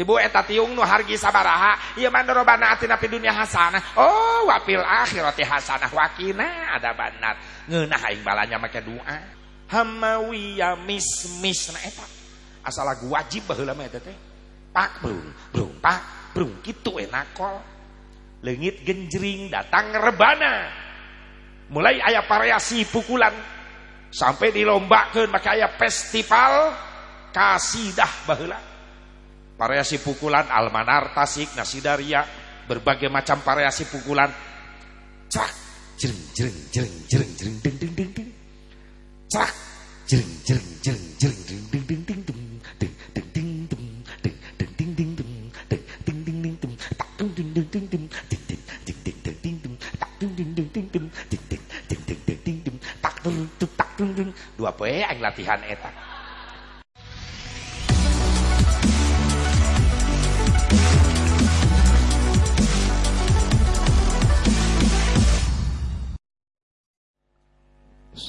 Ibu eta tiung nu hargi sabaraha. Ieu mah robana atina fi dunya hasanah oh wa fil akhirati hasanah wa qina banat ngeunah aing balanya make doa hamawiya mis na eta. Asal lagu wajib baheula mah eta teh. Pak brung brung pak. Brung kitu enak kol leungit genjring datang rebana. Mulai ayah variasi pukulan. Sampai dilombakeun make aya festival kasidah baheula variasi pukulan almanar tasik nasidaria berbagai macam variasi pukulan cak jering jering jering jering jering ding ding ding ding cak jering jering jering jering jering ding ding ding ding ding ding ding ding ding ding ding ding ding ding ding ding ding tak ding ding ding ding ding ding ding ding ding ding ding ding tak ding ding ding ding ding ding ding ding ding ding ding ding tak ding tak ding ding dua poe aing latihan eta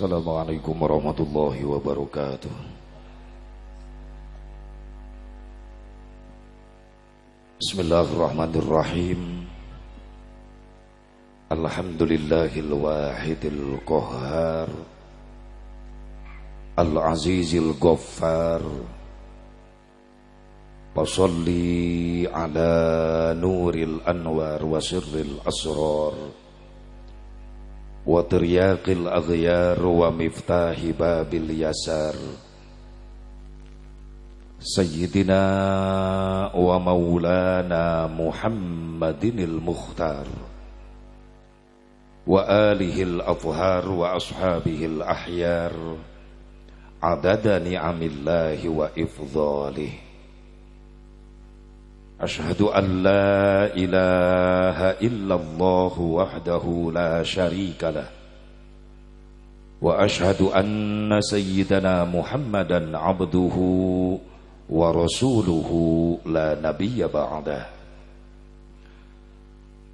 Assalamualaikum warahmatullahi wabarakatuh. Bismillahirrahmanirrahim. Alhamdulillahil wahidil qahhar. Al-azizil ghaffar. Wasalli ala nuril anwar wa sirril asrar وترياق الأغيار ومفتاح باب اليسار. سيدنا ومولانا محمد المختار وآله الأطهار وأصحابه الأحيار عدد نعم الله وإفضاله. أشهد أن لا إله إلا الله وحده لا شريك له وأشهد أن سيدنا محمدا عبده ورسوله لا نبي بعده.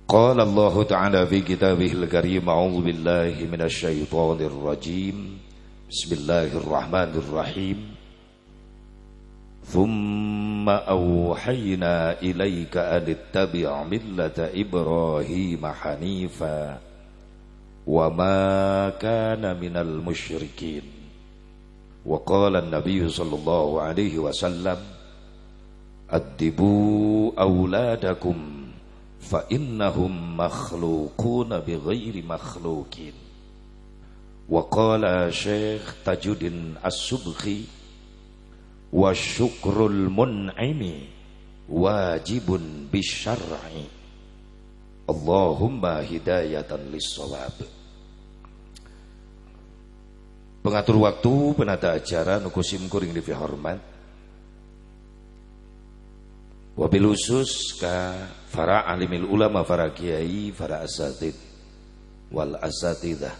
قال الله تعالى في كتابه الكريم أعوذ بالله من الشيطان الرجيم بسم الله الرحمن الرحيم ثم أوحينا إليك أن اتبع ملة إبراهيم حنيفا وما كان من المشركين. وقال النبي صلى الله عليه وسلم أدبوا أولادكم فإنهم مخلوقون بغير مخلوقين. وقال شيخ تجد السبخي wa syukrul mun'imi wajibun bisyar'i. Allahumma hidayatan lissawab pengatur waktu penata acara nukusim kuring di hormat. Wabil khusus ka para alimil ulama para kiai para asatid wal asatidah.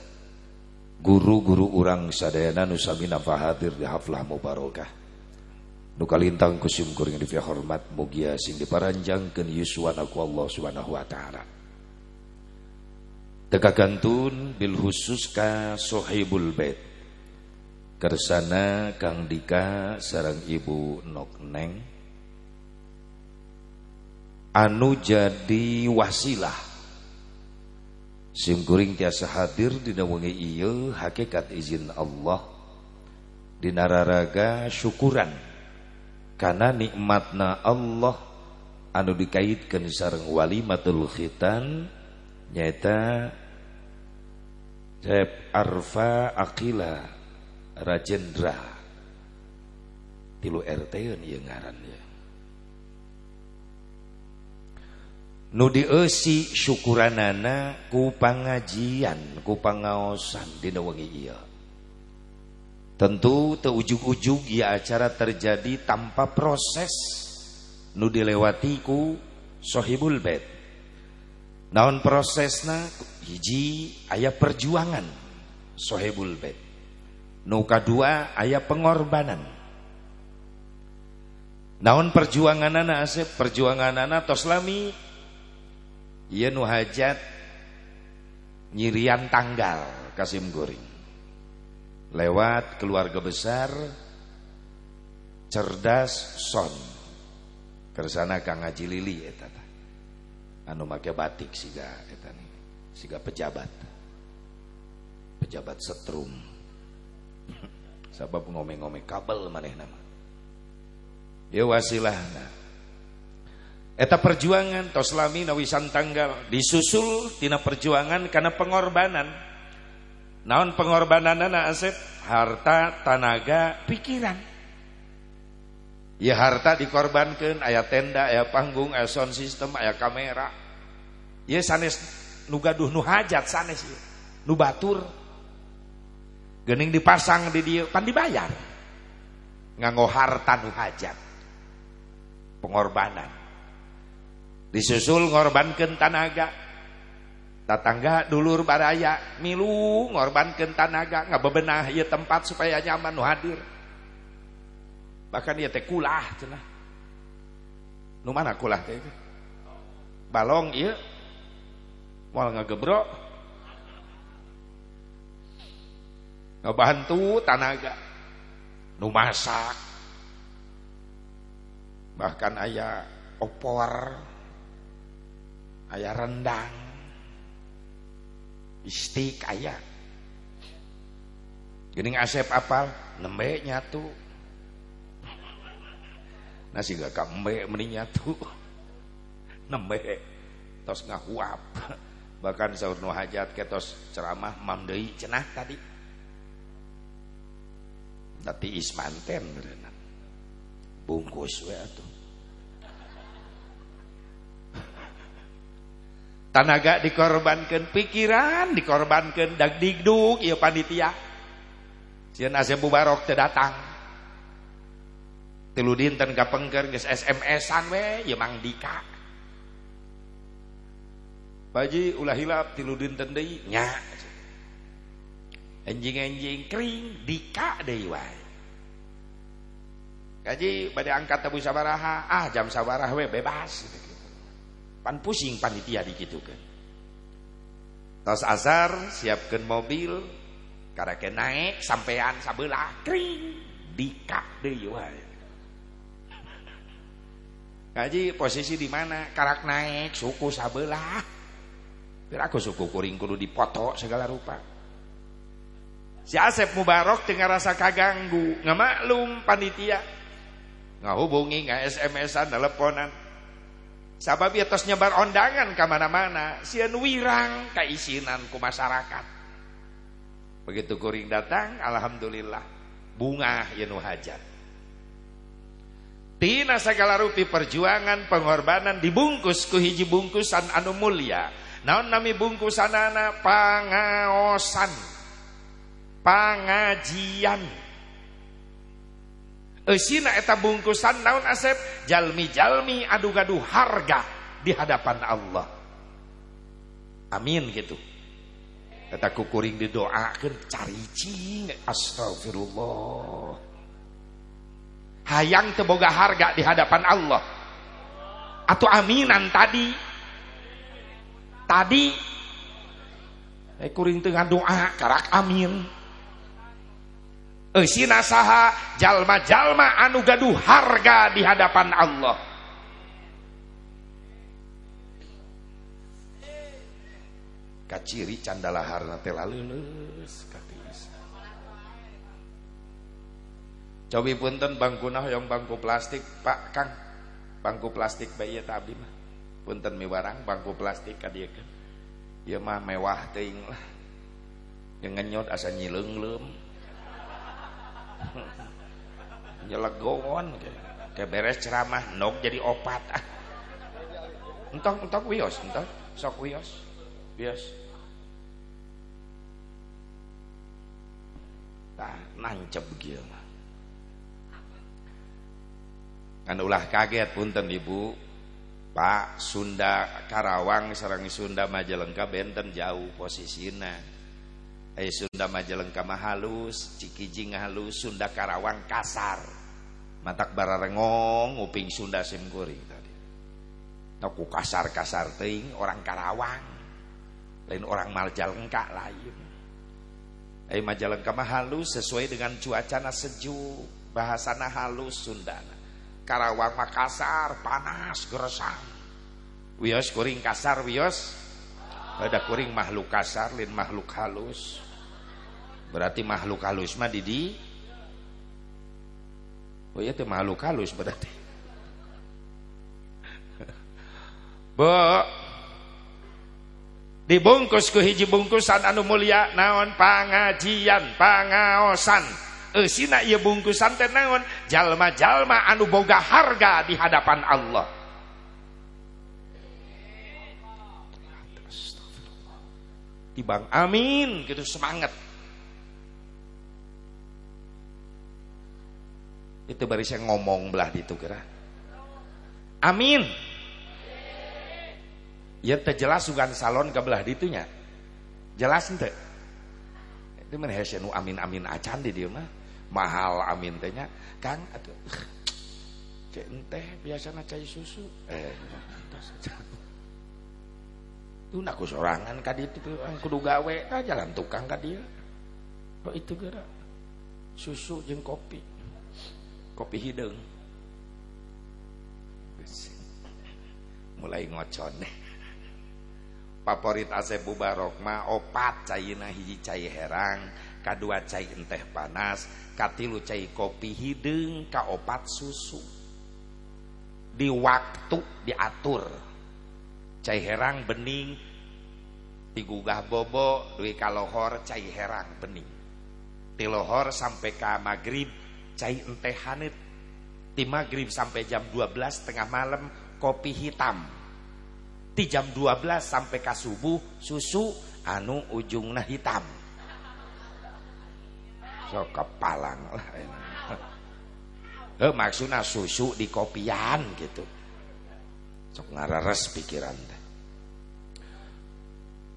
Guru-guru urang sadayana nusamina fahadir di haflah mubarakah nukalintang kusim kuring di hormat mugia sing diparanjangkeun yuswana ku Allah Subhanahu wa taala. Teka gantun bil khusus ka sohibul bait. Kersana Kang Dika sarang Ibu Nok Neng. Anu jadi wasilah. Sim kuring tiasa hadir dina wengi ieu hakikat izin Allah. Dinararaga syukuran karena nikmatna Allah anu dikaitkan sareng walimatul khitan nyata Jeb Arfa Akila Rajendra. Tilu RT yang ngaran ya. Nu dieusi syukuranana ku pangajian ku pangaosan dina wengi ieu Tentu teujug-ujug ya acara terjadi tanpa proses nu dilewati ku sohibul bed. Naon prosesna hiji ayah perjuangan sohibul bed. Nu kadua ayah pengorbanan. Naon perjuanganana asep perjuanganana tos lami ieu nu hajat nyirian tanggal kasim goreng lewat keluarga besar cerdas son. Kersana Kang Ngaji Lili eta anu make batik siga eta nih siga pejabat. Pejabat setrum. Sabab ngome-ngome kabel maneh nama. Ya wasilah nah. eta perjuangan toslami nawisan tanggal disusul tina perjuangan karena pengorbanan naon pengorbanan anak asep? Harta tanaga. Pikiran. Ya harta dikorbankan ayat tenda ayat panggung ayat sound system ayat kamera. Ya sanes nu gaduh nu hajat sanes ya. nu batur. Gening dipasang di dia pan dibayar. Nganggo harta nu hajat. Pengorbanan. Disusul ngorbankan tanaga tatangga dulur baraya milu ngorbankan tanaga nggak bebenah ya tempat supaya nyaman nu hadir. Bahkan dia teh kulah cenah. Nu mana kulah teh? Balong ieu moal ngagebrok. Ngebantu tanaga nu masak. Bahkan ayah opor ayah rendang istik ayah gini asep apal nembe nyatu. Nasi gak kambe meninya tuh nembe tos ngahuap. Bahkan sahur nu hajat ketos ceramah mamdei cenah tadi. Tapi ismanten bungkus we atuh tanaga dikorbankan pikiran dikorbankan dag digduk iya panitia. Sian Asep Mubarok terdatang tilu dinten kapengker geus SMS-an we ya Mang Dika. Baji ulah hilap tilu dinten deui nya. Enjing-enjing kering Dika deui wae. Kaji pada angkat tabu sabaraha ah jam sabaraha we bebas. gitu, pan pusing panitia dikitukeun tos azar siapkan mobil karake naik sampean sabelah kring Dika deui wae Kaji posisi di mana? Karak naik, suku sabelah. Biar aku suku kuring kudu dipoto segala rupa. Si Asep Mubarok dengan rasa kaganggu, nggak maklum panitia, nggak hubungi, nggak SMS-an, teleponan. Sabab ya tos nyebar ondangan ke mana-mana, sian wirang keisinan ku masyarakat. Begitu kuring datang, alhamdulillah bunga yenu hajat. Tina segala rupi perjuangan pengorbanan dibungkus ku hiji bungkusan anu mulia. Naon nami bungkusan anak pangaosan. Pangajian. Eusina eta bungkusan naon asep? Jalmi-jalmi adu-gaduh harga di hadapan Allah. Amin gitu. Kata kukuring didoakan cari cing astagfirullah. Hayang teboga harga di hadapan Allah. Atau aminan tadi. Tadi. Eh kuring tengah doa karak amin Eusina saha jalma-jalma anu gaduh harga di hadapan Allah. Kaciri candalahar teh laleuleus Cobi punten bangkuna yang bangku plastik Pak Kang. Bangku plastik bayi tadi mah. Punten miwarang bangku plastik kadiekeun. Ya mah mewah teuing lah. Yang ngenyot asa nyileunglem nyelegongon kayak beres ceramah nok jadi opat. Ah. Entok entok wios entok. Sok wios wios nah nancep gitu kan ulah kaget punten ibu. Pak Sunda Karawang sarang Sunda Majalengka benten jauh posisina eh Sunda Majalengka mah halus Cikijing halus Sunda Karawang kasar. Matak bararengong uping Sunda simkuring tadi. Naku kasar-kasar ting orang Karawang. Lain orang Majalengka lain. Eh Majalengka mah halus sesuai dengan cuacana sejuk bahasana halus Sundana. Karawang Makassar panas gersang. Wios kuring kasar wios pada kuring makhluk kasar lin makhluk halus berarti makhluk halus mah didi oh iya itu makhluk halus berarti. Bo dibungkus ke hiji bungkusan anu mulia naon? Pangajian pangaosan. Eusina ieu bungkusan teh naon? Jalma-jalma anu boga harga di hadapan Allah. Tibang amin gitu semangat itu baru saya ngomong belah di itu kira. Amin. Ya terjelas sugan salon ke belah ditunya jelas ente. Itu mana amin amin acan di dia mah. Mahal amin tehnya kang atuh. Cek ente biasa cai susu. Eh tuh nak sorangan kadi itu kudu gawe ah jalan tukang kadi oh itu gara susu jeng kopi kopi hidung. Mulai ngocon. Favorit Asep Bubarok mah opat cairna hiji cai herang kadua cai enteh panas katilu cai kopi hidung ka opat susu. Di waktu diatur. Cai herang bening digugah bobo duit kalohor cai herang bening. Tilohor sampai ke maghrib cai enteh hanit. Di maghrib sampai jam 12 tengah malam kopi hitam. Di jam 12 sampai ke subuh susu anu ujungnya hitam. So kepalang lah. Eh, maksudnya susu di kopian gitu. Sok ngarares pikiran teh.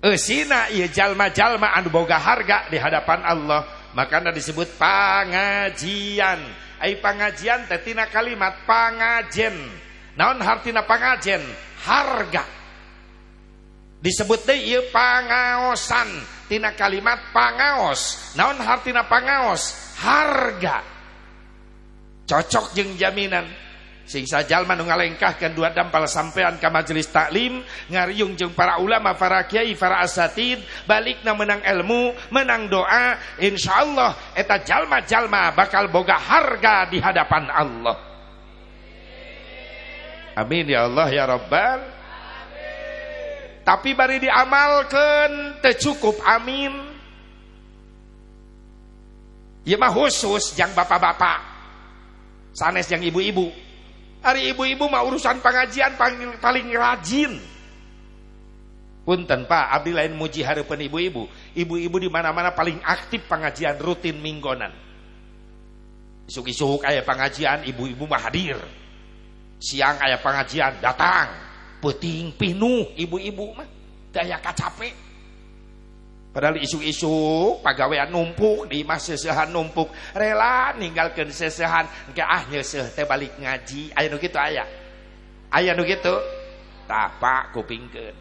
Esina iya jalma-jalma anu boga harga di hadapan Allah makanya disebut pengajian. Ai pengajian tetina kalimat pangajen naon hartina pangajen harga. Disebut deh ieu pangaosan tina kalimat pangaos naon hartina pangaos harga. Cocok jeng jaminan sehingga jalma nu ngalengkahkeun dua dampal sampean ka majelis taklim ngariung jeung para ulama para kiai para asatid balikna menang ilmu menang doa insyaallah eta jalma-jalma bakal boga harga di hadapan Allah. Amin ya Allah ya rabbal tapi bari diamalkan tercukup amin. Ya mah khusus yang bapak-bapak. Sanes yang ibu-ibu Hari ibu-ibu mah urusan pengajian paling, paling rajin. Punten Pak, abdi lain muji harapan ibu-ibu. Ibu-ibu di mana-mana paling aktif pengajian rutin minggonan. Isuk-isuk ayah pengajian, ibu-ibu mah hadir. Siang ayah pengajian, datang. Peting pinuh ibu-ibu mah. Daya kacape. Padahal isu-isu pegawaian numpuk di mas sesehan numpuk. Rela ninggalkan sesehan ke ah nyeseh teh balik ngaji. Aya nu kitu aya. Aya nu kitu tapak kupingkeun.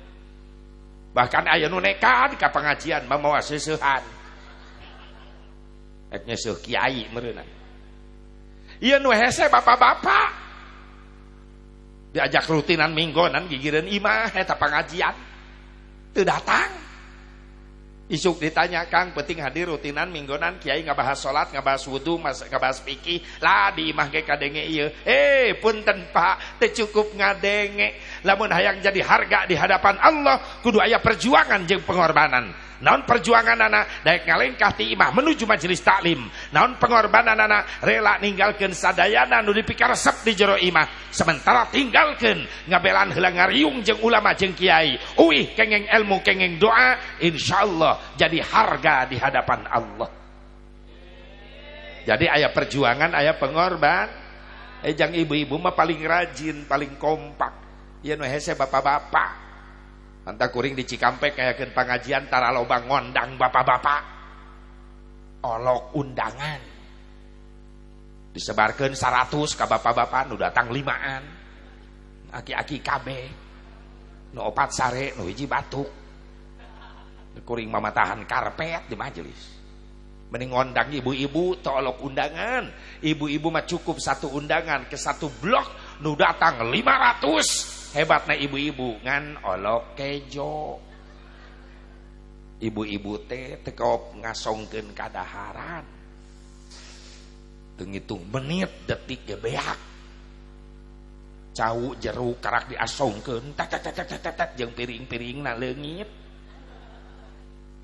Bahkan aya nu nekat ka pengajian mamawa sesehan. Ek nyeseh kiai meureuna ieu nu hese bapak-bapak. Diajak rutinan minggonan gigireun imah eta pengajian. Teu datang Isuk ditanya Kang penting hadir rutinan minggonan Kiai nggak bahas sholat nggak bahas wudhu nggak bahas pikir lah di imah ge kadenge iya eh punten pak. Teu cukup ngadenge. Lamun hayang jadi harga di hadapan Allah. Kudu aya perjuangan jeung pengorbanan. Naon perjuangan anak daek ngalengkah ti imah menuju majelis taklim. Naon pengorbanan anak rela ninggalkan sadayana nu dipikaresep di jero imah. Sementara tinggalkan ngabelan heula ngariung jeung ulama jeung kiai. Uih kengeng ilmu kengeng doa. Insyaallah jadi harga di hadapan Allah jadi ayah perjuangan ayah pengorban eh jang ibu-ibu mah paling rajin paling kompak ya nu hese bapak-bapak Anta kuring di Cikampek kayak pengajian tara lobang ngondang bapak-bapak. Olok undangan. Disebarkan 100 ke bapak-bapak nu datang limaan. Aki-aki kabe. Nu opat sare, nu hiji batuk. Kuring mamatahan karpet di majelis. mending ngondang ibu-ibu tolok undangan. Ibu-ibu mah cukup satu undangan ke satu blok nu datang 500 hebatnya ibu-ibu ngan olok kejo. Ibu-ibu teh tekop ngasongkeun kadaharan. Tenghitung menit detik gebeak. Cau jeruk karak diasongkeun tat tat tat tat tat jeung piring-piring na leungit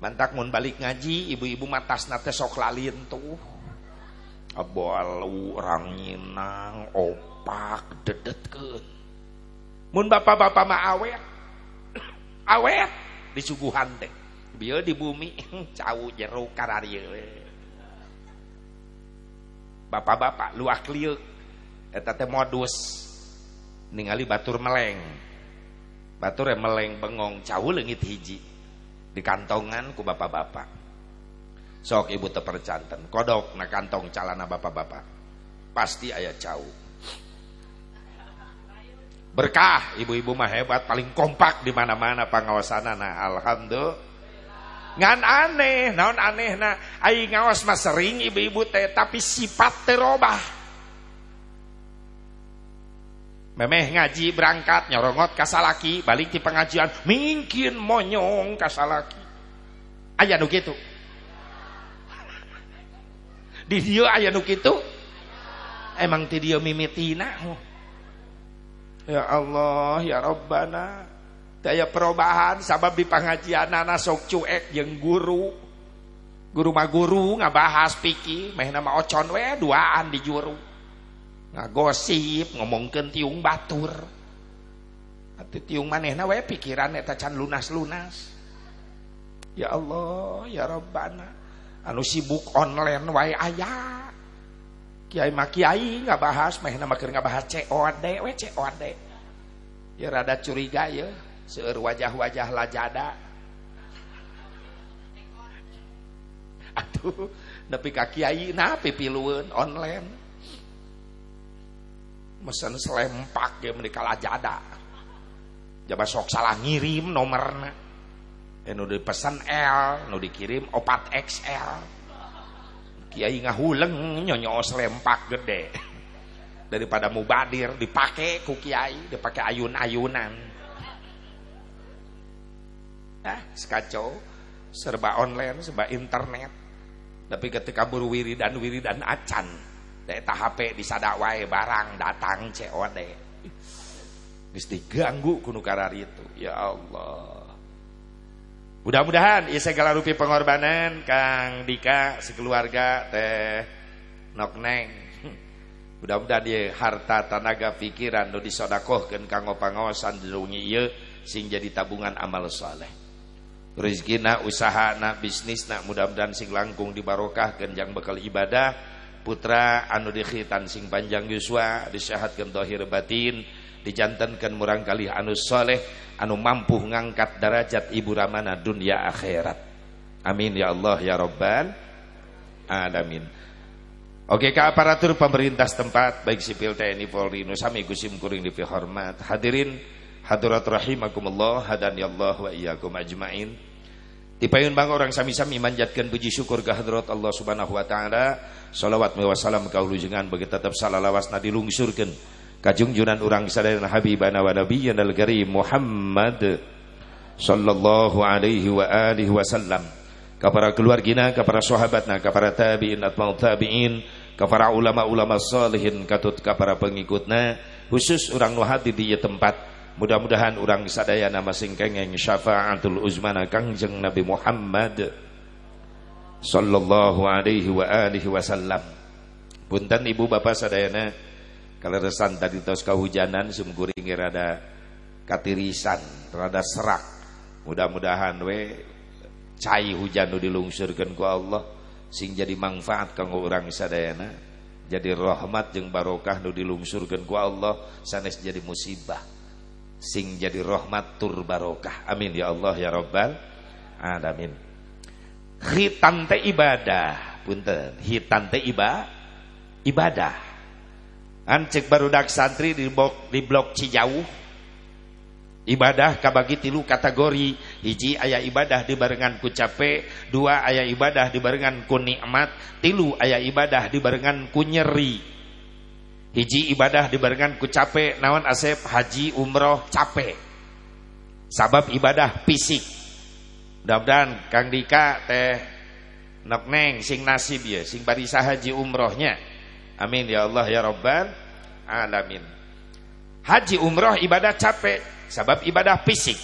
mantak mun balik ngaji ibu-ibu matas nate sok lalin tuh. Abal orang nyinang opak dedetkeun. Mun bapak-bapak mah awet. Awet. Disuguhan teh. Bieu di bumi cau jeruk kararieu bapak-bapak luak liuk. Eta teh modus. Ningali batur meleng. Batur meleng bengong cau leungit hiji di kantongan ku bapak-bapak. Sok ibu tepercanten kodok na kantong calana bapak-bapak. Pasti ayah cau. Berkah ibu-ibu mah hebat paling kompak di mana-mana pengawasan nah alhamdulillah. Ngan aneh naon aneh na aing ngawas mah sering ibu-ibu teh tapi sifat terobah memeh ngaji berangkat nyorongot kasalaki balik di pengajian. Mungkin monyong kasalaki. Ayah nu gitu di dia ayah nu gitu emang di dia mimitina? Ya Allah ya Rabbana. Daya perubahan sabab di pengajian nana sok cuek yang guru. Guru mah guru ngabahas piki. Meh nama ocon we duaan di juru ngagosip ngomongkeun tiung batur. Atuh tiung manehna we pikiran eta can lunas-lunas. Ya Allah ya Rabbana anu sibuk online wae aya. Kiai mah kiai ngabahas meh nama keur ngabahas COD we COD ya rada curiga ya seueur wajah-wajah lajada. Atuh nepi ka kiai nah pipilueun online mesen selempak ya menikah jada. Jaba sok salah ngirim nomornya nu dipesan L nu dikirim opat XL kiai ngahuleng nyonyo selempak gede. Daripada mubadir dipakai ku kiai dipakai ayun-ayunan. Ah sekacau. Serba online serba internet. Tapi ketika buru wiridan wiridan acan Eta HP disadak wae barang datang COD. Geus diganggu kuno karari itu. Ya Allah. Mudah-mudahan ieu segala rupi pengorbanan Kang Dika sekeluarga teh nok neng. Mudah-mudahan dia harta tenaga pikiran nu disodakohkeun kanggo pangaosan dirungi ieu sing jadi tabungan amal saleh. Rezekina, usahana, bisnisna mudah-mudahan sing langkung dibarokahkeun jang bekal ibadah putra anu dikhitan sing panjang yuswa disyahatkan dohir batin dijantankan murang kali anu soleh anu mampu ngangkat derajat ibu ramana dunia akhirat. Amin ya Allah ya Rabbal alamin. Oke ke aparatur pemerintah setempat baik sipil TNI Polri nusami gusim kuring di hormat. Hadirin hadirat rahimakumullah hadani Allah wa iyyakum ajmain Dipayun bang orang sami-sami manjatkan puji syukur ke hadrat Allah subhanahu wa ta'ala. Salawat wa salam lujengan bagi tetap salah lawas na dilungsurkan Kajungjunan orang sadayana habibana wa nabiyyan al-garim Muhammad Sallallahu alaihi wa alihi wa sallam. Kepada keluargina, kepada sahabatna, kepada tabi'in, atmau tabi'in Kepada ulama-ulama salihin, katut kepada pengikutna. Khusus orang nuhati di tempat Mudah-mudahan orang sadayana masing kengeng syafaatul uzmana kangjeng Nabi Muhammad sallallahu alaihi wa alihi wasallam. Punten ibu bapak sadayana kaleresan tadi tos kahujanan sumguring rada katirisan, rada serak. Mudah-mudahan we cai hujan nu ku Allah sing jadi manfaat kanggo urang sadayana. Jadi rahmat jeung barokah nu dilungsurkeun ku Allah sanes jadi musibah sing jadi rahmat tur barokah. Amin ya Allah ya rabbal alamin. Khitan teh ibadah. Punten. Hitan teh iba ibadah. An cek barudak santri di blok di blok Cijauh. Ibadah kabagi tilu kategori. Hiji ayah ibadah dibarengan ku capek dua ayah ibadah dibarengan ku nikmat tilu ayah ibadah dibarengan ku nyeri hiji ibadah dibarengan ku capek naon asep? Haji umroh capek. Sabab ibadah fisik. Mudah-mudahan Kang Dika teh nok neng sing nasib ya sing barisa haji umrohnya. Amin ya Allah ya Rabbal alamin. Haji umroh ibadah capek sabab ibadah fisik.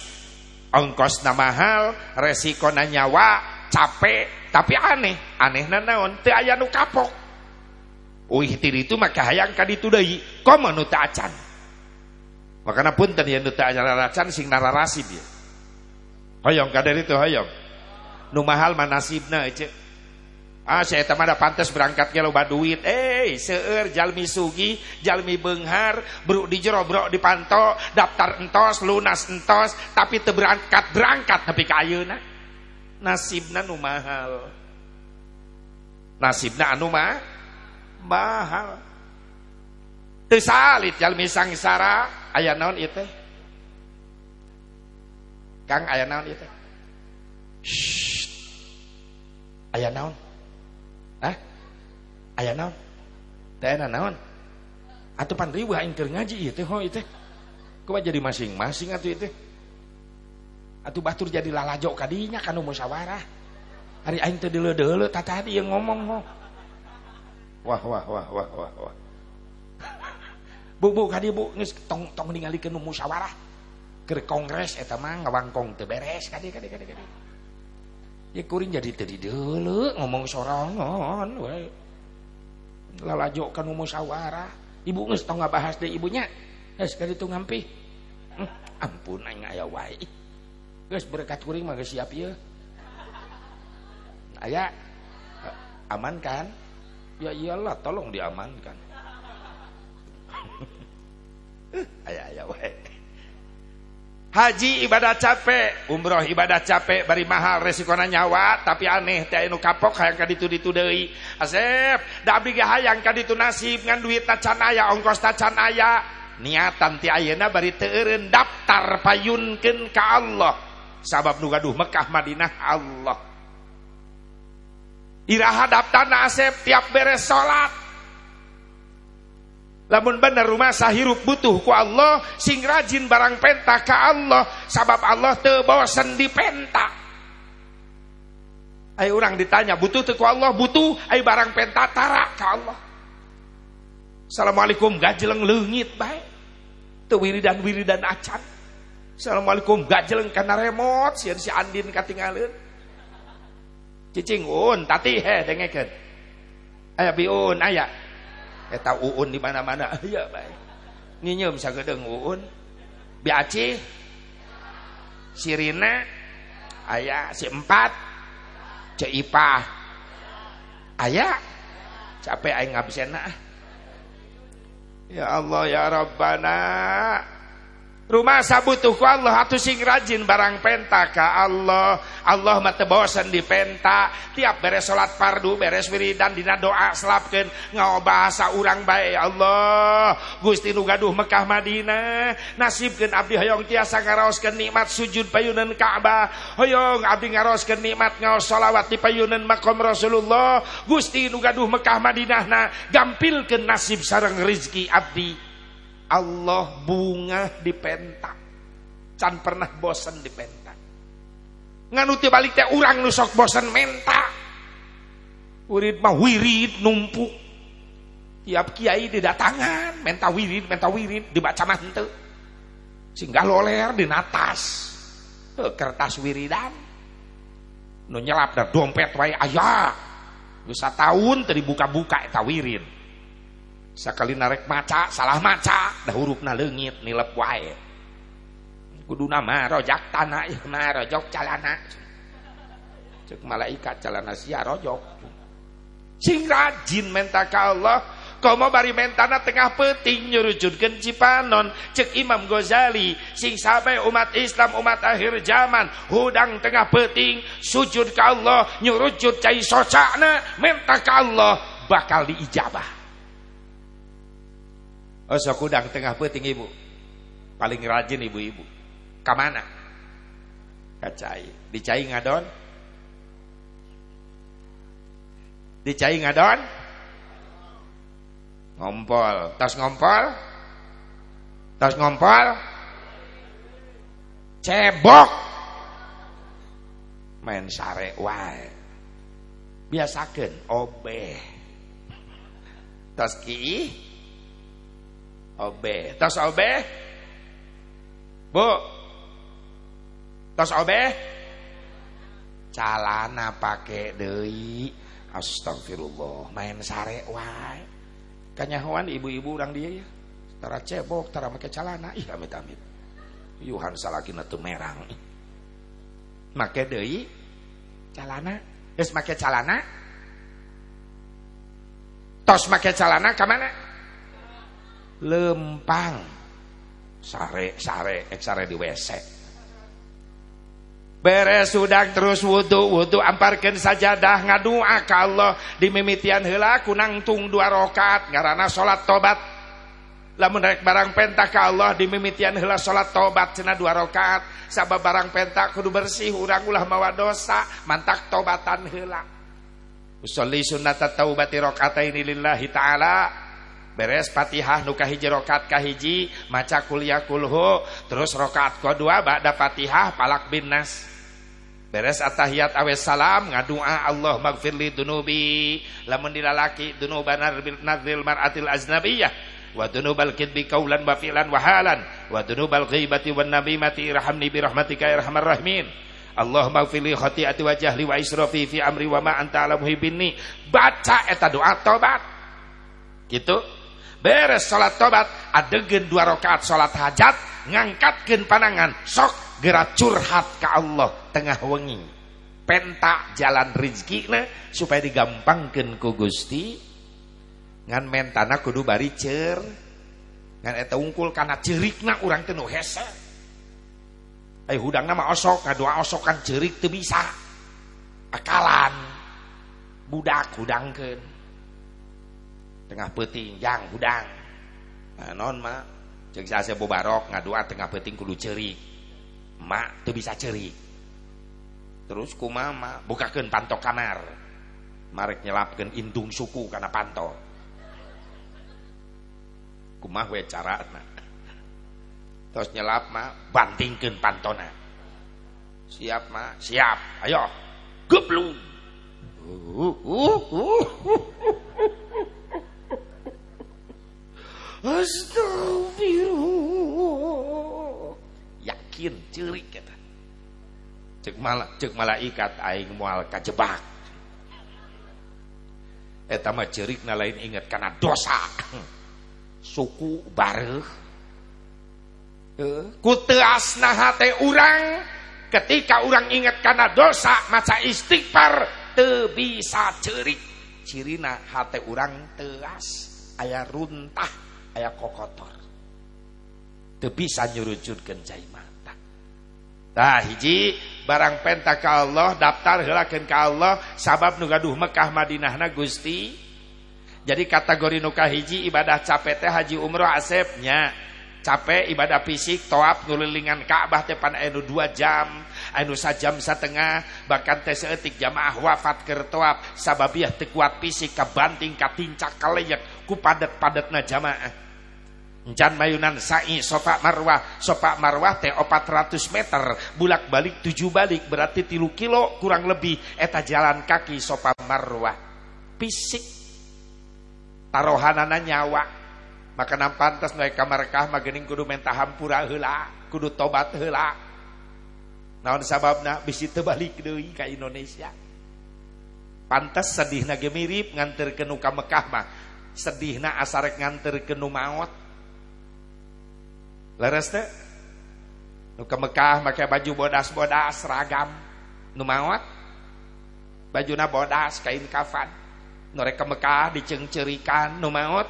Ongkos mahal resiko nyawa capek tapi aneh. Aneh naon? Teu aya nu kapok Uih tiri itu maka hayang kaditu deui komo nu teu acan? Makana punten ya nu teu acan sing nararasib ya. Hoyong kader itu hoyong. Nu mahal manasibna cek. Ah saya teman ada pantas berangkat ke loba duit. Eh, seueur jalmi sugi, jalmi benghar, bro di jero di panto, daftar entos, lunas entos, tapi terberangkat berangkat tapi nak Nasibna nu mahal. Nasibna anu mah mahal. Teu salit jalmi sangsara aya naon teh? Kang aya naon ieu teh? Aya naon? Hah? Aya naon? Teh naon? Atuh pan ribu aing keur ngaji teh ho teh. Kumaha jadi masing-masing ieu teh. Atuh batur jadi lalajo kadinya kanu musyawarah. Hari aing teh deuleu-deuleu tadi yang ngomong ho. Wah wah wah wah wah wah. Bu bu kadi bu geus tong tong ningalikeun musyawarah. Keur kongres eta mah ngawangkong teu beres kadi kadi kadi kadi. Ya kuring jadi tadi dulu ngomong sorangan we. Lalajo kan musyawarah. Ibu geus tong ngabahas deh ibunya. Geus ka ditu ngampi. Hmm, ampun aing aya wae. Geus berkat kuring mah siap ieu. Aya aman kan? Ya iyalah tolong diamankan. aya aya wae. Haji ibadah capek, umroh ibadah capek, bari mahal resikona nyawa, tapi aneh teh anu kapok hayang ka ditu-ditu deui. Asep, da abdi ge hayang ka ditu nasib ngan duit can aya, ongkos can aya. Niatan ti ayeuna bari teu eureun daftar payunkeun ka Allah. Sabab nu gaduh Mekah Madinah Allah. Iraha daftarna Asep tiap beres salat lamun bener rumah sahirup butuh ku Allah sing rajin barang penta ka Allah sabab Allah teu bosen di ayo orang ditanya butuh teu ku Allah? Butuh. Ayo barang penta tara ka Allah. Assalamualaikum. Gajeleng leungit bae. Teu wiridan wiridan acan. Assalamualaikum. Gajeleng kana remote sieun si Andin katinggalin cicing un tati he dengekeun. Aya biun aya. Eta uun di mana-mana. Aya bae nginyeum sagedeng uun. Biaci sirina aya si empat. Ceipah aya. Capek aing ngabisena ya Allah ya Rabbana rumah sabutuh ku Allah atuh sing rajin barang penta ka Allah Allah mah teu bosen di penta. Tiap beres salat fardu beres wiridan dina doa selapkeun. Ngao bahasa urang bae ya Allah. Gusti nu gaduh Mekah Madinah. Nasibkeun abdi hoyong tiasa ngaraoskeun nikmat sujud payunan Ka'bah. Hoyong abdi ngaraoskeun nikmat ngao sholawat di payunan makom Rasulullah. Gusti nu gaduh Mekah Madinah na gampilkeun nasib sareng rezeki abdi Allah bunga di penta can pernah bosan di penta nganuti balik teh urang nusok bosan menta wirid mah wirid numpuk tiap kiai didatangan menta wirid menta wirid dibaca mah henteu. Sehingga loler di atas kertas wiridan. Nu nyelap dompet wae aya bisa tahun tadi buka-buka eta wirid sakali narek maca salah maca. Dah hurufna leungit nilep wae. Kuduna mah rojak tanah ya mah rojok calana. Cek malaikat calana sia rojok. Sing rajin menta ka Allah komo bari mentana tengah peting nyurujudkeun cipanon. Cek Imam Ghazali sing sampai umat Islam umat akhir zaman hudang tengah peting sujud ka Allah nyurujud cai socakna menta ka Allah bakal diijabah Oh sok udang tengah peting ibu. Paling rajin ibu-ibu. Kamana? kacai dicai ngadon? Dicai ngadon? Ngompol. Tas ngompol? Tas ngompol? Cebok? Main sare wae. Biasakan obeh. Tas ki obeh. Tas obeh? Bu. Tas obeh? Calana pakai deui. Astagfirullah main sare wae. Kanyahoan ibu-ibu orang dia ya. Tara cebok tara make calana. Ih amit-amit. Yuhan salakina teu merang. Make deui? Calana? Geus make calana? Tos make calana ka mana lempang. Sare sare ek sare di WC beres sudah terus wudhu wudhu amparkan sajadah ngadua ka Allah. Di mimitian heula kunang tung dua rokat ngarana salat tobat. Lamun rek barang pentak ke Allah di mimitian heula salat tobat cenah dua rakaat sabab barang pentak kudu bersih urang ulah mawa dosa mantak tobatan heula. Usolli sunnata taubati rakaataini lillahi taala beres Fatihah nu kahiji rakaat kahiji maca kuliah kulhu terus rakaat kedua ba'da Fatihah palak bin nas beres atahiyat awes salam ngadua Allah magfirli dunubi. Lamun dilalaki dunuban nazil mar'atil aznabiyah wa dunubal kidbi kaulan wa fi'lan wa halan wa dunubal ghibati wan namimati irhamni bi rahmatika ya arhamar rahimin Allahumma fili khati'ati wa jahli wa israfi fi amri wa ma anta ala muhibbinni baca eta doa tobat gitu beres salat tobat adegeun dua rakaat salat hajat ngangkatkeun panangan sok gerak curhat ke Allah tengah wengi. Pentak jalan rizkina supaya digampangkan ku Gusti. Ngan mentana kudu bari cer. Ngan eta ungkul kana cerikna urang nu hese. Ai hudangna mah osok ngadua osokan cerik teu bisa. Akalan. Budak hudangkeun tengah peuting jang hudang nah non mah cek sase bobarok ngadua tengah peuting kudu cerik mak teu bisa cerik terus kumama bukakeun panto kamar. Marek nyelapkeun indung suku kana panto kumah we carana terus nyelap mah bantingkeun pantona. Siap mah siap. Ayo. Geblu uh, uh, uh, Astagfirullah. Yakin cerik kata. Cek malah cek malaikat aing moal kajebak. Eta mah cerik lain inget karena dosa. Suku bareh kuteasna hate urang. Ketika orang ingat karena dosa maca istighfar te bisa cerik cirina hate urang teas ayah runtah ayah kokotor. Te bisa nyurucutkan cai mata. Nah hiji barang penta ke Allah daftar helakan ke Allah sabab nu gaduh Mekah Madinahna Gusti. Jadi kategori nuka hiji ibadah capek teh haji umroh asepnya. Capek ibadah fisik toap nulilingan Ka'bah teh pan anu 2 jam anu sajam setengah bahkan teh seetik jamaah wafat keur toap. Sababiah teu kuat fisik kabanting katincak kaleyek ku padet-padetna jamaah Encan mayunan sa'i sofa marwah. Sofa marwah teh 400 meter. Bulak balik 7 balik berarti tilu kilo kurang lebih. Eta jalan kaki sofa marwah. Fisik. Tarohanana nyawa. Maka nampantas naik kamar kah magening kudu minta hampura heula kudu tobat heula. Naon sababna? Bisi terbalik deui ka Indonesia. Pantas sedihna ge mirip nganterkeun ka Mekah mah. Sedihna asarek nganterkeun nu maot leres teh? Nu ka Mekah make baju bodas-bodas seragam. Nu maot bajuna bodas kain kafan. Norek ke Mekah dicengcerikan. Nu maot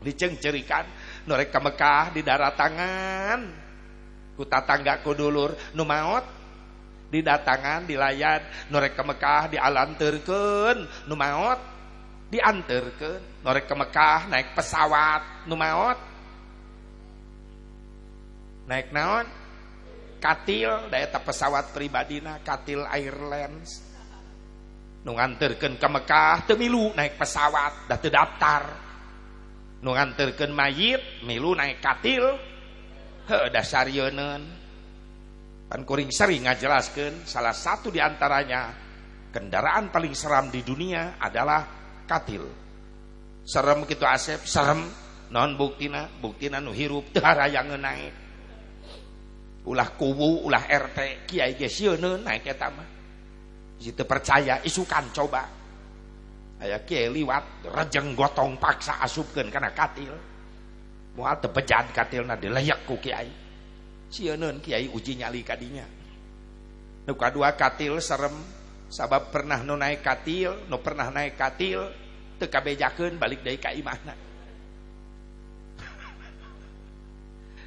dicengcerikan. Norek ke Mekah di tangan. Ku tatangga ku dulur. Nu maot didatangan dilayan norek ke Mekah dialanterkeun. Nu maot dianterkeun. Norek ke Mekah naik pesawat. Nu maot naik naon? Katil daya pesawat pribadina katil Airlines. Nu nganterkeun ke Mekah teu milu naik pesawat dah teu daftar. Nu nganterkeun mayit milu naik katil. Kan kuring sering ngajelaskeun salah satu di antaranya kendaraan paling seram di dunia adalah katil. Serem gitu asep serem. Non buktina buktina nu hirup teu yang naik ulah kubu ulah RT kiai ge sieun naik eta mah. Situ percaya isukan coba. Aya kiai liwat rejeng gotong paksa asupkeun kana katil. Moal teu bejad katilna dileyak ku kiai. Sieun kiai uji nyali kadinya nu kadua katil serem sabab pernah nu naik katil nu pernah naik katil teu kabejakeun balik deui ka imahna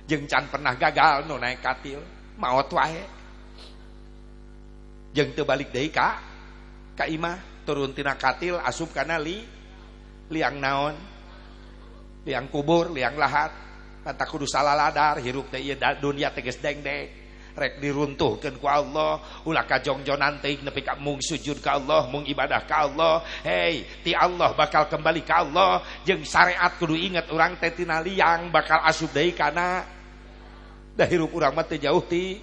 jeng can pernah gagal nu naik katil. Maut wae jeng teu balik deui ka ka imah turun tina katil asup kana li liang naon liang kubur liang lahat. Kata kudu salaladar hirup teh ieu dunia teges deng-deng. Rek diruntuhkan ku Allah ulah kajongjonan teuing nepi ka mung sujud ka Allah mung ibadah ka Allah. Hei ti Allah bakal kembali ka Allah. Jeung syariat kudu inget urang teh tina liang bakal asup deui kana dah hirup urang mah teh jauh ti.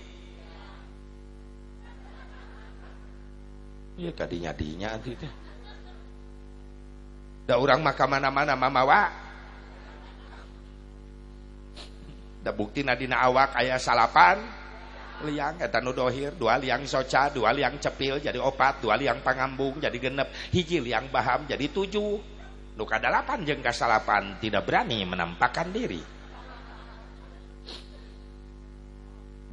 Ya kadinya dinya anti teh. Da urang mah ka mana-mana mamawa da bukti nadina awak aya salapan. Liang eta nu dohir dua liang soca dua liang cepil jadi opat dua liang pangambung jadi genep. Hiji liang baham jadi tujuh. Nu kadalapan jeung kasalapan tidak berani menampakkan diri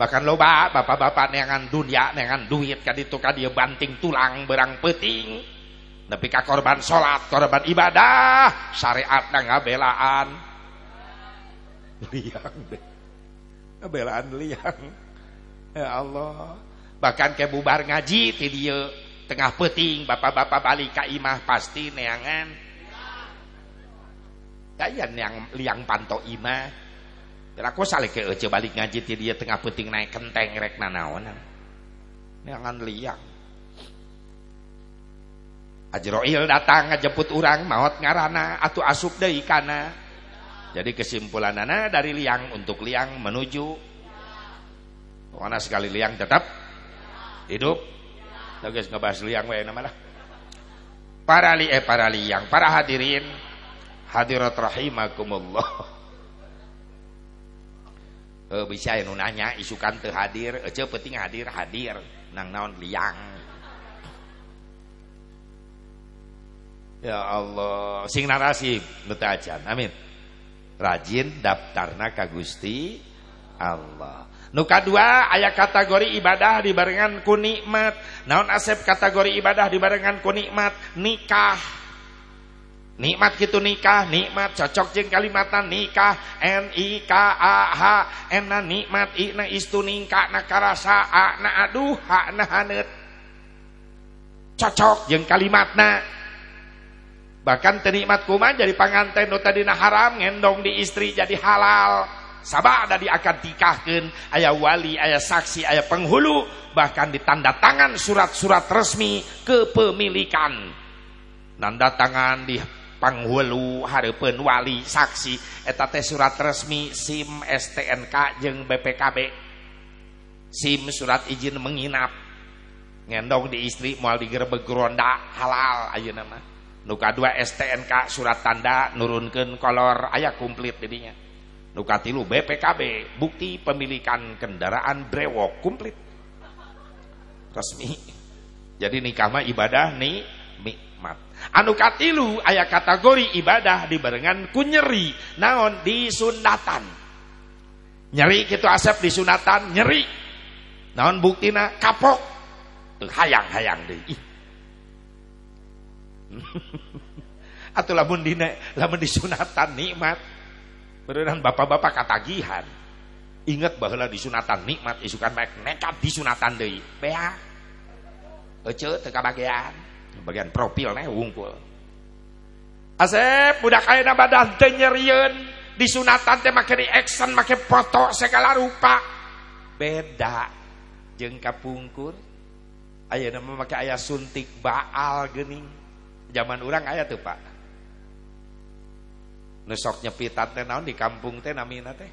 bahkan loba bapak-bapak nengan dunia nengan duit kaditu dia banting tulang berang peting. Tapi ka korban salat korban ibadah syariat na ngabelaan liang deh. Ngabelaan liang. Ya Allah. Bahkan ke bubar ngaji ti dia tengah peting bapak-bapak balik ka imah pasti neangan kayan yang liang panto imah aku sale ke ece balik ngaji ti dia tengah puting naik kenteng rek nanaonan. Jangan liang. Ajroil datang ngajemput orang maut ngarana atau asup deui kana. Jadi kesimpulan nana dari liang untuk liang menuju mana sekali liang tetap hidup. Guys ngebahas liang wae nama lah. Para li eh para liang, para hadirin hadirat rahimakumullah e, bisa yang nanya isukan teu hadir aja penting hadir hadir nang naon liang ya Allah sing narasi nu ajan amin rajin daftarna ka Gusti Allah Nu kadua aya kategori ibadah dibarengan ku nikmat. Naon asep kategori ibadah dibarengan ku nikmat? Nikah. Nikmat gitu nikah, nikmat cocok jeng kalimatan nikah, N I K A H, N na nikmat, I na istu ningka na karasa, A na aduh, H na hanet. Cocok jeng kalimatna. Bahkan tenikmat kuman jadi panganten nu tadina haram ngendong di istri jadi halal. Sabah ada di akan tikahkan ayah wali, ayah saksi, ayah penghulu bahkan ditanda tangan surat-surat resmi kepemilikan. Nanda tangan di panghulu hareupeun wali saksi eta teh surat resmi SIM STNK jeung BPKB SIM surat izin menginap. Ngendong di istri moal digerebeg ronda halal ayeuna mah. Nu kadua STNK surat tanda nurunkeun kolor aya komplit didinya. Nu katilu BPKB bukti pemilikan kendaraan brewok komplit resmi. Jadi nikah mah ibadah nih anu katilu ayat kategori ibadah dibarengan ku nyeri naon di sunatan. Nyeri gitu asap di sunatan nyeri. Naon buktina? Kapok. Hayang-hayang deh. Atau lamun di lamun di sunatan nikmat. Beneran bapak-bapak katagihan. Ingat bahwa di sunatan nikmat isukan baik nekat di sunatan deh. Bea. Ece teka bagian bagian profil nih wungkul. Asep budak ayeuna badan teh nyerieun di sunatan teh make di action make foto segala rupa. Beda. Jeung kapungkur aya nama make aya suntik baal gening zaman orang aya tuh pak. Nusok nyepitan teh naon di kampung teh namina teh.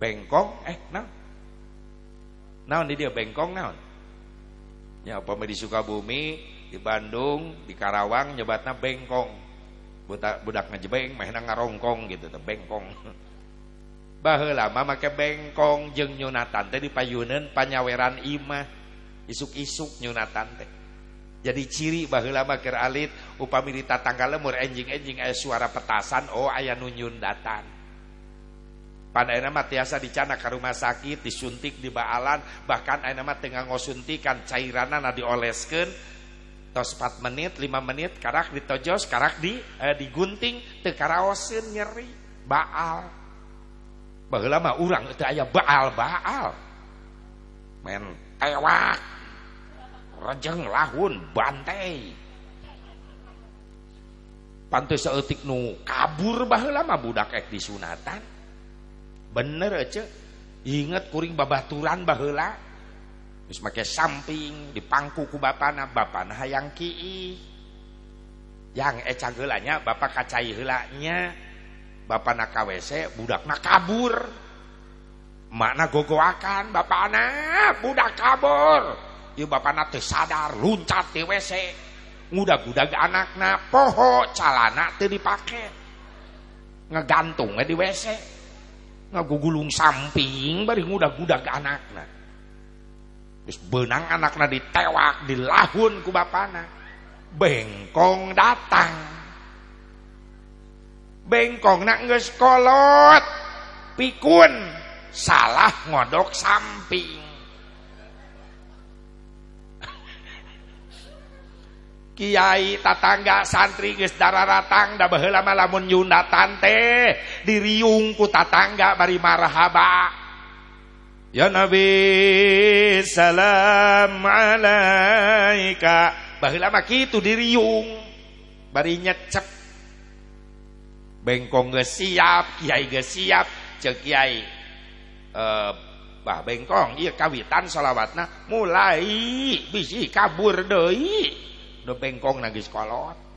Bengkong eh naon? Naon di dia bengkong naon ya apa di Sukabumi di Bandung di Karawang nyebatna bengkong. Budak budak ngejebeng meh ngarongkong gitu tuh bengkong. Baheula mah make bengkong jeung nyunatan teh di payuneun panyaweran imah. Isuk-isuk nyunatan teh. Jadi ciri baheula mah keur alit upami di tatangga lemur enjing-enjing aya suara petasan oh aya nu nyundatan Pada mah tiasa dicana ke rumah sakit, disuntik di baalan, bahkan ayeuna mah tengah ngosuntikan cairanana dioleskeun tos 4 menit, 5 menit, karak ditojos, karak di eh, digunting, teu karaoseun nyeri, baal. Baheula mah urang teu aya baal-baal. Men tewak. Rejeng lahun bantai. Pantu saeutik nu kabur baheula mah budak ek disunatan bener aja. Inget kuring babaturan bahela terus make samping dipangku ku bapana bapana hayang kii. Yang eca gelanya bapak kacai helanya. Bapana KWC budakna kabur. Makna gogoakan bapana budak kabur. Ieu bapana teu sadar luncat di WC ngudag-udag anakna poho calana teu dipake. Ngegantung di WC ngagugulung samping bari ngudag-gudag anakna. Terus benang anakna ditewak dilahun ku bapana. Bengkong datang. Bengkong nak geus kolot. Pikun salah ngodok samping Kiai tatangga santri geus dararatang da baheula mah lamun nyundatan teh diriung ku tatangga bari marhaba. Ya Nabi salam alaika. Baheula mah kitu diriung bari nyecep bengkong geus siap kiai geus siap. Ceuk kiai eh bah bengkong ieu kawitan selawatna mulai bisi kabur deui udah bengkong nagis kolot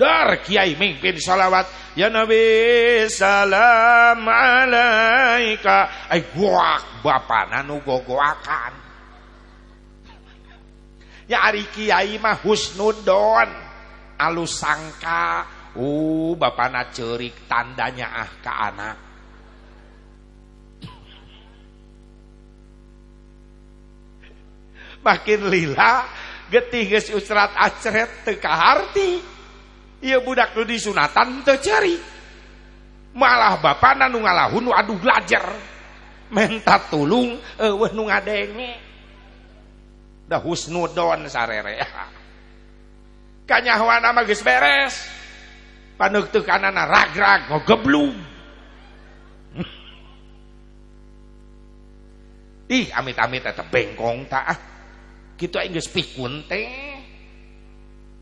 dar kiai mimpin salawat ya nabi salam alaika. Ay guak bapana nu gogoakan. Ya ari kiai mah husnudon. Alus sangka. Uh bapana cerik tandanya ah ke anak makin lila getih usrat acret teu kaharti ieu budak nu disunatan teu ceri malah bapana nu ngalahun aduh belajar. Menta tulung eueuh nu ngadenge da husnudon sarere. Kanyahoana mah geus beres. Paneuk teu kanana ragrag ngogeblung. Ih amit-amit eta bengkong tak ah gitu geus pikun teh.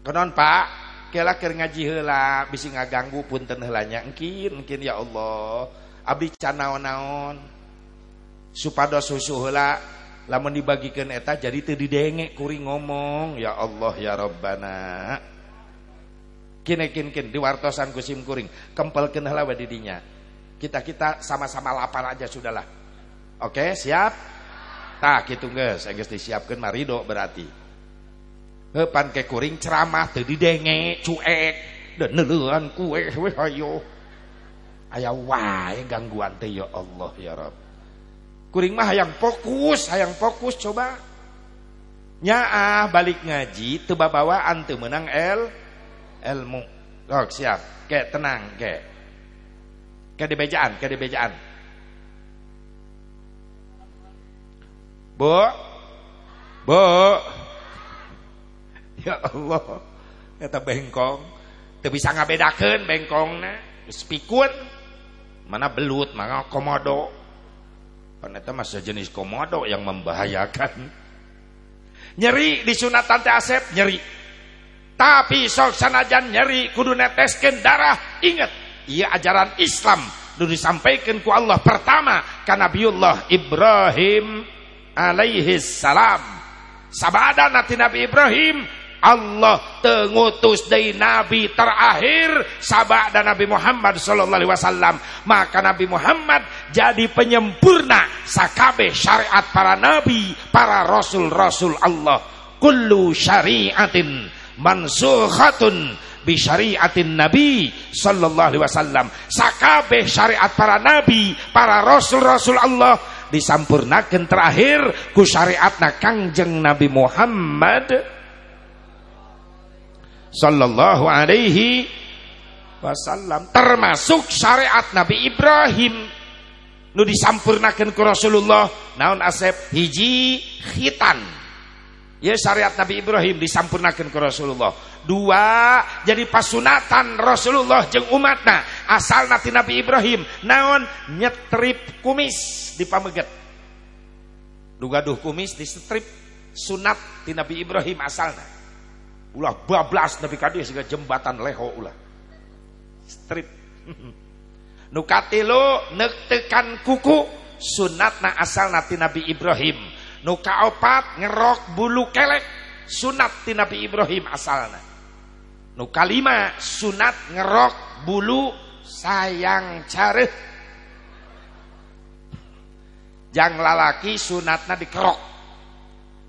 Konon Pak kela keur ngaji heula bisi ngaganggu punten heulanya. Engkin engkin ya Allah. Abdi can naon-naon. Supados susu heula lamun dibagikeun eta jadi teu didenge kuring ngomong. Ya Allah ya Rabbana. Kini kin kin diwartosan ku sim kuring. Kempelkeun heula didinya. Kita-kita sama-sama lapar aja sudahlah oke siap tak gitu geus geus disiapkeun marido berarti. Hepan ke kuring ceramah teu didenge cuek. Dan neuleuan kue we hayo aya wae gangguan teh ya Allah ya Rabb kuring mah hayang fokus hayang fokus coba. Nyaah balik ngaji teu babawaan teu menang el ilmu Rok siap. Ke tenang ke ke dibejaan ke dibejaan Bu Bu Ya Allah. Eta bengkong. Tidak bisa ngabedakan bengkongnya Spikun Mana belut, mana komodo. Karena itu masih jenis komodo yang membahayakan. Nyeri di sunatan teh asep nyeri. Tapi sok sanajan nyeri kudu neteskeun darah. Ingat, iya ajaran Islam. Nu disampaikan ku Allah pertama ka Nabiullah Ibrahim alaihi salam. Sabada nanti Nabi Ibrahim Allah tengutus dari Nabi terakhir sahabat dan Nabi Muhammad Sallallahu Alaihi Wasallam. Maka Nabi Muhammad jadi penyempurna sakabe syariat para Nabi para Rasul-Rasul Allah. Kullu syariatin mansukhatun bi syariatin Nabi Sallallahu Alaihi Wasallam. Sakabe syariat para Nabi para Rasul-Rasul Allah disampurnakan terakhir ku syariatna kangjeng Nabi Muhammad sallallahu alaihi wasallam termasuk syariat Nabi Ibrahim. Nu disampurnakan ke Rasulullah naon asep? Hiji khitan ya syariat Nabi Ibrahim disampurnakan ke Rasulullah. Dua jadi pasunatan Rasulullah jeng umatna. Asal nanti Nabi Ibrahim naon? Nyetrip kumis di pameget dugaduh kumis di strip sunat di Nabi Ibrahim asalnya ulah bablas Nabi kadi sehingga jembatan leho ulah. Strip nukatilu nektekan kuku sunatna asal nati Nabi Ibrahim nuka opat ngerok bulu kelek sunat ti Nabi Ibrahim asalna. Nuka lima sunat ngerok bulu sayang careh jang lalaki sunatna dikerok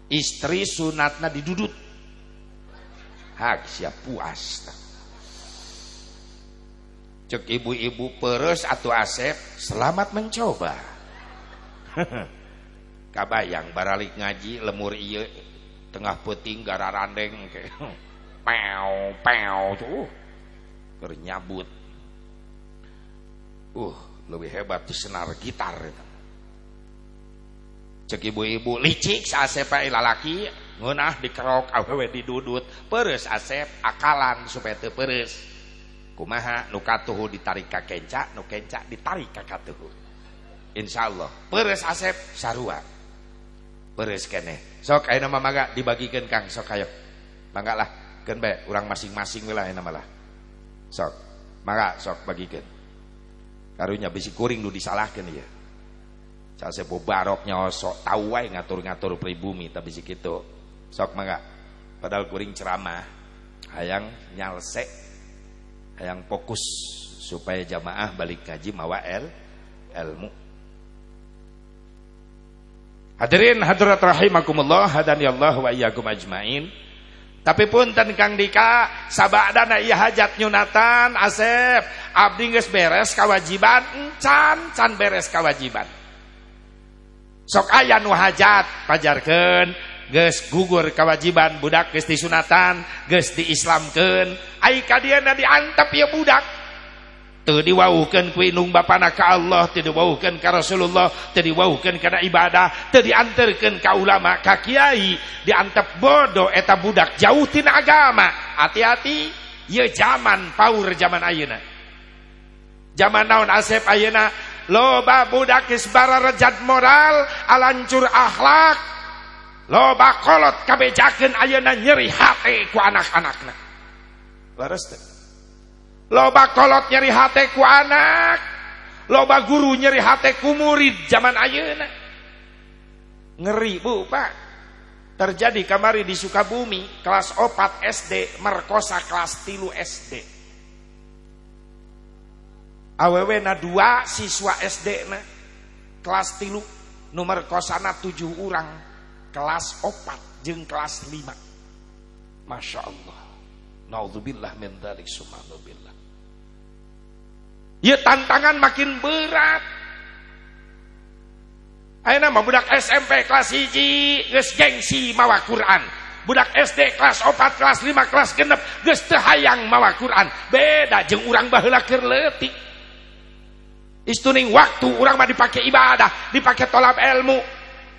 istri sunatna didudut. Hak siap puas cek ibu-ibu peres atau asep selamat mencoba kabayang baralik ngaji lemur iya tengah puting gara randeng ke pew pew tuh. Bernyabut uh lebih hebat tuh senar gitar cek ibu-ibu licik saasep lalaki ngeunah dikerok awewe didudut peres asep akalan supaya teu peres. Kumaha nu katuhu ditarik ka kenca nu ditarik ka katuhu. Insyaallah peres asep sarua peres kene. Sok ayeuna mah mangga dibagikeun Kang. Sok ayo. Mangga lah keun bae urang masing-masing ayeuna mah lah. Sok mangga sok bagikeun karunya bisi kuring nu disalahkeun ieu Saya barok nyawa sok tahu wae ngatur-ngatur pribumi tapi si kitu sok mangga. Padahal kuring ceramah. Hayang nyalsek. Hayang fokus supaya jamaah balik ngaji mawa el ilmu Hadirin hadirat rahimakumullah hadani Allah wa iyyakum ajmain. Tapi pun ten Kang Dika sabadana ieu hajat nyunatan Asep abdi geus beres kewajiban encan can beres kewajiban. Sok aya nu hajat pajarkeun Ges gugur kewajiban budak ges disunatan ges diislamkan ai kadiana diantap ya budak teu diwauhkeun ku kuinung Bapakna ka Allah teu diwaukan ka Rasulullah teu diwaukan kana ibadah teu dianterkeun ka ulama Ka kiai. Diantep bodo eta budak jauh tina agama. Hati-hati ye jaman paur jaman Ayeuna. Jaman naon asep Ayeuna? Loba budak isbara rejat moral alancur akhlak. Loba kolot kabejakeun Ayeuna nyeri hati ku anak-anakna. Leres teh. Loba kolot nyeri hate ku anak. Loba guru nyeri hate ku murid zaman ayeuna. Ngeri bu pak. Terjadi kamari di Sukabumi kelas 4 SD merkosa kelas tilu SD awewe na dua siswa SD na kelas tilu nomor kosana tujuh orang kelas opat jeng kelas lima. Masya Allah. Naudzubillah min dalik subhanallahi Ya tantangan makin berat. Ayo nama budak SMP kelas hiji Ges gengsi mawa Quran. Budak SD kelas 4 kelas 5 kelas genep Ges tehayang mawa Quran. Beda jeng urang baheula keur leutik. Istuning waktu urang mah dipakai ibadah Dipakai tolap ilmu.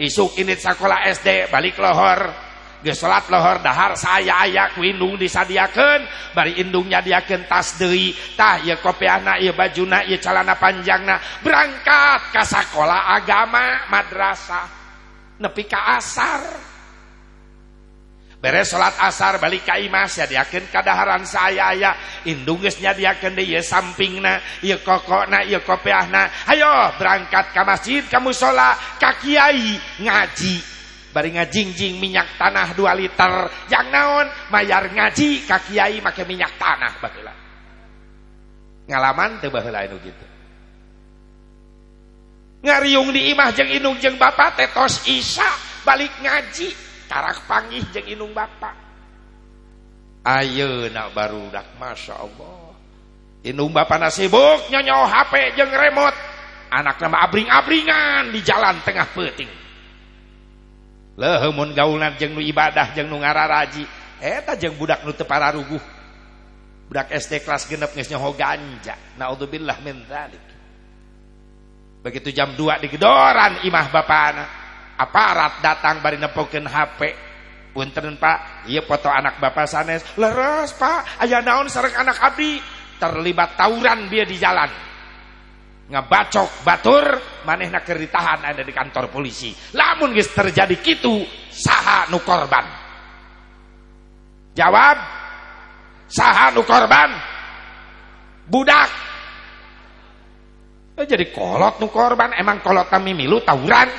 Isuk ini sekolah SD balik lohor salat lohor dahar saya ayak windung disadiakan bari indungnya diaken tas Detah ya kopiana ya bajuna ya calana panjangna. Berangkat ke sekolah agama madrasah. Nepi ka asar. Beres salat asar balik ka imas ya diaken kadaharan saya ya. Indungesnya diaken deh ya sampingna ya kokokna ya kopiahna. Ayo berangkat ke masjid kamu sholat kakiai ngaji. Bari ngajingjing minyak tanah 2 liter. Yang naon? Mayar ngaji ka kiai make minyak tanah baheula. Ngalaman teu baheula anu kitu ngariung di imah jeung indung jeung bapak tetos isya balik ngaji. Tarak panggih jeng inung baru dak Masya Allah. Inung bapak nasibuk nyonyo HP jeng remote anak nama abring-abringan di jalan tengah peting lehemun gaulan jeng nu ibadah jeng nu ngararaji. Eta jeng budak nu tepara ruguh budak SD kelas genep geus nyoho ganja. Naudzubillah min dzalik. Begitu jam 2 digedoran imah bapana aparat datang bari HP punten Pak. Iya foto anak bapak sanes leres Pak. Aya naon sareng anak abdi? Terlibat tawuran dia di jalan ngabacok batur manehna keur ditahan ada di kantor polisi. Lamun geus terjadi kitu saha nu korban? Jawab saha nu korban? Budak. Eh, jadi kolot nu korban emang kolot kami milu tawuran?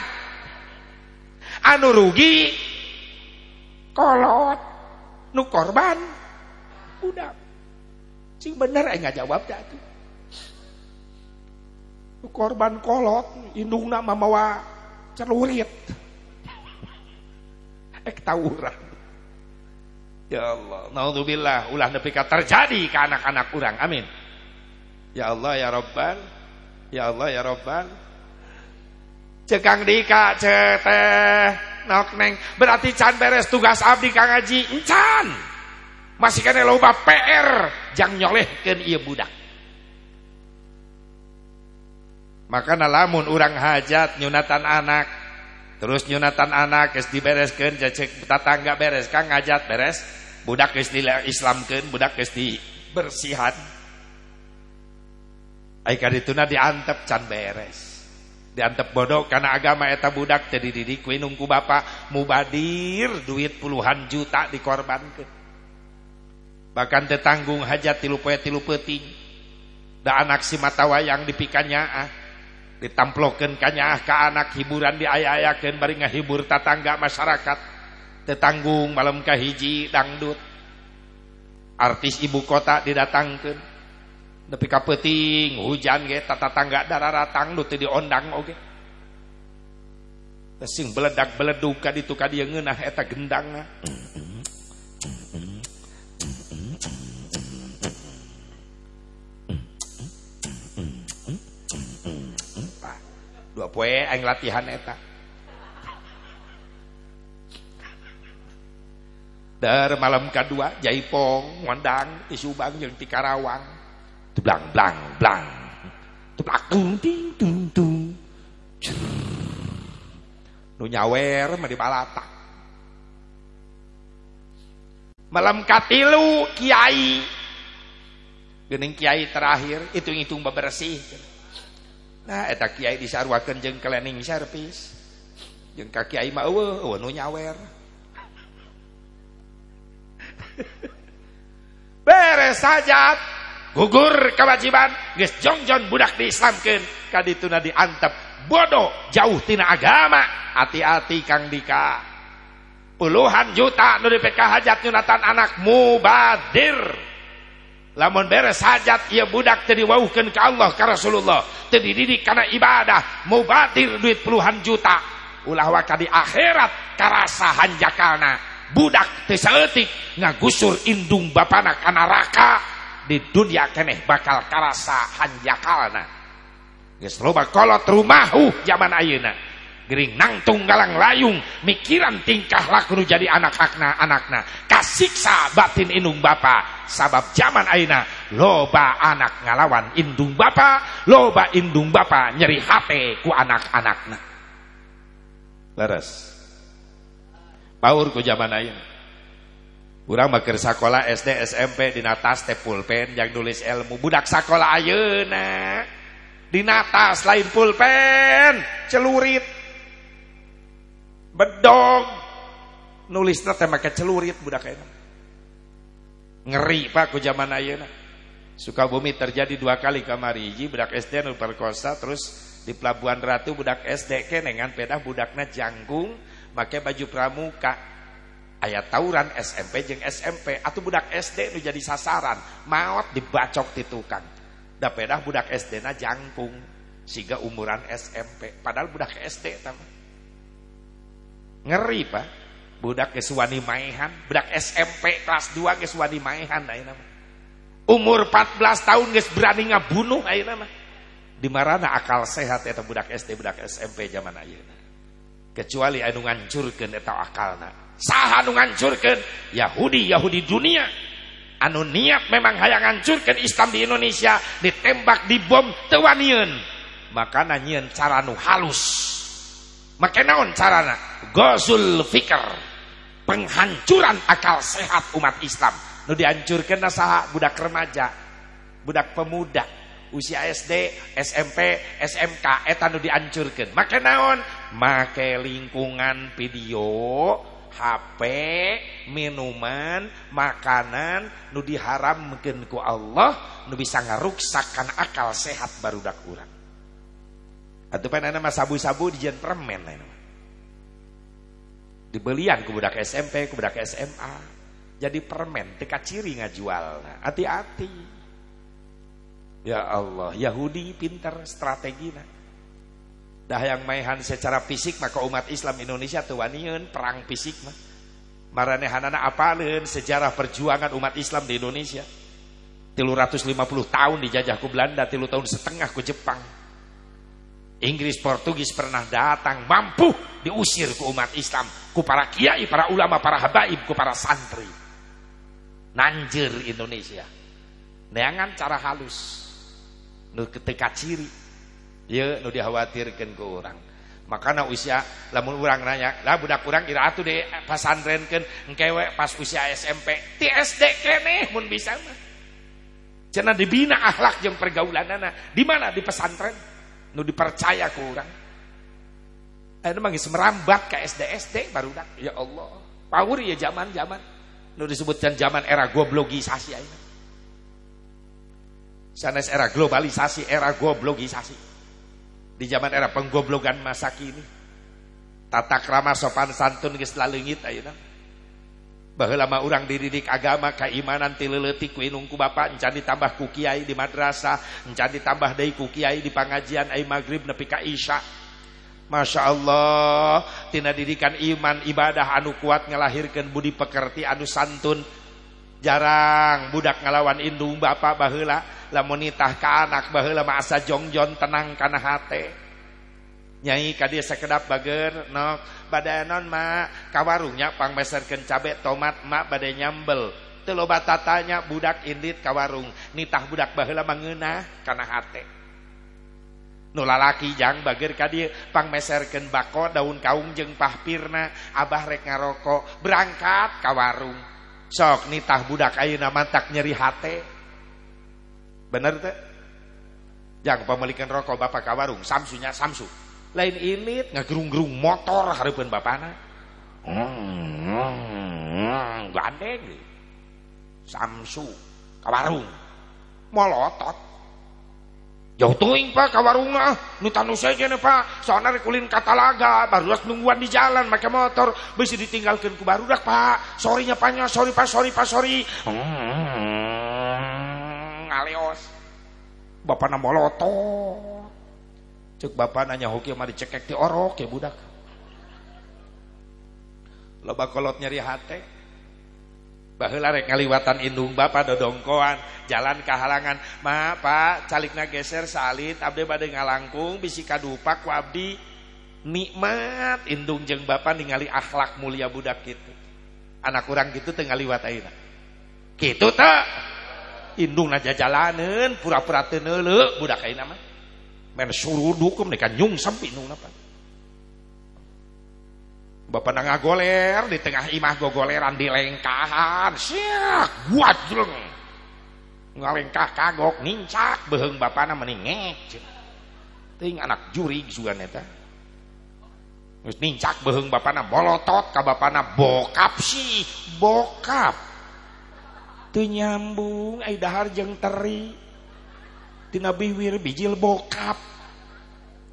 Anu rugi? Kolot nu korban. Udah sing bener nggak jawab dah tuh korban kolot indung nama mawa celurit. Ek tawuran ya Allah naudzubillah ulah nepi terjadi ke anak-anak kurang amin. Ya Allah ya Rabbal ya Allah ya Rabbal. Cekang dika ceteh nok neng. Berarti can beres tugas abdi kang ngaji encan. Masih kena loba PR jang nyolehkeun ieu budak maka lamun urang hajat nyunatan anak. Terus nyunatan anak geus dibereskeun cek tatangga beres. Kang ngajat beres budak geus diislamkeun budak geus dibersihan. Ai kadituna diantep can beres. Diantep bodoh karena agama eta budak jadi didik we nungku bapak mubadir duit puluhan juta dikorbankan bahkan tetanggung hajat tilu poe tilu peting da anak si mata wayang dipikannya ah ditamplokeun kanya ka anak hiburan diaya-ayakeun bari ngahibur tatangga masyarakat. Tetanggung malam kahiji dangdut. Artis ibu kota didatangkeun. Nepi ka peuting hujan ge tata tangga dararatang nu teu diondang oge. Sing beledak beleduk ka ditu ka dieu ngeunah eta gendangna. Dua poe aing latihan eta. Dar malam kedua jaipong ngondang di Subang jeung di Karawang. Blang blang blang. Teplak tung ting tung tung. Nu nyawer mah di balata. Malam katilu kiai. Gening kiai terakhir hitung-hitung bebersih nah eta kiai disarwakeun jeung kelening servis jeung ka kiai mah eueuh eueuh nu nyawer. Beres sajat gugur kewajiban geus jongjon budak diislamkeun. Kadituna diantep bodoh jauh tina agama. Hati-hati Kang Dika. Puluhan juta nu dipek hajat nyunatan anak mubadir lamun beres hajat ieu budak teu diwauhkeun ka Allah ka Rasulullah. Teu dididik kana ibadah mubadir duit puluhan juta. Ulah waka di akhirat karasa hanjakalna budak teu saeutik ngagusur indung bapana kana neraka. Di dunia keneh bakal karasa hanjakalna geus kolot rumahu zaman ayeuna gering nangtung galang layung. Mikiran tingkah laku jadi anak akna anakna. Kasiksa batin indung bapa. Sabab zaman ayeuna loba anak ngalawan indung bapa loba indung bapa nyeri hati ku anak-anakna. Leres. Paur ku zaman ayeuna Urang mager sekolah SD SMP di atas teh pulpen yang nulis ilmu. Budak sekolah ayeuna. Di atas lain pulpen celurit bedog. Nulis teh make celurit budak ngeri pak ku zaman ayeuna. Sukabumi terjadi dua kali kamari hiji budak SD nu perkosa terus di Pelabuhan Ratu budak SD kenengan pedah budakna jangkung make baju pramuka. Ayat tawuran SMP jeng SMP atau budak SD nu jadi sasaran maot dibacok di tukang. Da pedah budak SD na jangkung siga umuran SMP padahal budak SD ngeri pak. Budak geswani maehan budak SMP kelas 2 geswani maehan ayeuna mah. Umur 14 tahun guys berani ngabunuh ayeuna mah. Di marana akal sehat eta budak SD budak SMP zaman ayeuna. Kecuali anu ngancurkeun eta akalna. Saha anu ngancurkeun? Yahudi Yahudi dunia. Anu niat memang hayang ngancurkeun Islam di Indonesia ditembak dibom teu wanieun maka nanyieun cara nu halus. Make naon carana gozul fikr penghancuran akal sehat umat Islam nu dihancurkeun saha budak remaja budak pemuda usia SD, SMP, SMK eta nu diancurkeun. Make naon? Make lingkungan video, HP, minuman, makanan nu diharamkeun ku Allah nu bisa ngaruksakan akal sehat barudak urang. Atuh panana mah sabu-sabu dijieun permen Dibelian ku budak SMP, ku budak SMA. Jadi permen teka ciri ngajual. Hati-hati. Ya Allah, Yahudi pintar strategi nah. Dah yang maihan secara fisik maka umat Islam Indonesia tuanian perang fisik mah. Maranehanana apaleun sejarah perjuangan umat Islam di Indonesia. 350 tahun dijajah ku Belanda, tilu tahun setengah ku Jepang. Inggris, Portugis pernah datang, mampu diusir ku umat Islam, ku para kiai, para ulama, para habaib, ku para santri. Nanjir Indonesia. Neangan cara halus. Nu ketika ciri. Ya nu dikhawatirkan ke orang. Makanya usia lamun orang nanya lah budak orang kira atuh deh pasantrenkeun engkewe pas usia SMP ti SD kene mun bisa mah. Cenah dibina akhlak jeung pergaulanana. Di mana? Di pesantren nu dipercaya ku urang Ayo mah geus merambat ke SD SD barudak ya Allah power ya zaman-zaman nu disebutkan zaman era goblogisasi ayeuna Sanes era globalisasi, era goblokisasi. Di zaman era penggoblogan masa kini. Tata krama sopan santun geus lalengit ayeuna. Lama orang dididik agama keimanan tileletik ku inungku bapak encan ditambah ku kiai di madrasah, encan ditambah deui ku kiai di pangajian ai maghrib nepi ka isya. Masya Allah Tina didikan iman ibadah anu kuat ngelahirkan budi pekerti anu santun. Jarang budak ngalawan indung bapak bahula lamun nitah ka anak baheula mah asa jongjon tenang kana hate. Nyai ka dieu sakedap bager nok bade non mak. Ka warung nya pangmeserkeun cabe tomat mak bade nyambel. Teu loba tatanya budak indit ka warung nitah budak baheula mah ngeunah kana hate. Nu lalaki jang bager ka dieu pangmeserkeun bako daun kaung jeung pahpirna abah rek ngarokok berangkat ka warung. Sok nitah budak ayeuna mantak nyeri hate. Benar teh? Yang pemilikan rokok bapak kawarung, samsunya samsu. Lain ilit. Ngagerung-gerung motor hareupeun bapana. Hmm, gandeng. Samsu kawarung. Molotot. Jauh tuing pak kawarungna nu tanu saja nih pak. Soalnya rekulin katalaga baru nungguan di jalan pakai motor. Bisa ditinggalkan ku barudak pak. Sorrynya paknya sorry pak sorry pak sorry. Hmm ngaleos. Bapak nama loto cek bapak nanya hoki mari cekek di orok ya budak. Loba kolot nyari hati. Baheula rek ngaliwatan indung bapak dodongkoan jalan kehalangan ma pak calikna geser salit abdi bade ngalangkung bisi kadupak ku nikmat indung jeng bapak ningali akhlak mulia budak gitu. Anak kurang gitu tengah liwat gitu tak indung naja jalanen pura-pura tenele budak ayeuna mah men suruduk mereka nyung sampai indung napa Bapak nang goler di tengah imah gogoleran di lengkahan siak buat jeng ngalengkah kagok nincak beheng bapana mending ngek ting anak juri juga neta Terus nincak beheng bapana bolotot ka bapana bokap sih bokap teu nyambung ai dahar jeung teri tina biwir bijil bokap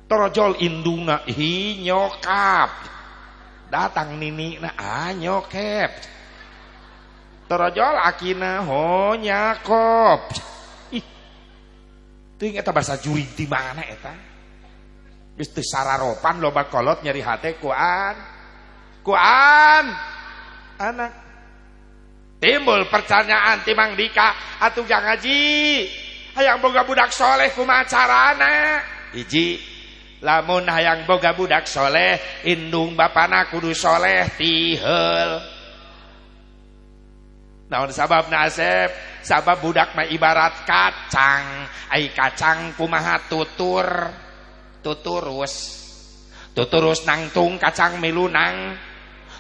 torojol indungna hi nyokap datang nini na ah nyokep torojol akina ho nyakop ih ting eta bahasa juring di mana eta Geus teu sararopan loba kolot nyeri hate kuan. Kuan. Anak. Timbul pertanyaan timang dika atuh gang ngaji. Hayang boga budak soleh kumaha carana? Hiji, lamun hayang boga budak soleh, indung bapana kudu soleh tiheul. Naon sabab nasib? Sabab budak mah ibarat kacang, ai kacang kumaha tutur tuturus tuturus nangtung kacang milunang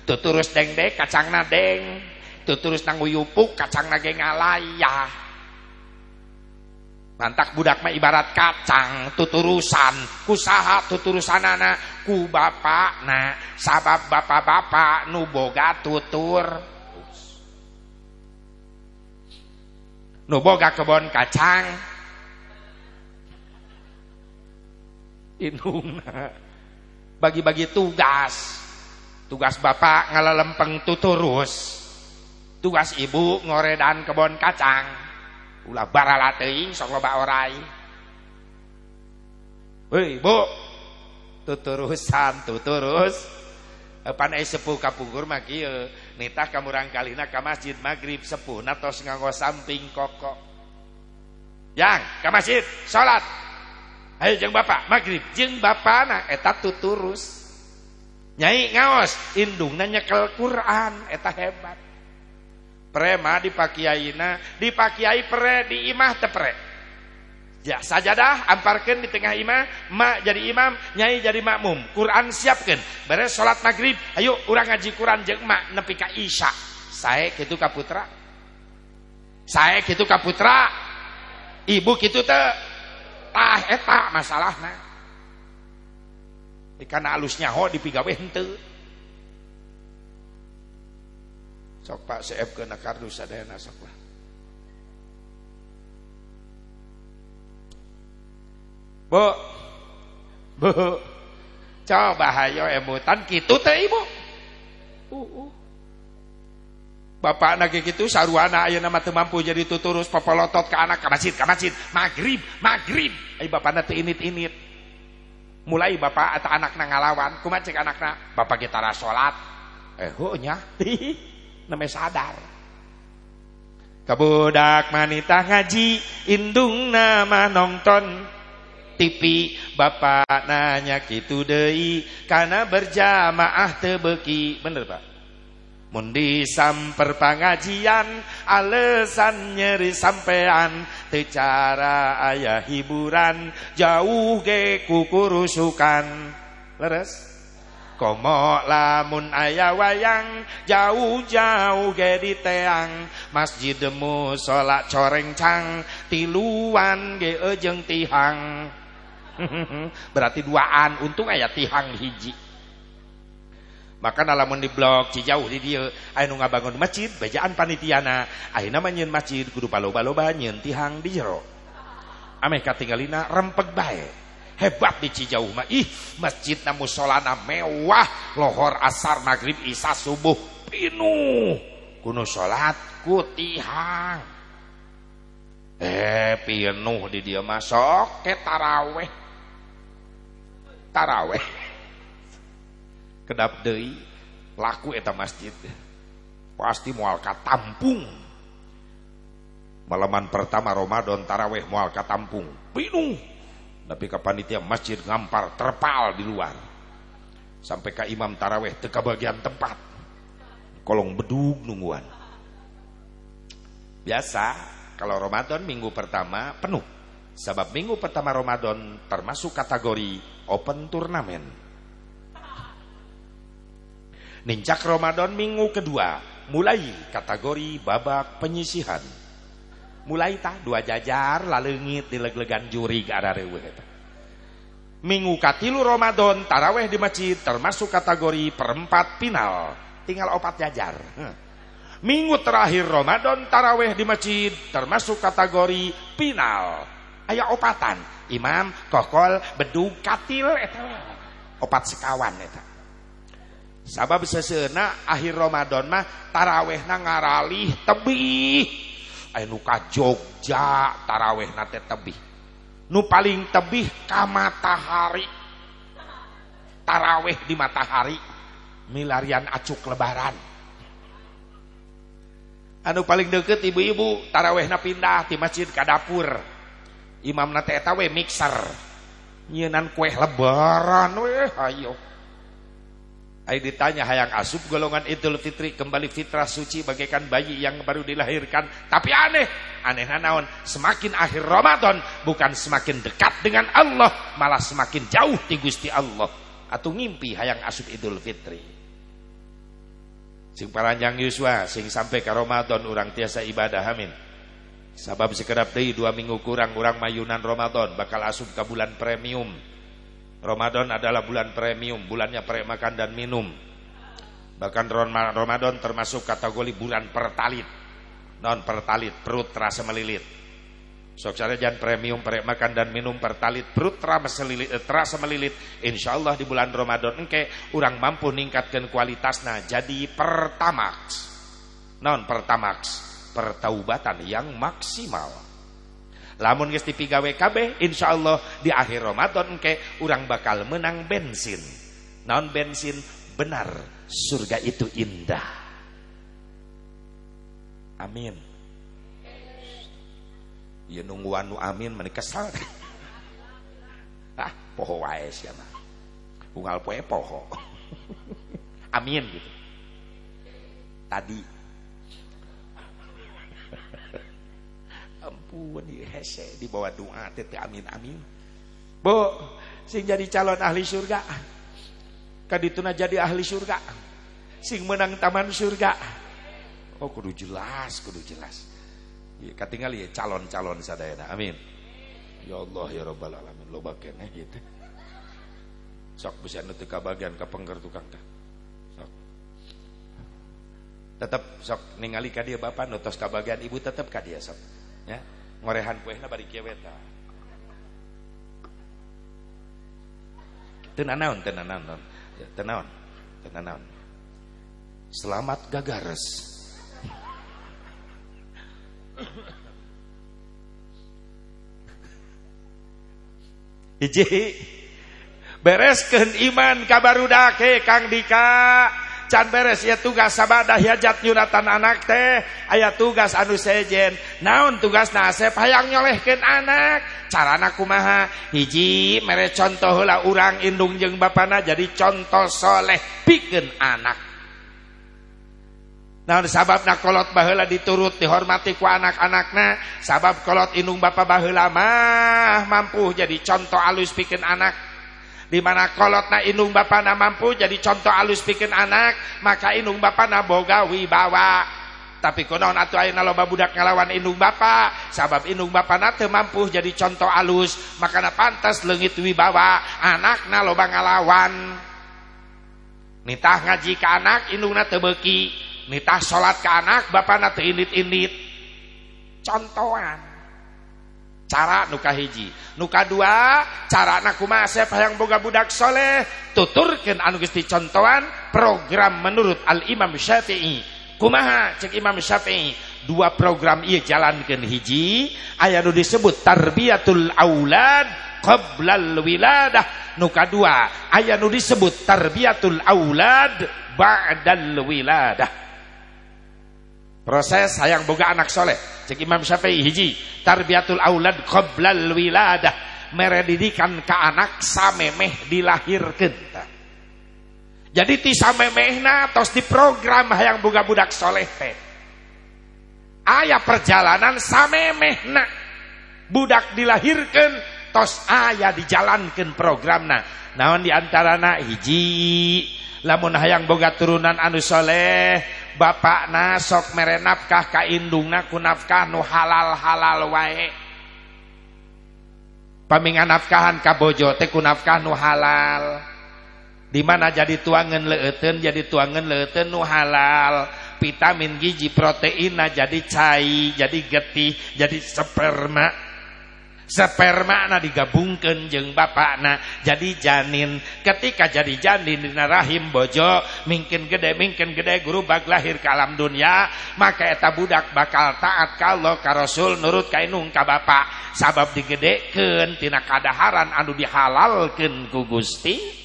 tuturus dengdek kacang nadeng tuturus nang uyupuk kacang nage ngalaya mantak budak mah ibarat kacang tuturusan. Kusaha tuturusan anak ku bapak na sabab bapak-bapak nu boga tutur. Nu boga kebon kacang. Indungna bagi-bagi tugas. Tugas bapak ngalalempeng tuturus. Tugas ibu ngoredan kebon kacang ulah barala teuing sok loba orai. Hei bu. Tuturusan tuturus. Pan ai sepuh kapungkur mah kieu nitah ka murangkalina ka masjid magrib sepuh natos nganggo samping kokok. Yang ke masjid salat. Ayo jeng bapak maghrib. Jeng bapak na eta tuturus. Nyai ngaos indung nyekel Quran eta hebat prema dipakiaina dipakiai pre di imah tepre ya sajadah amparkan di tengah imah mak jadi imam nyai jadi makmum. Quran siapkan beres sholat maghrib. Ayo urang ngaji Quran jeng mak nepi ka isya. Saya gitu kaputra saya gitu kaputra ibu gitu teh tah eta masalahna. Ikan alusnya ho dipigawe henteu sok pak seep ke kardus sadayana sok lah Bu. Bu. Coba hayo emutan kitu teh ibu. Uh, uh. Bapak nage gitu saruana ayo nama teu mampu jadi tuturus popolotot ke anak ke masjid ke masjid. Maghrib maghrib. Ayo bapak nanti init init mulai bapak atau anak ngalawan kumaha cek anakna? Bapak kita salat eh ho nya namanya sadar. Kabudak manita ngaji indung nama nonton TV bapak nanya gitu deui karena berjamaah tebeki. Bener pak? Mundi samper pengajian alasan nyeri sampean. Tecara ayah hiburan jauh ge kukurusukan. Leres komo lamun ayah wayang jauh-jauh ge teang. Masjidmu sholat coreng cang tiluan ge tihang. Berarti duaan untung ayah tihang hiji. Maka lamun di blog Cijauh di dia aya nu ngabangun masjid bejaan panitiana. Ayeuna mah masjid kudu paloba-loba nyeun tihang di jero. Ameh katinggalina rempeg bae hebat di Cijauh mah. Ih masjid na musolana mewah. Lohor asar maghrib isya subuh. Pinuh. Kuno salat ku tihang. Eh pinuh di dia masuk ke taraweh. Taraweh. Kedap deui laku eta masjid. Pasti moal katampung malaman pertama Ramadan taraweh moal katampung pinuh tapi ka panitia masjid ngampar terpal di luar. Sampai ke imam taraweh teka bagian tempat. Kolong bedug nungguan. Biasa kalau Ramadan minggu pertama penuh. Sebab minggu pertama Ramadan termasuk kategori open turnamen. Nincak Ramadan minggu kedua mulai kategori babak penyisihan. Mulai tak dua jajar lalengit di leg-legan juri Minggu katilu Ramadan taraweh di masjid termasuk kategori perempat final. Tinggal opat jajar. Minggu terakhir Ramadan taraweh di masjid termasuk kategori final. Ayah opatan. Imam, kokol, bedug, katil eta. Opat sekawan eta. Sabab sesena akhir Ramadan mah tarawehna ngaralih tebih. Anu ka Jogja tarawehna teh tebih. Nu paling tebih ka matahari. Taraweh di matahari milarian acuk lebaran anu paling deket ibu-ibu tarawehna pindah di masjid ke dapur imam nate eta we mixer nyienan kue lebaran weh ayo Ayo ditanya hayang asup golongan Idul Fitri kembali fitrah suci bagaikan bayi yang baru dilahirkan. Tapi aneh, aneh naon semakin akhir Ramadan bukan semakin dekat dengan Allah, malah semakin jauh di Gusti Allah. Atau ngimpi hayang asup Idul Fitri sing paranjang Yuswa sing sampai ke Ramadan orang tiasa ibadah amin sabab sekedap deui dua minggu kurang orang mayunan Ramadan bakal asup ke bulan premium Ramadan adalah bulan premium bulannya pre makan dan minum bahkan Ramadan termasuk kategori bulan pertalit non pertalit perut terasa melilit Sok jangan premium perek makan dan minum pertalit perut terasa melilit, eh, terasa melilit. Insya Allah di bulan Ramadan engke orang mampu ningkatkan kualitasnya jadi pertamax. Non pertamax pertaubatan yang maksimal. Lamun geus dipigawe kabeh Allah di akhir Ramadan engke orang bakal menang bensin. Non bensin benar surga itu indah. Amin. Ya nunggu anu amin meni kesal. ah, poho wae sia mah. Unggal poe poho. amin gitu. Tadi ya hese di bawah doa teh amin amin. Bu, sing jadi calon ahli surga. Kadituna jadi ahli surga. Sing menang taman surga. Oh kudu jelas, kudu jelas. Ya, katingal ya calon-calon sadayana. Amin. Ya Allah ya Rabbal alamin. Lo bagian gitu. Sok bisa nu teu bagian ka pengger tukang teh. Sok. Tetep sok ningali ka dia bapak nutos ka bagian ibu tetep ka dia sok. Ya. Ngorehan kuehna bari kieu eta. Teu nanaon, teu. Selamat gagares. Hiji bereskeun iman kabarudake Kang Dika can beres ya tugas sabadah hajat nyuratan anak teh. Aya tugas anu sejen. Naon tugas nasep hayang nyolehkeun anak. Carana kumaha? Hiji mere contoh lah urang indung jeung bapana jadi contoh soleh pikeun anak. Nah sabab nak kolot baheula diturut dihormati ku anak-anakna sabab kolot indung bapak baheula mah mampu jadi contoh alus bikin anak di mana kolot na indung na mampu jadi contoh alus bikin anak maka indung na boga wibawa. Tapi konon atuh ayeuna loba budak ngalawan indung bapa sabab indung na teu mampu jadi contoh alus maka na pantas leungit wibawa anakna loba ngalawan. Nitah ngaji ke anak indungna teu beuki. Nitah salat ke anak bapak nanti init-init. Contohan cara nuka hiji. Nuka dua cara anak kumasep yang boga budak soleh. Tuturkan anu gusti contohan program menurut al imam syafi'i. Kumaha? Cek imam syafi'i. Dua program iya jalankan hiji ayat nu disebut tarbiyatul aulad qoblal wiladah. Nuka dua ayat nu disebut tarbiyatul aulad ba'dal wiladah proses sayang boga anak soleh. Cek Imam Syafi'i hiji. Tarbiyatul aulad qoblal wiladah. Mere didikan ke anak samemeh dilahirkan jadi ti samemehna tos diprogram hayang boga budak soleh ayah perjalanan samemehna. Budak dilahirkan tos ayah dijalankan programna. Naon diantarana? Hiji. Lamun hayang boga turunan anu soleh Bapak nasok mere nafkah ka indungna ku nafkah nu halal halal wae. Pamingan nafkahan ka bojo teh ku nafkah nu halal. Di mana jadi tuangan leuten jadi tuangan leuten nu halal. Vitamin gizi protein jadi cai jadi getih jadi sperma spermana digabungkan jeung bapakna. Jadi janin. Ketika jadi janin dina rahim bojo mingkin gede mingkin gede guru bag lahir ke alam dunia maka eta budak bakal taat kalau ka rasul nurut ka inung ka bapak. Sabab digedekeun tina kadaharan anu dihalalkeun ku Gusti.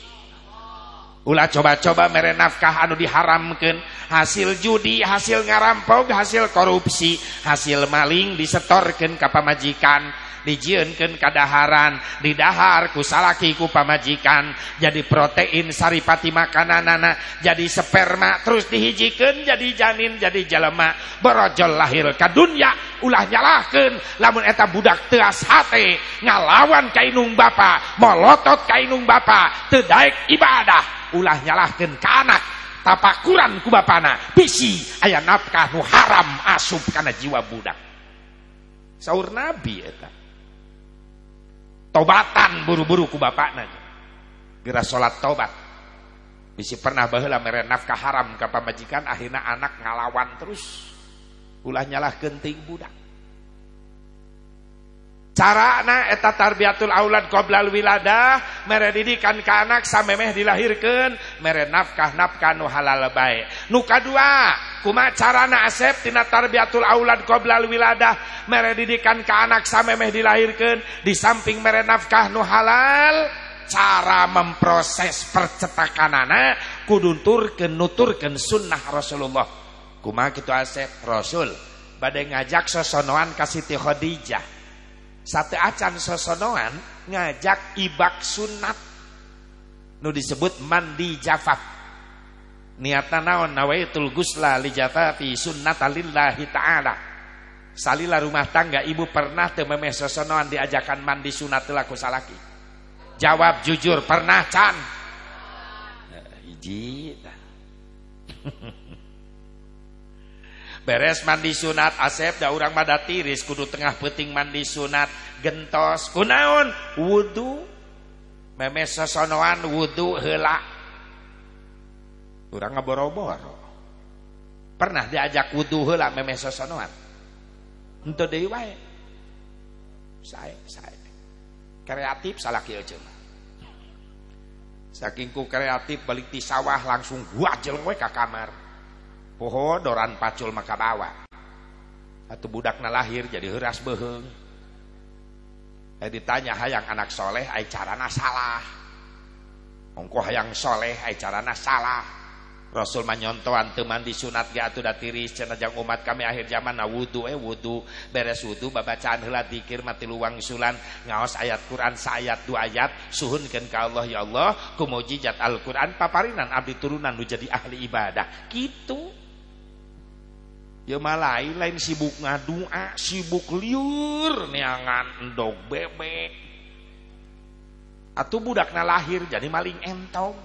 Ulah coba-coba mere nafkah anu diharamkeun. Hasil judi hasil ngarampog hasil korupsi hasil maling disetorkeun ka pamajikan. dijieunkeun kadaharan didahar ku salaki ku pamajikan. Jadi protein saripati makanan jadi sperma terus dihijikeun jadi janin jadi jelema. Berojol lahir ka dunya ulah nyalahkeun. Lamun eta budak teas hate ngalawan kainung bapa molotot kainung bapa teu daek ibadah ulah nyalahkeun ka anak. Tapakuran ku bapana bisi aya nafkah nu haram asup kana jiwa budak. Saur nabi eta. Tobatan buru-buru ku bapak nanya gira sholat tobat bisi pernah baheula mere nafkah haram ke pamajikan akhirnya anak ngalawan terus. Ulah nyalah genting budak carana eta tarbiatul aulad qoblal wiladah mere didikan ke anak samemeh dilahirkan mere nafkah nafkah nu halal bae. Nu kadua kuma carana asep tina tarbiatul aulad qoblal wiladah mere didikan ke anak samemeh dilahirkan di samping mere nafkah nu halal cara memproses percetakanana kudunturkeun nuturkeun sunnah Rasulullah. Kuma kitu asep Rasul badai ngajak sosonoan ka Siti Khadijah satu acan sosonoan ngajak ibak sunat. Nu disebut mandi jafaf niatna naon nawaitul gusla li jafafi sunnatalillahi ta'ala. Salila rumah tangga ibu pernah teu memeh sosonoan diajakan mandi sunat laku salaki. Jawab jujur pernah can hiji beres mandi sunat asep da urang mada tiris kudu tengah peting mandi sunat gentos. Kunaon? Wudu. Memes sosonoan wudu heula. Urang ngaboro-boro. Pernah diajak wudu heula memes sosonoan henteu deui wae. Sae kreatif salaki aja saking ku kreatif balik di sawah langsung gua we ka kamar poho doran pacul maka bawa. Atau budakna lahir jadi heras beheng eh ditanya hayang anak soleh ay carana salah? Ongko hayang soleh ay carana salah? Rasul manyontoan teman di sunat ge atuh da tiris cenah umat kami akhir zaman na wudu eh wudu. Beres wudu babacaan heula zikir mati luang sulan. Ngaos ayat Quran saayat dua ayat suhunkeun ka Allah ya Allah ku mujizat Al-Qur'an paparinan abdi turunan nu jadi ahli ibadah. Kitu Ya malai lain sibuk ngadua, sibuk liur neangan endog bebek. Atau budakna lahir jadi maling entong.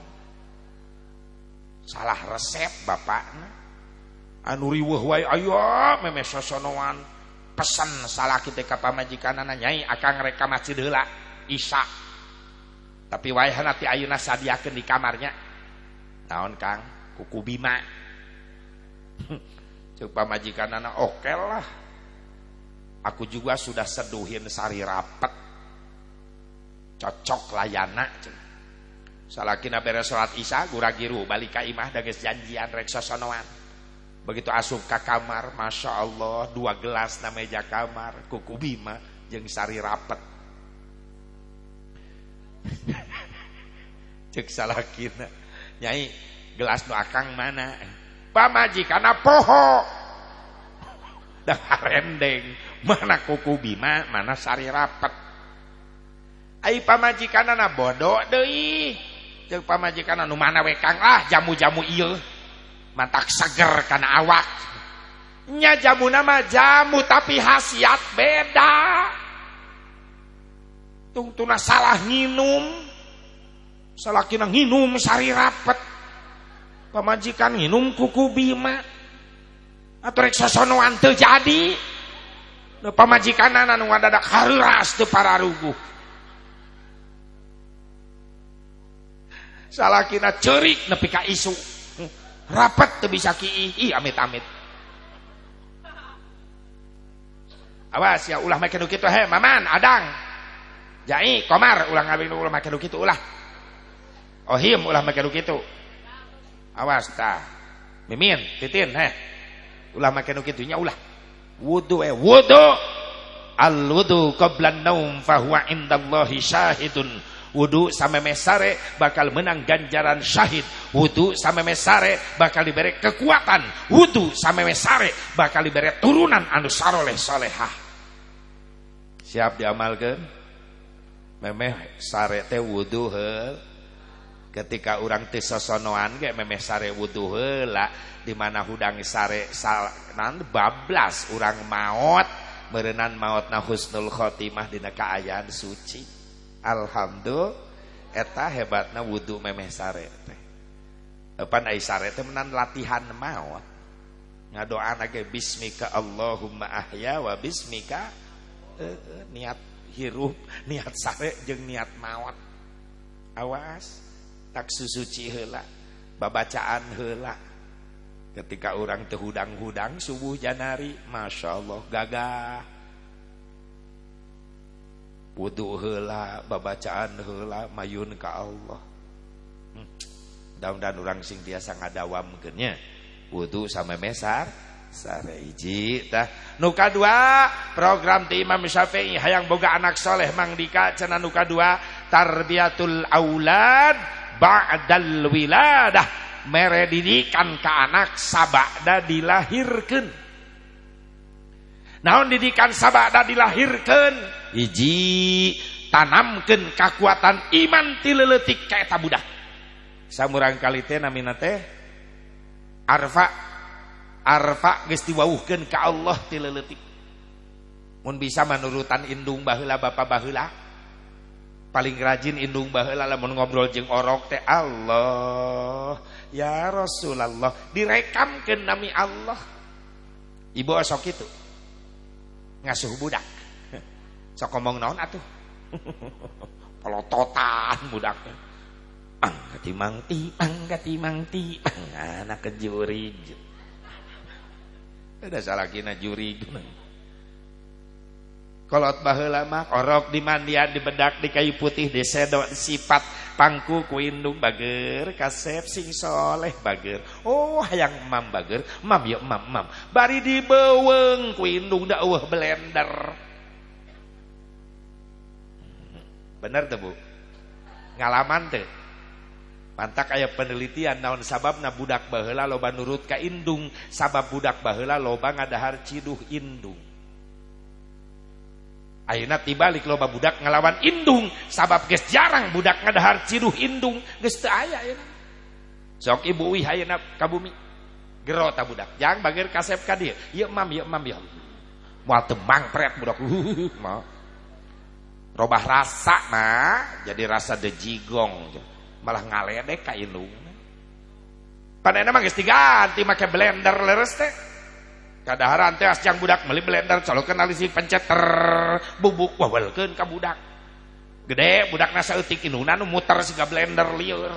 Salah resep bapaknya. Anu riweuh wae ayo meme sosonoan pesan salah kita ka pamajikanana nyai akang reka masjid heula Isya. Tapi wae nanti ayeuna sadiakeun di kamarnya. Naon Kang? Kuku Bima. Coba majikan anak oke okay lah. Aku juga sudah seduhin sari rapet. Cocok layana. Salakina beres sholat isya guragiru balik ke imah dages janjian rek sosonoan. Begitu asup ke kamar, Masya Allah, dua gelas na meja kamar, kuku bima, jeng sari rapet. Cek salakina. Nyai, gelas nu akang mana? Pamajikana poho. Dah rendeng. Mana kuku bima mana sari rapet ai pamajikana bodoh deui. Jeung pamajikana nu mana wekang lah jamu-jamu ieu. Mantak seger kana awak. Nya jamu nama jamu tapi khasiat beda. Tungtuna salah nginum. Salah kina nginum sari rapet pemajikan minum kuku bima. Atau reksosono ante jadi. Da ada keras tuh para rugu. Salah kira cerik nepi ka isu. Rapat tuh bisa kiih ih. Amit-amit. Awas ya ulah make nu heh, he maman adang. Jai komar ulah ngambil ulah make nu kitu ulah. Ohim ulah make nu awas tah. Mimin titin he ulah make nu kitu nya ulah. Wudu eh wudu. Al wudu qabla naum fahuwa indallahi syahidun. Wudhu sama mesare bakal menang ganjaran syahid. Wudhu sama mesare bakal diberi kekuatan. Wudhu sama mesare bakal diberi turunan anu saroleh solehah. Siap diamalkan memeh sare teh wudhu hel ketika orang teh sosonoan ge memeh sare heula di mana hudang sare sanan bablas orang maut merenan maut na husnul khotimah dina kaayaan suci. Alhamdulillah eta hebatna wudhu memeh sare teh. Pan ai sare teh menan latihan maut ngadoan age bismika Allahumma ahya wa bismika e, e, niat hirup niat sare jeung niat maut awas tak susuci heula babacaan heula. Ketika orang tehudang-hudang subuh janari Masya Allah gagah. Wudhu hela babacaan hela mayun ke Allah. Hmm. daun-daun orang sing biasa ngadawam genya wudhu sama mesar sare hiji tah. Nu dua program ti Imam Syafi'i hayang boga anak soleh Mang Dika cenah nu dua tarbiyatul aulad ba'dal wiladah mere didikan ke anak sabada dilahirkan naon didikan sabada dilahirkan hiji tanamkan kekuatan iman tileletik kayak budak samurang kali teh namina teh arfa arfa geus diwauhkeun ka Allah tileletik mun bisa menurutan indung baheula bapa baheula paling rajin indung baheula lamun ngobrol jeung orok teh Allah ya Rasulullah direkamkeun nami Allah. Ibu osok itu. Ngasuh budak. Sok ngomong naon atuh? Pelototan budaknya panggati mangti panggati mangti. Anak kejuri ada salah kina juri kolot baheula mah orok di mandian di bedak di kayu putih di sedok sifat pangku ku indung bager kasep sing soleh bager. Oh hayang mam bager mam ya mam mam. Bari dibeweng ku indung dakwah blender. Bener tuh bu? Ngalaman tuh. Pantak aya penelitian naon sababna budak baheula loba nurut ka indung sabab budak baheula loba ngadahar ciduh indung Ayeuna tibalik loba budak ngelawan indung. Sabab geus jarang budak ngadahar ciduh indung. Geus teu aya ayeuna sok ibu wi ayeuna ka bumi. Budak. Jang bageur kasep ka dieu. Ieu mam ieu mam ieu moal teu mangpret budak. Robah rasa mah jadi rasa dejigong. Malah ngaledek ka indung. Pada mah geus diganti make blender leres teh kadaharan teh asjang budak meuli blender colokeun alisi pencet ter bubuk wawelkeun ka budak. Gede budak nasa indungna nu muter siga blender lieur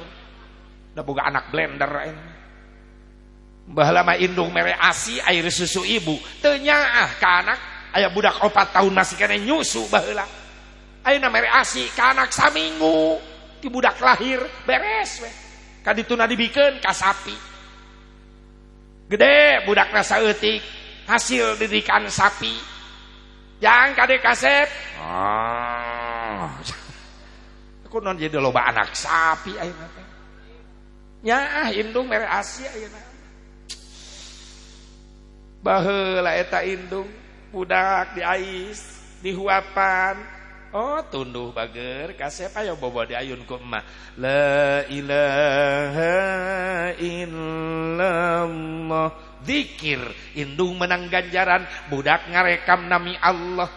da boga anak blender baheula mah indung mere asi air susu ibu. Teu nyaah anak. Aya budak opat tahun masih kene nyusu baheula. Ayeuna mere asi ka anak saminggu. Di budak lahir beres we. Ka dituna dibikeun ka sapi. Gede budak rasa eutik hasil didikan sapi. Yang kade kasep oh aku non jadi loba anak sapi teh nya indung mere asi ayeuna baheula eta indung budak di ais di huapan. Oh tunduh bager kasep ayo bobo di ayun ku emak. La ilaha illallah Zikir indung menang ganjaran Budak ngarekam nami Allah.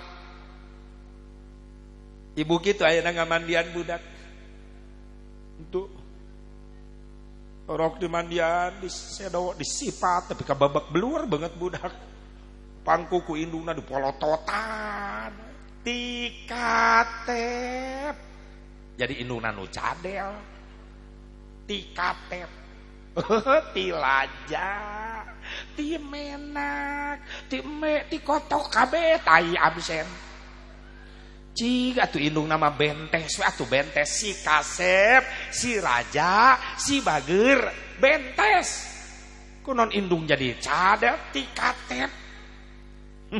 Ibu gitu ayo nang mandian budak. Untuk Rok di mandian di sedo di sifat tapi kababak beluar banget budak. Pangkuku indungna di polototan dikatep jadi indung nanu cadel. Ti katep ti menak ti me ti kotok kabe tai absen. Cik atuh indung nama bentes atuh bentes si kasep si raja si bager bentes. Kunon indung jadi cadet ti katep.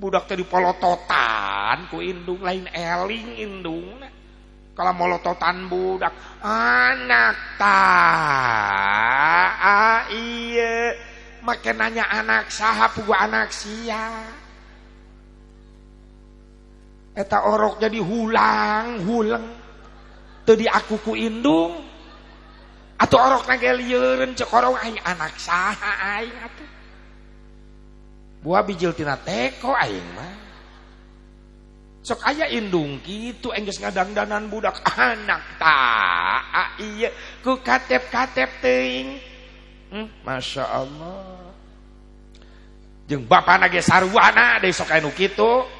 Budak tadi polototan ku indung lain eling indung kalau molototan budak anak ta iya. Makin nanya anak saha pugu anak sia. Eta orok jadi hulang hulang. Tadi aku ku indung atau orok nagelieureun cek orok anak saha aing atuh. Buah bijil tina teko aing mah sok aya indung gitu enggeus ngadangdanan budak anak ta iya. Ku katep-katep teuing. Hmm, Masya Allah. Jeung bapak nage sarwana deui sok anu kitu.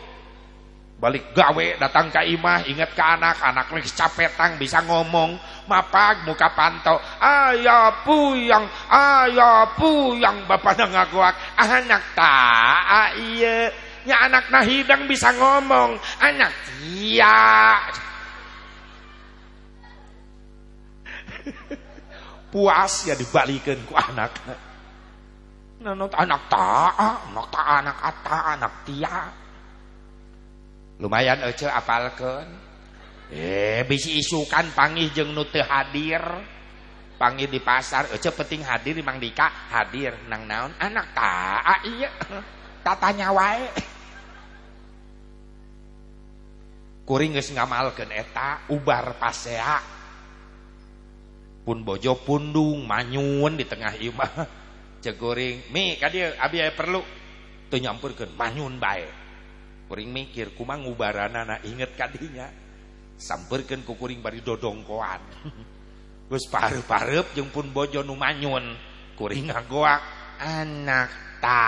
Balik gawe datang ke imah inget ke anak anak lagi capetang bisa ngomong. Mapag muka pantau ayah puyang ayah puyang bapak ngaguak anak tak iya nya anak nah hidang bisa ngomong anak iya puas ya dibalikin ku anak. Nanot anak tak anak tak anak ata anak tia. Lumayan ece apalkan eh bisi isukan panggih jeng nute hadir. Panggih di pasar ece penting hadir di Mang Dika hadir. Nang naon? Anak tak iya. Tatanya wae kuring geus ngamalkeun eta ubar pasea. Pun bojo pundung manyun di tengah imah cegoring mi ka abi perlu. Teu nyampurkeun manyun bae. Kuring mikir kumang ngubarana na inget kadinya samperkan ku kuring bari dodongkoan. Gus parep-parep jeung pun bojo nu manyun kuring ngagoak anak ta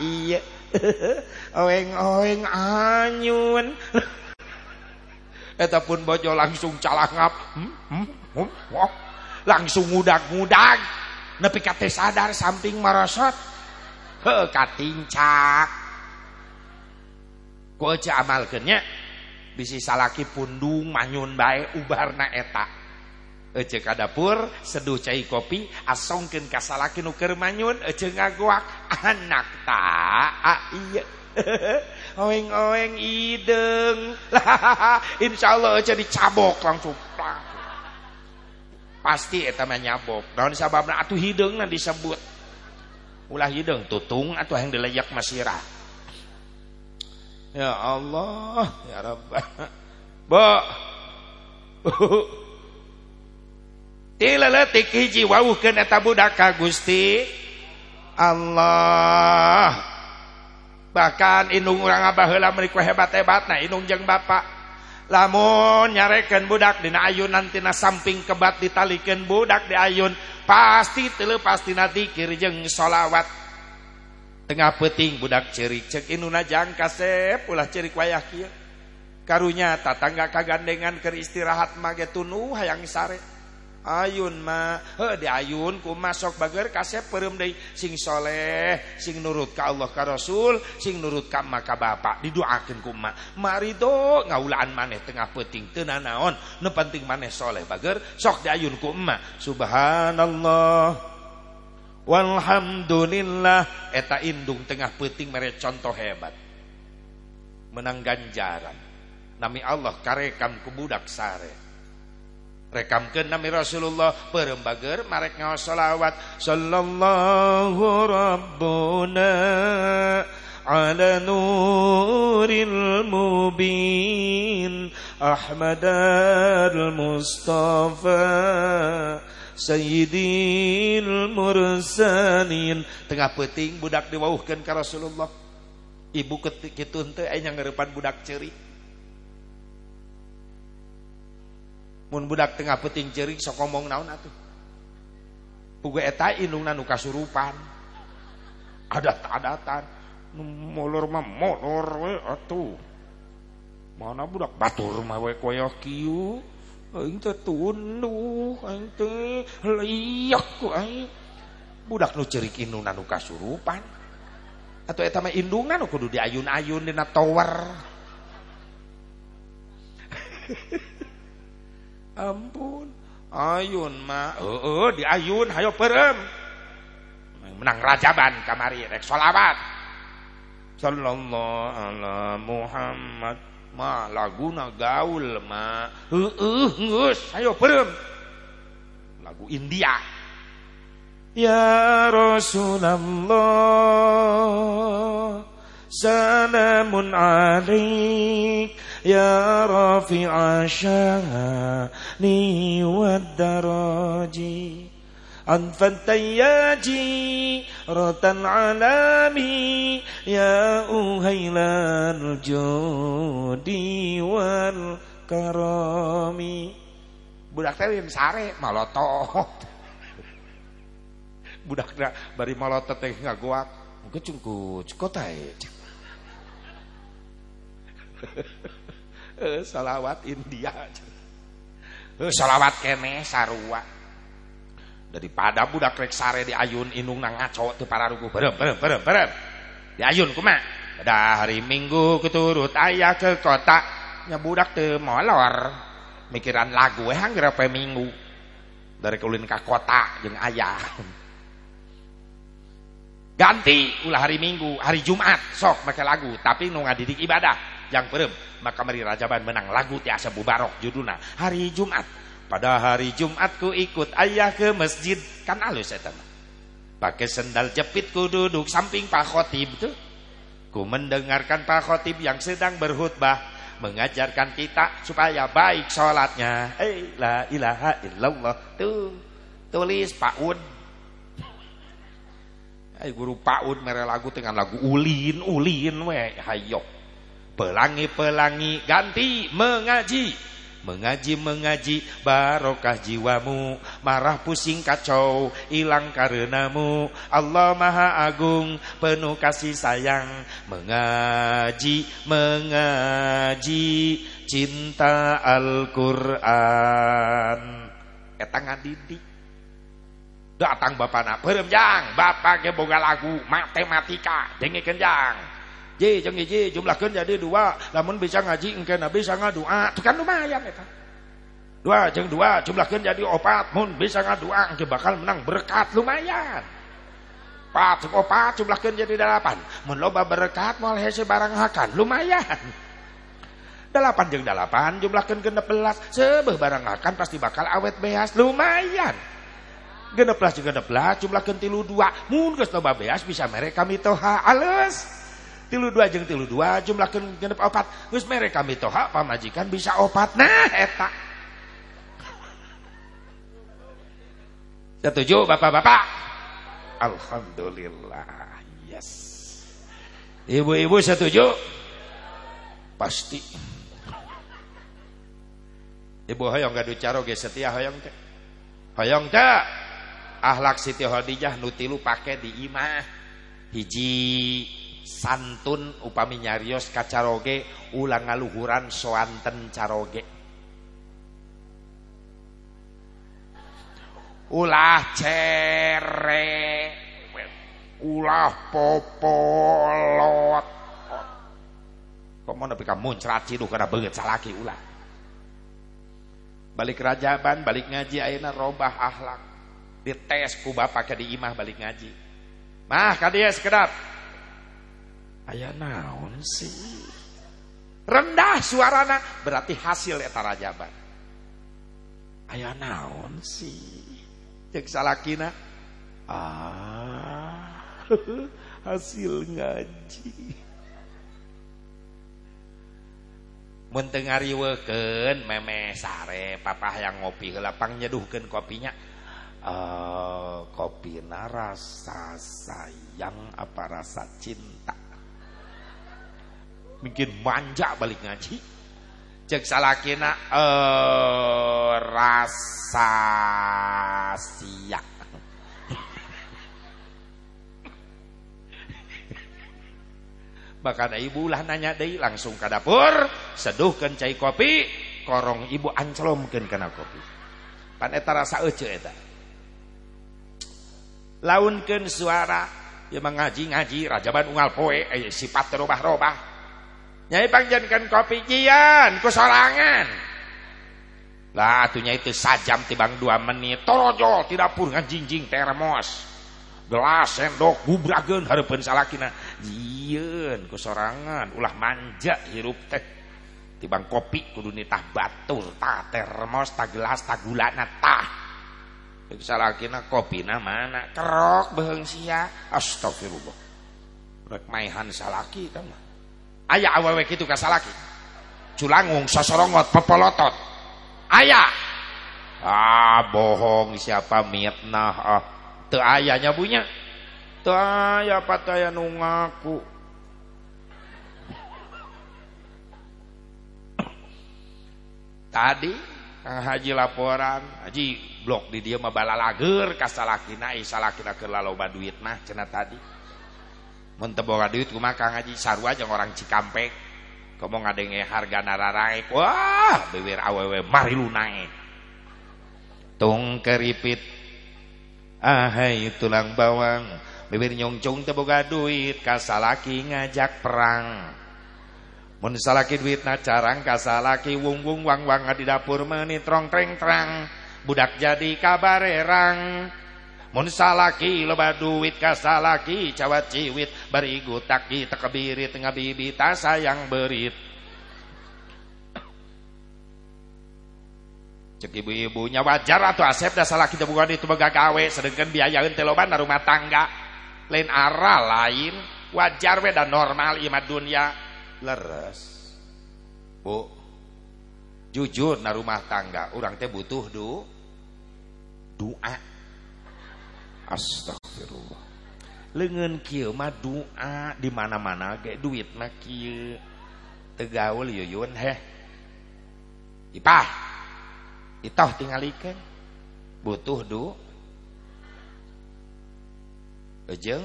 iya oeng-oeng anyun. Eta pun bojo langsung calangap hmm, hmm, hmm, langsung ngudag-ngudag. Nepi kate sadar samping marosot. He katincak ku aja amalkeunnya bisi salaki pundung manyun bae ubarna eta ece ka dapur seduh cai kopi asongkeun ka salaki nu keur manyun ece ngagoak anak ta iya oeng-oeng ideng. Insyaallah ece dicabok langsung. Pasti eta mah nyabok. Naon sababna atuh hideungna disebut. Ulah hideung tutung atuh yang dileyak masirah. Ya Allah, ya Rabb. Bo. tileletik hiji wawuhkeun eta budak ka Gusti. Allah. Bahkan indung urang abah heula meureun hebat-hebatna indung jeung bapak. Lamun nyarekeun budak dina ayunan tina samping kebat ditalikeun budak di ayun pasti teu leupas tina dikir jeung sholawat tengah peting budak cerik cek inuna jangka sep ulah cerik wayah kieu. Karunya tatangga kagandengan keur istirahat mage tunu hayang sare. Ayun ma. He di ayun ku masuk bager kasep perem deui sing soleh sing nurut ka Allah ka Rasul sing nurut ka ma ka bapak. Didoakeun ku ma marido ngaulaan maneh tengah peting teu naon. Nu penting maneh soleh bager sok di ayun ku ma subhanallah. Walhamdulillah. Eta indung tengah peting mere contoh hebat. Menang ganjaran. Nami Allah karekam ku budak sare. Rekamkeun nami Rasulullah perembager marek ngaos selawat. Sallallahu rabbuna ala nuril mubin Ahmad al-Mustafa Sayyidil mursalin. Tengah peting budak diwauhkeun ka Rasulullah. Ibu ketik kitu teu aya ngeurepan budak ceurik mun budak tengah peting ceurik sok ngomong naon atuh? Pugu eta indungna nu kasurupan. Adat-adatan. Molor mah molor we atuh. Mana budak batur mah we koyo kieu aing teh tunduh aing teh liak ku aing. Budak nu ceurik indungna nu kasurupan. Atau eta mah indungan nu kudu diayun-ayun dina tower ampun. Ayun mah heeh diayun hayo perem. Menang rajaban kamari rek sholawat. Sallallahu ala Muhammad. Ma laguna gaul ma. Heeh geus ayo perem. Lagu India. Ya Rasulullah salamun alaik ya rafi'a syahani wad daraji عطفا تياجي رتا علامي يا أهيل الجود والكرام budak teh yang sare malotot budak dah bari malotot teh ngaguak mungkin cungku cukotai salawat India salawat kene sarua. Daripada budak rek sare di ayun inung nang ngaco teu pararuku. Berem berem berem berem. Di ayun kumaha pada hari minggu keturut ayah ke kota nya budak teu molor. Mikiran lagu we hanggeura minggu? Dari kulin ke kota jeung ayah. Ganti ulah hari minggu hari Jumat sok make lagu tapi nu ngadidik ibadah yang berem maka mari rajaban menang lagu tiasa bubarok judulna hari Jumat. Pada hari Jumat ku ikut ayah ke masjid. Kan alus saya pakai sendal jepit ku duduk samping Pak Khotib tuh. Ku mendengarkan Pak Khotib yang sedang berkhutbah mengajarkan kita supaya baik sholatnya. Eh la ilaha illallah tuh. Tulis Pak Ud. Eh guru Pak mere lagu dengan lagu ulin ulin we hayo pelangi pelangi ganti mengaji. Mengaji-mengaji barokah jiwamu. Marah pusing kacau hilang karenamu. Allah maha agung penuh kasih sayang. Mengaji, mengaji cinta Al-Quran. Eta ngadidik Datang bapak nak Beremjang Bapak ke boga lagu Matematika Dengi kenjang Ji jeung hiji jumlahkeun jadi dua. Lamun bisa ngaji engke bisa ngadua. Itu kan lumayan eta dua jeung dua jumlahkeun jadi opat. Mun bisa ngadua engke bakal menang berkat lumayan. Jeung opat jumlahkeun jadi delapan. Mun loba berkat moal hese barang hakan lumayan. Delapan jeung delapan jumlahkeun ke belas. Sebeuh barang hakan pasti bakal awet beas lumayan. Genep belas jeung genep belas jumlahkeun tilu dua. Mun geus loba beas bisa mereka mitoha alus tilu dua jeng tilu dua jumlah genep opat. Terus mereka mitoha pamajikan bisa opat. Nah eta. Setuju bapak-bapak? Alhamdulillah yes. Ibu-ibu setuju? Pasti. Ibu hoyong gak ducaro ge setia hoyong teh? Hoyong teh? Ahlak Siti Khadijah nutilu pakai di imah. Hiji santun upami nyarios kacaroge ulang ngaluhuran soanten caroge. Ulah cere ulah popolot. Kok mau nepi ka muncrat ciduh kana beungeut salaki ulah? Balik rajaban balik ngaji ayeuna robah akhlak. Dites ku bapak di imah balik ngaji. Mah kadieu sekedap Ayah naon sih? Rendah suarana berarti hasil eta rajaban. Ayah naon sih? Cek salakina. Ah, hasil ngaji. Mun teu ngariweukeun meme sare papa yang ngopi lapang nyeduhkeun kopinya. Uh, kopi rasa sayang apa rasa cinta mungkin manja balik ngaji. Cek salakina eh rasa siak. Bahkan ibu lah nanya deh langsung ke dapur seduhkeun cai kopi korong ibu anclomkeun kana kopi. Pan eta rasa euceu eta. Launkeun suara ya mengaji-ngaji rajaban unggal poe eh, sifat robah-robah nyai pangjankan kopi jian ku sorangan lah atunya itu sajam tibang dua menit. Torojol tidak pun nganjingjing termos. Gelas sendok bubragen hareupeun salakina. Jieun ku sorangan ulah manja hirup teh. Tibang kopi kudu nitah batur tah termos tah gelas tah gulana tah. Salakina kopina mana? Kerok beheung sia astagfirullah. Rek maihan salaki aya awewe kitu ka salaki culangung sosorongot pepolotot. Aya ah bohong siapa mitnah ah. Teu aya nyabunya teu aya pataya nu ngaku tadi Kang Haji laporan Haji blok di dia mah balalager ka salakina ai salakina keur laloba duit mah cenah tadi boga duit kumaha Kang Haji sarua jeung orang Cikampek. Komo ngadenge harga nararaek wah bewer awewe mari lunaek tung keripit. Ahai tulang bawang. Bibir nyongcong teboga duit kasalaki ngajak perang. Mun salaki duit na carang kasalaki wung wung wang wang di dapur meni trong treng budak jadi kabarerang mun salaki loba duit kasalaki cawat ciwit bari gutak tekabirit ngabibi sayang berit. Cek ibu-ibunya wajar atau asep dah salah kita bukan itu boga gawe sedangkan biayain teloban rumah tangga. Lain arah lain wajar we dan normal imad dunia. Leres. Bu jujur na rumah tangga orang teh butuh du doa astagfirullah lengan kieu mah doa di mana-mana ge duit mah kieu tegaul yuyun heh. Ipah. Itoh tinggalikan butuh du. Ejeng.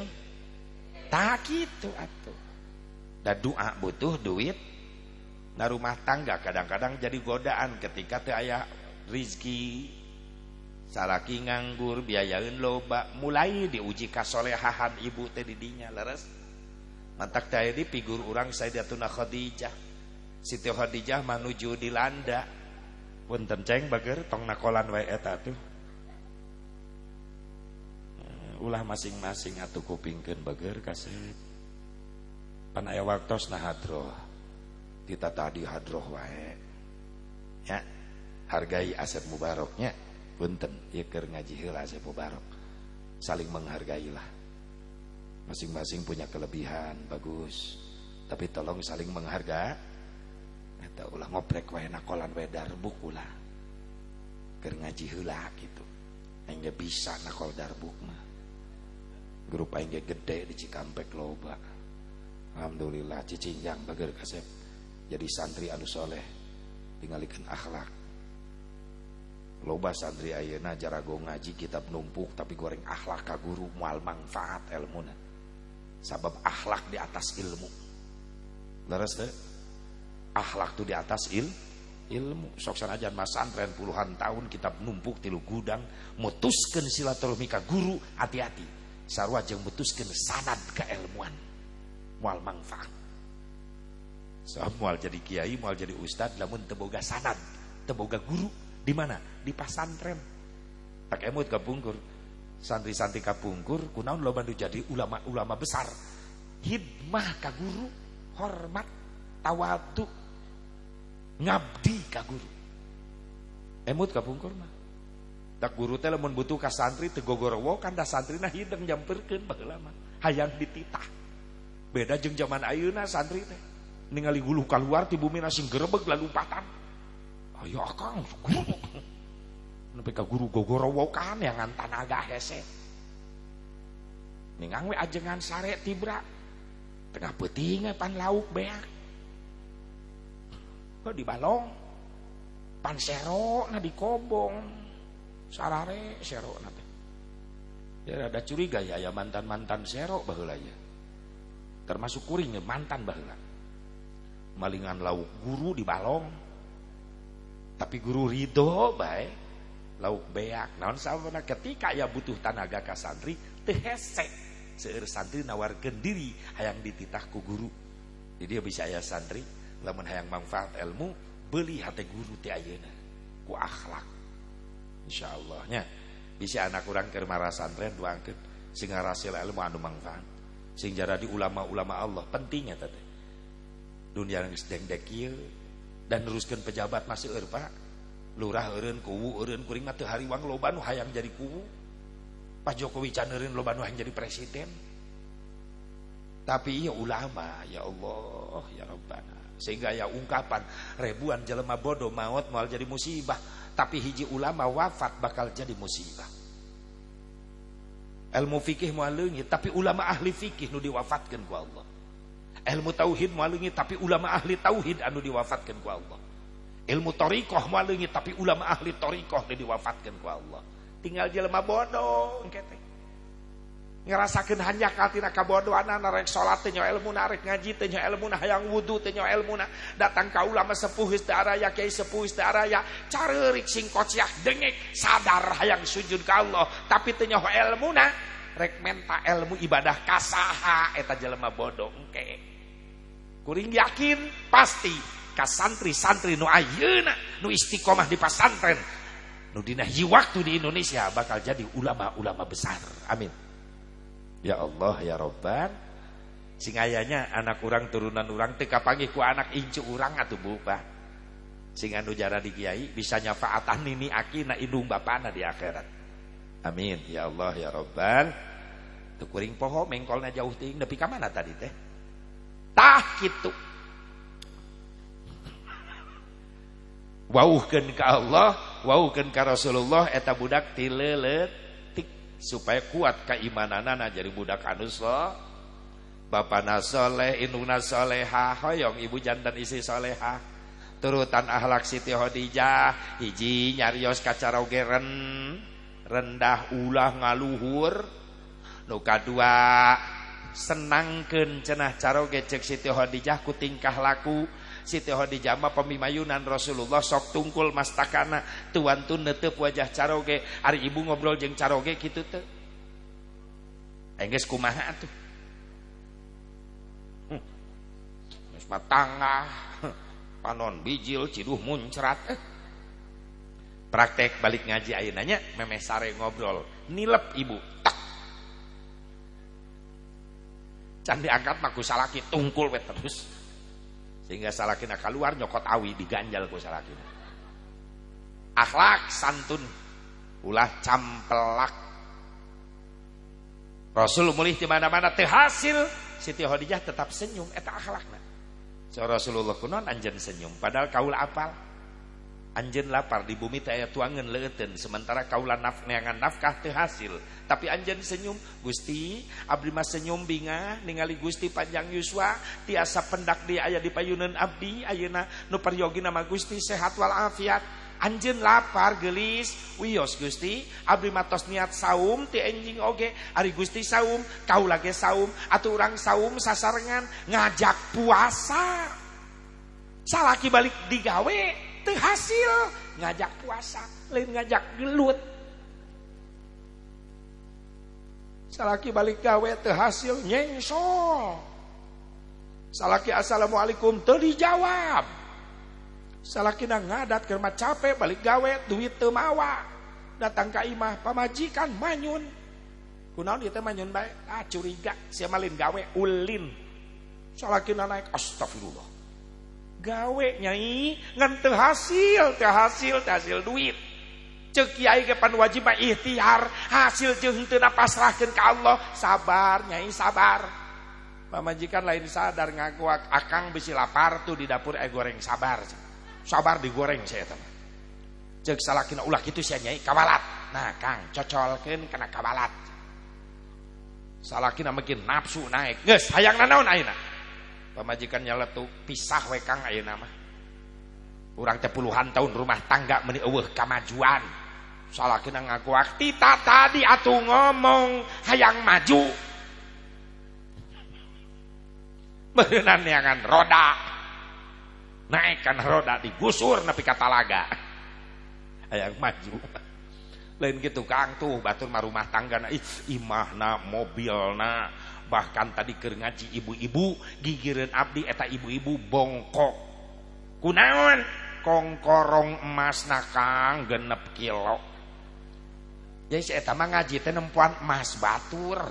Tak gitu atuh. Dan doa butuh duit. Nah rumah tangga kadang-kadang jadi godaan ketika aya rizki salaki nganggur biayain loba. Mulai diuji kasolehahan ibu teh didinya leres. Mantak tadi figur orang Sayyidatuna Khadijah. Siti Khadijah menuju dilanda punten ceng bager tong nakolan wae eta tuh. Eh, ulah masing-masing atuh kupingkeun bager kasih pan aya waktos nah hadroh. Kita tadi hadroh wae. Ya hargai asep mubaraknya punten ieu keur ngaji heula asep mubarak. Saling menghargailah. Masing-masing punya kelebihan bagus. Tapi tolong saling menghargai eta ulah ngoprek wae nakolan wae darbuk ulah keur ngaji gitu. Aing bisa nakol darbuk mah. Grup aing gede di Cikampek loba. Alhamdulillah cicinjang bager kasep. Jadi santri anu soleh. Tingalikeun akhlak loba santri ayeuna jarago ngaji kitab numpuk tapi goreng akhlak ka guru moal manfaat ilmuna sabab akhlak di atas ilmu. Leres teh? Akhlak tuh di atas il ilmu. Sok sanajan mas santren puluhan tahun kita numpuk tilu gudang mutuskan silaturahmi ka guru hati-hati. Sarwa jeung mutuskan sanad keilmuan mual manfaat. So, mual jadi kiai mual jadi ustad lamun teboga sanad teboga guru di mana? Di pasantren tak emut kapungkur santri-santri kapungkur kunaon lo bantu jadi ulama-ulama besar. Hidmah ka guru hormat tawatu ngabdi ka guru. Emut kapungkur mah. Tak guru teh lamun butuh ka santri teu gogorowo kan da santrina hideung nyamperkeun baheula mah. Hayang dititah. Beda jeung zaman ayeuna santri teh. Ningali guluh keluar ti bumi sing gerebeg lalu patan ayo akang guru. Nepi ka guru gogorowo kan yang tanaga hese. Ningang we ajengan sare tibra tengah peuting pan lauk beak. Kok di balong pan sero na di kobong sarare sero na ya ada curiga ya ya mantan mantan sero baheula ya. Termasuk kuring ya mantan baheula. Malingan lauk guru di balong tapi guru ridho baik lauk beak. Naon sabana ketika ya butuh tenaga ka santri teu hese. Seueur santri nawarkeun diri hayang dititah ku guru. Jadi dia bisa aya santri lamun hayang manfaat ilmu beli hati guru ti ayeuna. Ku akhlak. Insyaallah nya bisa anak kurang ke marah santren duangkeun sing ngarasil ilmu anu manfaat. Sing jadi ulama-ulama Allah pentingnya tadi dunia yang sedang dekil dan teruskan pejabat masih eur pak. Lurah eureun kuwu eureun kuring mah teu hariwang loba nu hayang jadi kuwu. Pak Jokowi can eureun loba nu hayang jadi presiden. Tapi ya ulama ya Allah ya Rabbana. Sehingga ya ungkapan ribuan jelema bodoh maut moal jadi musibah. Tapi hiji ulama wafat bakal jadi musibah. Ilmu fikih moal leungit tapi ulama ahli fikih nu diwafatkeun ku Allah ilmu tauhid mualengi tapi ulama ahli tauhid anu diwafatkan ku Allah. Ilmu torikoh mualengi tapi ulama ahli torikoh anu diwafatkan ku Allah. Tinggal jelema bodoh kete. Ngerasakeun hanyak katina kabodohan rek salat teh ilmu rek ngaji teh ilmu hayang wudu teh ilmu datang ka ulama sepuh teu araya kiai sepuh teu araya careurik sing kociah dengek sadar hayang sujud ka Allah. Tapi teu ilmu rek menta ilmu ibadah kasaha eta jelema bodoh engke kuring yakin? Pasti. Ka santri-santri nu ayeuna nu istiqomah di pesantren. Nu dina waktu di Indonesia bakal jadi ulama-ulama besar. Amin. Ya Allah ya Robban sing anak kurang turunan orang teka pagi ku anak incu orang atau bupa sing anu jara di kiai bisa nyafaatan nini akina indung bapana di akhirat. Amin. Ya Allah ya Robban tuh kuring poho mengkolnya jauh ting tapi kamana tadi teh tah gitu. Wauhkeun ka Allah wauhkeun ka Rasulullah eta budak tileletik. Supaya kuat keimananana jadi budak anu bapana soleh indungna soleha hoyong ibu jantan isi soleha. Turutan ahlak Siti Khadijah hiji nyarios kacarogeren rendah ulah ngaluhur. Nu kadua senangkan cenah caroge cek Siti Khadijah ku tingkah laku. Siti Khadijah mah pemimayunan Rasulullah sok tungkul mastakana. Tuan tun netep wajah caroge. Ari ibu ngobrol jeng caroge gitu tuh enggeus kumaha tuh hmm. geus matangah panon bijil ciduh muncrat eh. praktek balik ngaji ayeuna nya memeh sare ngobrol. Nilep ibu can diangkat maku salaki tungkul wet terus sehingga salakina keluar nyokot awi diganjal ku salakina akhlak santun. Ulah campelak Rasul mulih di mana-mana teu hasil. Siti Khadijah tetap senyum eta akhlakna so Rasulullah kunon anjen senyum. Padahal kaula apal Anjen lapar di bumi teh tuangan leuteun sementara kaula naf neangan nafkah teu hasil. Tapi anjen senyum Gusti abdi senyum binga ningali Gusti panjang yuswa tiasa pendak di aya di payunan abdi ayeuna nu paryogina mah Gusti sehat walafiat. Anjen lapar gelis. Wios Gusti abdi matos niat saum ti enjing oge. Ari Gusti saum kau lagi saum atau orang saum sasarengan ngajak puasa. Salaki balik digawe hasil ngajak puasa lain ngajak gelut. Salaki balik gawe teu hasil nyengsol salaki assalamualaikum teu dijawab. Salaki na ngadat keur capek balik gawe duit teu mawa. Datang ka imah pamajikan manyun. Kunaon ieu teh manyun bae? Ah curiga sia malin gawe ulin. Salaki naik astagfirullah gawe nyai. Ngan teu hasil teu hasil hasil duit. Cek kiai ke pan wajib ikhtiar. Hasil jeung teu pasrahkeun ka Allah. Sabar nyai sabar. Pamajikan lain sadar ngaku akang bisi lapar tuh di dapur eh goreng sabar sabar digoreng saya teman cek salakina ulah kitu sia nyai kawalat. Nah kang cocolkeun kana kawalat. Salakina makin nafsu naik geus hayang nanaon ayeuna pamajikan nyeletuk pisah we kang ayeuna mah. Urang teh puluhan tahun rumah tangga meuni eueuh kamajuan. Salakina ngaku tita tadi atuh ngomong hayang maju. Beunang neangan roda. Naikkan roda digusur nepi ka talaga. Hayang maju. Lain gitu kang tuh batur mah rumah tangga na. Imahna mobilna bahkan tadi keur ngaji ibu-ibu gigireun abdi eta ibu-ibu bongkok kunaon? Kongkorong emas nakang genep kilo. Jadi si eta mah ngaji teh nempuan emas batur.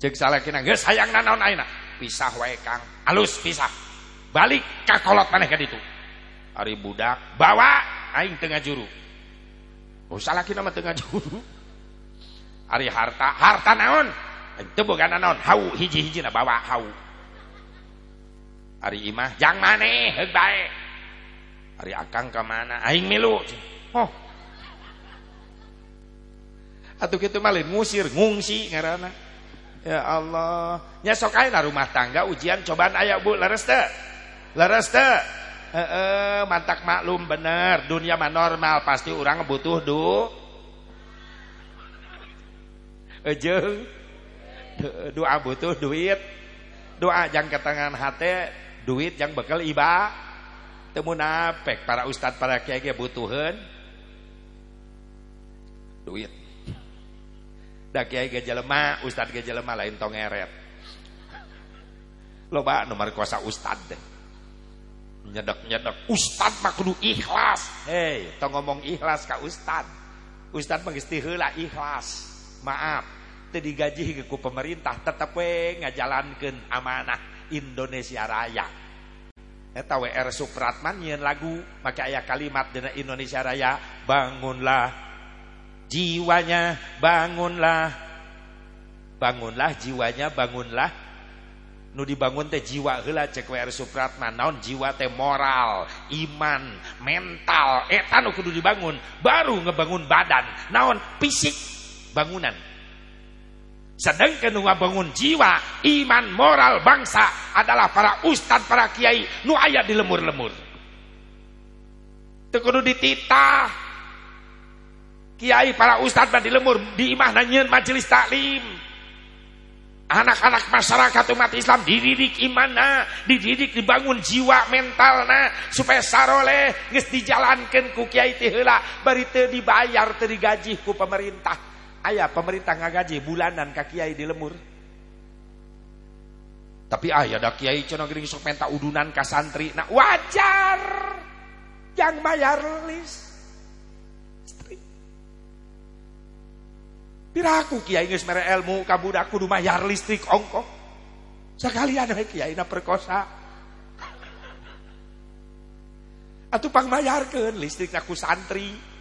Cek salakina geus hayang nanaon ayeuna? Pisah wae kang. Alus pisah. Balik ka kolot maneh ka ditu. Ari budak bawa. Aing tengah juru oh salah mah tengah juru ari harta harta naon? Itu bukan naon hau hiji-hiji na bawa hau. Ari imah jang mane heug bae. Ari akang ke mana? Aing milu. Oh. Atuh kitu mah ngusir ngungsi ngaranna ya Allah. Nya sok rumah tangga ujian cobaan aya Bu. Leres teu? Leres teu? Heeh, mantak maklum bener, dunia mah normal, pasti orang butuh du. Ejeng. Doa butuh duit. Doa jang ke tangan hati, duit yang bekal iba. Temu napek para ustad para kiai ge butuhan. Duit. Da kiai ge jelema, ustad ge jelema lain tong eret. Loba nomor kuasa ustad deh nyedek-nyedek ustad mah kudu ikhlas hei tong ngomong ikhlas ka ustad ustad geus ikhlas maaf. Teu digaji ku pemerintah tetep we ngajalankeun amanah Indonesia Raya. Eta WR Supratman nyeun lagu maka aya kalimat dina Indonesia Raya bangunlah jiwanya bangunlah. Bangunlah jiwanya bangunlah. Nu dibangun teh jiwa heula cek WR Supratman naon? Jiwa teh moral iman mental. Eta nu kudu dibangun baru ngebangun badan. Naon? Fisik bangunan. Sedangkan nu ngabangun jiwa iman moral bangsa adalah para ustad para kiai nu aya di lemur-lemur. Teu kudu dititah. Kiai para ustad mah di lemur di imah nanyeun majelis taklim. Anak-anak masyarakat umat Islam dididik imanna dididik dibangun jiwa mentalna supaya saroleh geus dijalankan ku kiai bari teu dibayar teu digaji ku pemerintah aya pemerintah ngagaji bulanan ka kiai di lemur tapi aya da kiai cenah geuning sok menta udunan ka santri nah wajar yang bayar list Piraku kiai geus mere ilmu ka budak kudu mayar listrik ongkos. Sekalian we kiai na perkosa. Atuh pang mayarkeun listrik ku santri.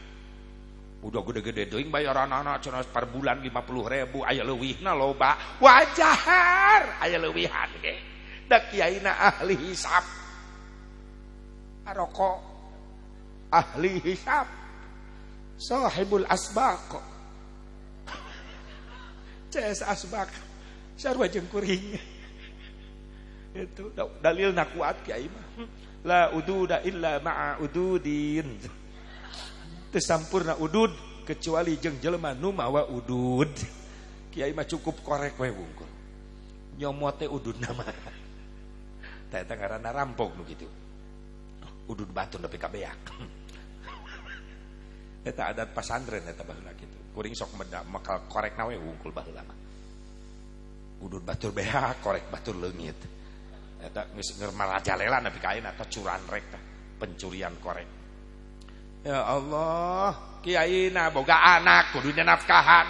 Udah gede-gede deui bayaran anak cenah per bulan 50 ribu aya leuwihna loba. Wajar aya leuwihan ge. Da kiai na ahli hisab. Aroko ahli hisab. Sahibul asbaq CS asbak sarwa jeung kuring itu dalil nak kuat kiai mah la ududa illa ma'a ududin tersampurna udud kecuali jeung jelema nu mawa udud. Kiai mah cukup korek we wungkul nyomot teh udud nama. Teh ngaranna rampok nu kitu. Udud batu nepi ka beak eta adat pasantren eta baheula kitu. Kuring sok makal korek nawe wungkul baheula mah. Udud batur beha korek batur leungit. Eta geus marajalela nepi ka ayeuna curan rek pencurian korek ya Allah kiaina boga anak kudu nafkahan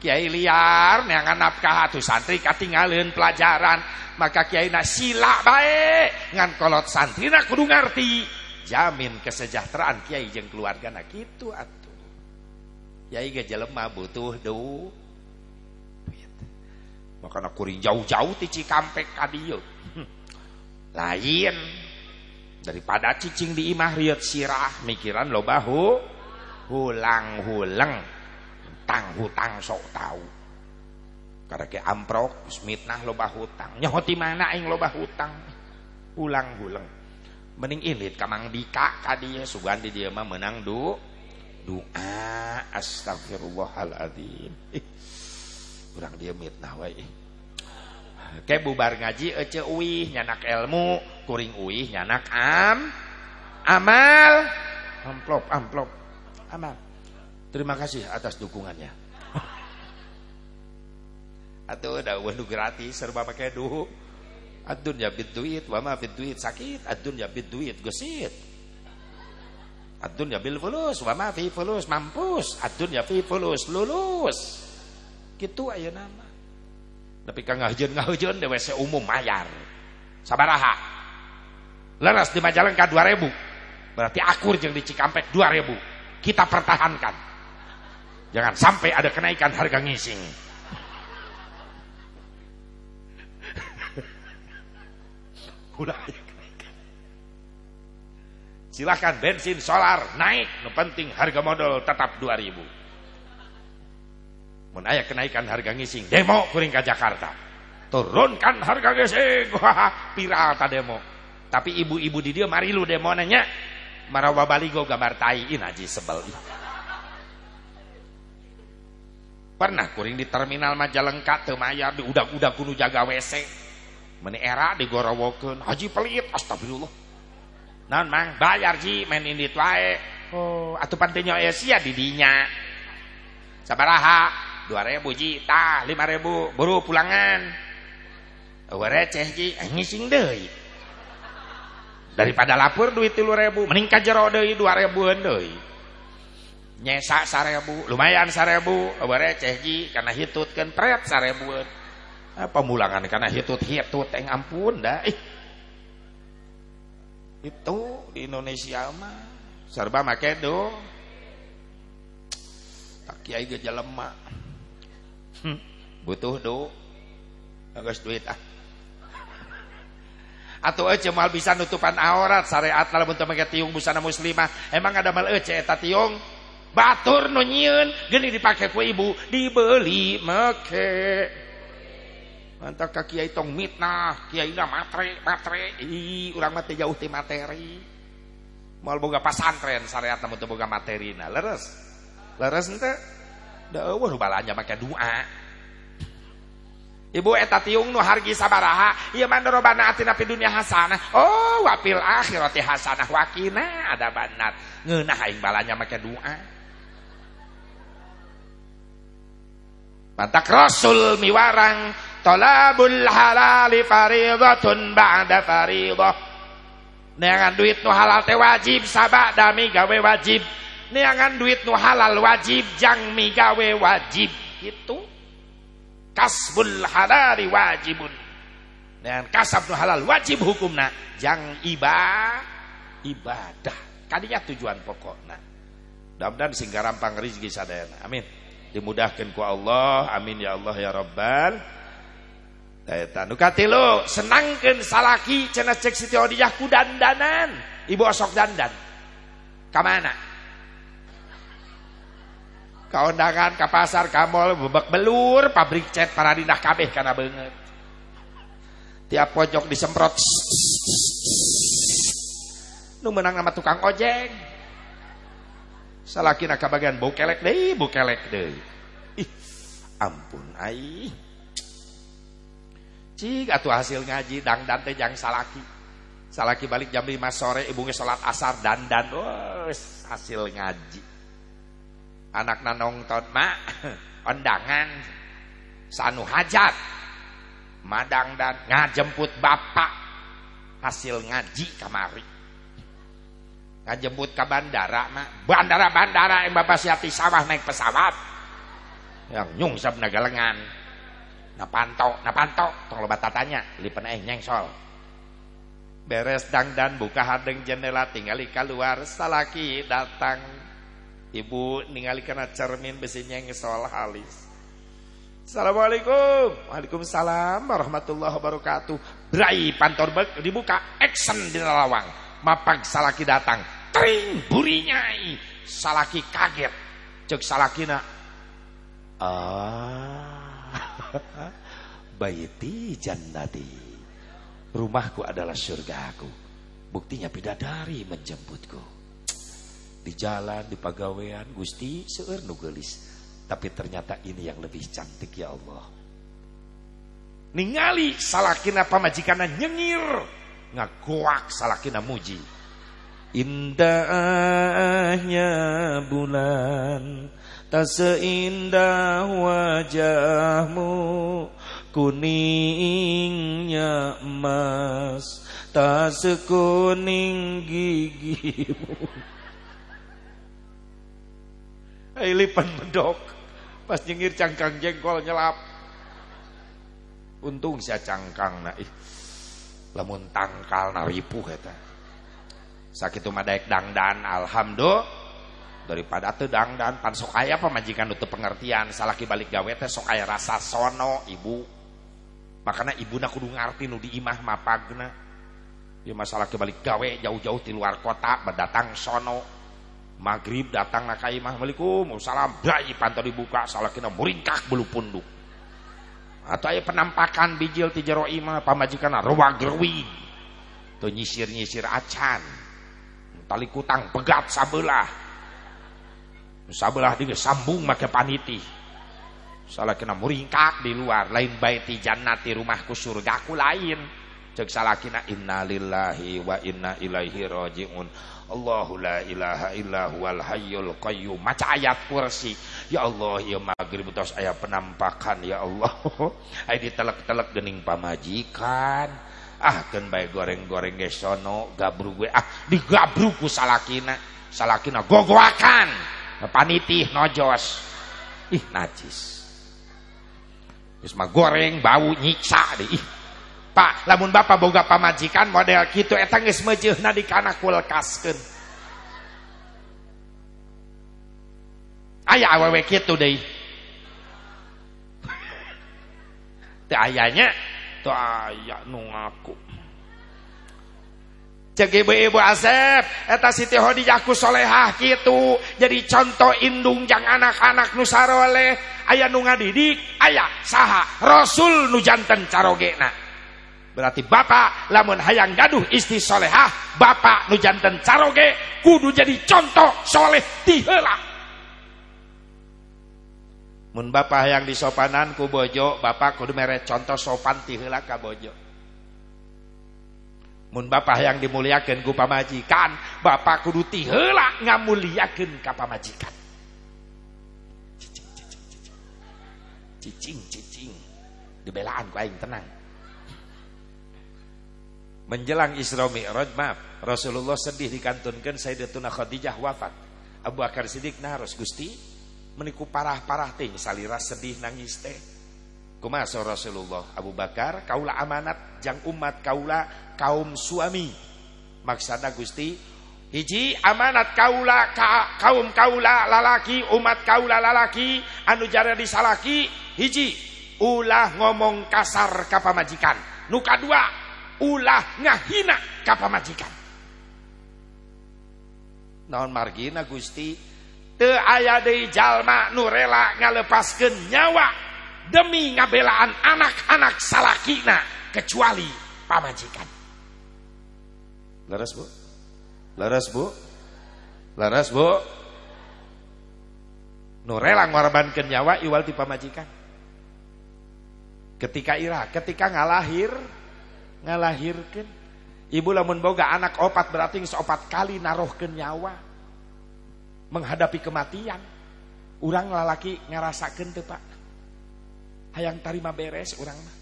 kiai liar neangan nafkah atuh santri katinggalin pelajaran maka kiaina sila bae ngan kolot santri na kudu ngarti jamin kesejahteraan kiai jeung keluargana kitu atuh Yai ge jelema butuh duit. Makana kuring jauh-jauh ti Cikampek ka. Hmm. Lain daripada cicing di imah riot sirah mikiran lo bahu hulang-hulang. Tang hutang sok tahu. Karena ke amprok mitnah loba hutang nyoti mana aing loba hutang ulang-ulang mending ilit kamang dika ka dieu sugan di dieu mah menang du doa astagfirullahaladzim urang dia mitnah wae Kayak bubar ngaji ece uih nyanak ilmu, kuring uih nyanak am amal. Amplop, amplop. Amal. Terima kasih atas dukungannya. Atuh udah nu gratis serba pakai duh. Adun ya bid duit, wa ma bid duit sakit, adun ya bid duit gesit. Adun ya bil fulus, wa ma fi fulus mampus, adun ya fi fulus lulus. Gitu aja nama. Tapi kang ngajeun ngajeun di WC umum mayar. Sabaraha? Leras di Majalengka 2000. Berarti akur jeung di Cikampek 2000. Kita pertahankan. Jangan sampai ada kenaikan harga ngising. Udah kenaikan. Silahkan bensin solar naik, no penting harga modal tetap 2000 mun aya kenaikan harga ngising demo kuring ke Jakarta. Turunkan harga ngising. Viral ta demo. Tapi ibu-ibu di dia mari lu demo nanya. Marawa baligo gambar tai in aji sebel. Pernah kuring di terminal Majalengka teu mayar di udak-udak kudu jaga WC meni era digorowokeun. Haji pelit astagfirullah. Naon mang bayar ji main indit wae. Oh atuh pantenya aya sia di dinya. Sabaraha dua ribu ji. Tah lima ribu. Buru pulangan. Receh ji. Eh, ngising deh daripada lapor duit tilu ribu mending kajero deh dua ribuan deh nyesa sarebu lumayan sarebu receh ji karena hitut kan pret sarebuan ah, pemulangan karena hitut hitut yang ampun dah. Eh. itu di Indonesia mah serba make do. Tak kiai gejalema Hmm. butuh do geus duit ah. Atau ece mal bisa nutupan aurat syariat lamun teu make tiung busana muslimah. Emang ada mal ece eta tiung? Batur nu nyieun dipake ku ibu dibeli make mantap ka kiai tong mitnah kiai na matre matre. Ih urang mah jauh ti materi. Mal boga pasantren syariat lamun teu boga materina leres. Leres henteu da eueuh balanya make doa Ibu eta tiung nu hargi sabaraha ieu mah robana atina fi dunya hasanah. Oh wa fil akhirati hasanah wa ada banat. Ngeunah aing balanya make doa Mantak Rasul miwarang talabul halali faridatun ba'da faridah Neangan duit nu halal teh wajib sabada mi gawe wajib neangan duit nu halal wajib jang migawe wajib. Itu kasbul halali wajibun. Dan kasab nu halal wajib hukumna jang iba ibadah. Kadinya tujuan pokokna. Mudah-mudahan sing rampang rezeki sadayana. Amin. Dimudahkan ku Allah. Amin ya Allah ya rabbal. Eta nu katilu senangkeun salaki cenah cek Siti Odijah ku dandanan. Ibu osok dandan. Ka mana kaundangan ke pasar kamol bebek belur pabrik cat para dinah kabeh karena banget tiap pojok disemprot. Nu menang nama tukang ojek. Salakina kabagian bau kelek deh bau kelek deh ih ampun ai. Cik atuh hasil ngaji dang dan teh jang salaki. Salaki balik jam 5 sore ibu sholat asar dandan wes hasil ngaji anak nonton mak undangan sanu hajat. Madang dan ngajemput bapak hasil ngaji kamari. Ngajemput ke bandara mak. Bandara-bandara yang bapak siati sawah naik pesawat. Yang nyungsep nagalengan. Napanto napanto tong loba tatanya lipen eh nyengsol. Beres dangdan buka hadeng jendela tinggali keluar salaki datang Ibu ningali kena cermin besinya ngesol halis. Assalamualaikum. Waalaikumsalam warahmatullahi wabarakatuh. Berai pantor dibuka action di lawang. Mapag salaki datang. Tring burinyai. Salaki kaget. Cek salakina. Ah. Baiti jannati. Rumahku adalah surgaku. Buktinya bidadari menjemputku di jalan di pagawean Gusti seueur nu geulis. Tapi ternyata ini yang lebih cantik ya Allah. Ningali salakina pamajikana nyengir ngagoak salakina muji. Indahnya bulan tak seindah wajahmu kuningnya emas tak sekuning gigimu lipan medok. Pas nyengir cangkang jengkol nyelap. Untung saya cangkang nah ih lamun tangkal na eta sakit madaek dangdan alhamdulillah. Daripada teu dangdan pan sok aya pamajikan itu pengertian. Salaki balik gawe teh sok aya rasa sono ibu. Makanya ibuna kudu ngarti nu di imah mapagna. Ya masalah kebalik gawe jauh-jauh di luar kota berdatang sono maghrib datang nak imah Assalamualaikum. Salam. Bayi pantau dibuka. Salah kena muringkak bulu punduk. Atau ayah penampakan bijil ti jero imah pamajikan ruang gerwi. Tu nyisir-nyisir acan. Tali kutang pegat sabelah. Sabelah dia sambung make paniti. Salah kena muringkak di luar. Lain baiti jannati rumahku surgaku lain cek salah kena innalillahi wa inna ilaihi rajiun. Allahu la ilaha illa huwal hayyul qayyum. Maca ayat kursi. Ya Allah ya maghrib tos aya penampakan ya Allah. Ai ditelek-telek gening pamajikan. Ah keun bae goreng-goreng ge sono gabru gue. Ah digabru ku salakina salakina gogoakan. Panitih nojos. Ih najis. Mah goreng bau nyiksa deh. Ih Bapak. Lamun Bapak boga pamajikan model gitu etang geus meujeuhna di kana kulkaskeun. Aya awewe kitu deui. Teu ayanya teu aya nu ngaku. Cek ibu-ibu Asep eta Siti Khadijah ku solehah kitu. Jadi contoh indung jang anak-anak nu saroleh. Aya nu ngadidik aya saha rasul nu janten carogena. Berarti bapak lamun hayang gaduh istri solehah, bapak nu janten caroge kudu jadi contoh soleh tiheula. Mun bapak hayang disopanan ku bojo, bapak kudu mere contoh sopan tiheula ka bojo. Mun bapak hayang dimuliakeun ku pamajikan, bapak kudu tiheula ngamuliakeun ka pamajikan. Cicing. Cicing cicing. Dibelaan ku aing tenang menjelang Isra Mi'raj maaf Rasulullah sedih dikantunkan Sayyidatuna Khadijah wafat. Abu Bakar Siddiq naros Gusti meniku parah-parah ting salira sedih nangis teh. Kumaha Rasulullah Abu Bakar kaula amanat jang umat kaula kaum suami. Maksada Gusti hiji amanat kaula ka, kaum kaula lalaki umat kaula lalaki anu jara disalaki hiji ulah ngomong kasar ka pamajikan. Nu kadua ulah ngahina ka pamajikan naon margina Gusti? Teu aya deui jalma nu rela ngalepaskeun nyawa demi ngabelaan anak-anak salakina kecuali pamajikan. Leres Bu? Leres Bu? Leres Bu? Nu rela ngorbankeun nyawa iwal ti pamajikan. Ketika ira ketika ngalahir ngalahirkan ibu lamun boga anak opat berarti opat kali naruhkan nyawa. Menghadapi kematian. Orang lalaki ngerasakan tuh pak. Hayang tarima beres orang mah.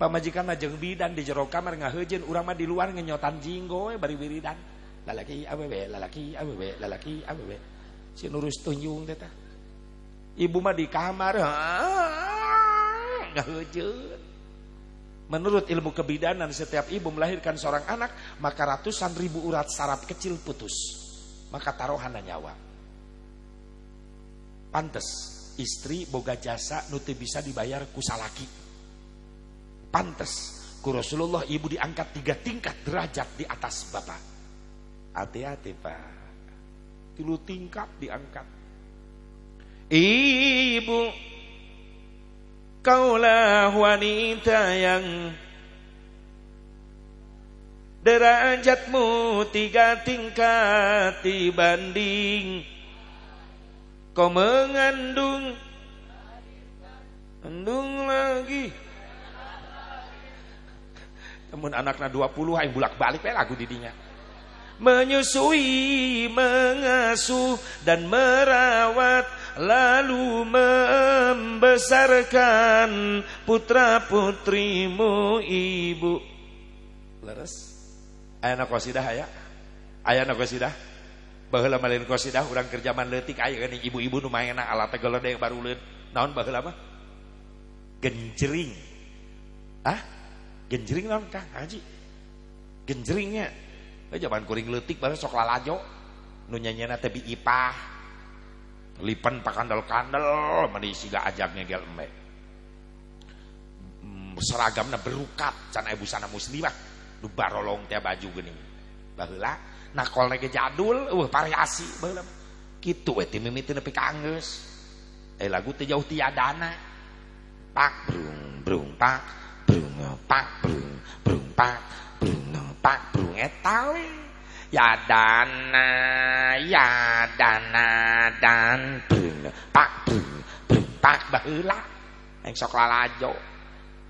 Pamajikan mah jeung bidan di jero kamar ngahejeun urang mah di luar ngenyotan jinggo bari wiridan. Lalaki awewe lalaki awewe lalaki awewe si nurus tunjung teh ibu mah di kamar ngahejeun Menurut ilmu kebidanan setiap ibu melahirkan seorang anak maka ratusan ribu urat saraf kecil putus. Maka taruhan nyawa. Pantes istri boga jasa nuti bisa dibayar kusalaki. Pantes ku Rasulullah ibu diangkat tiga tingkat derajat di atas bapak. Hati-hati pak. Tilu tingkat diangkat. Ibu Kaulah wanita yang derajatmu tiga tingkat dibanding kau mengandung mengandung lagi Namun anaknya 20 yang bulak balik we lagu didinya. Menyusui, mengasuh dan merawat lalu membesarkan putra putrimu ibu. Leres. Ayana kosidah ya. Ayana kosidah. Baheula malin kosidah urang kerjaman leutik aya geuning ibu-ibu nu maena alat baru leut. Naon baheula mah? Genjering. Ah? Genjering naon Kang Haji? Genjeringnya. Eh zaman kuring leutik baru sok lalajo. Nu nyanyana teh ipah. Lipan pakandal-kandal meni siga ajak ngegel embe. Hmm, seragamna berukat can aya busana muslimah. Nu barolong teh baju geuning. Baheula Nah kalau lagi jadul, uh variasi baheula. Kitu we ti mimiti nepi ka Eh lagu teh jauh tiadana. Pak brung brung pak brung pak brung brung pak brung pak brung eta we. Ya dana ya dana dan brung pak brung brung pak baheula. Yang sok lalajo.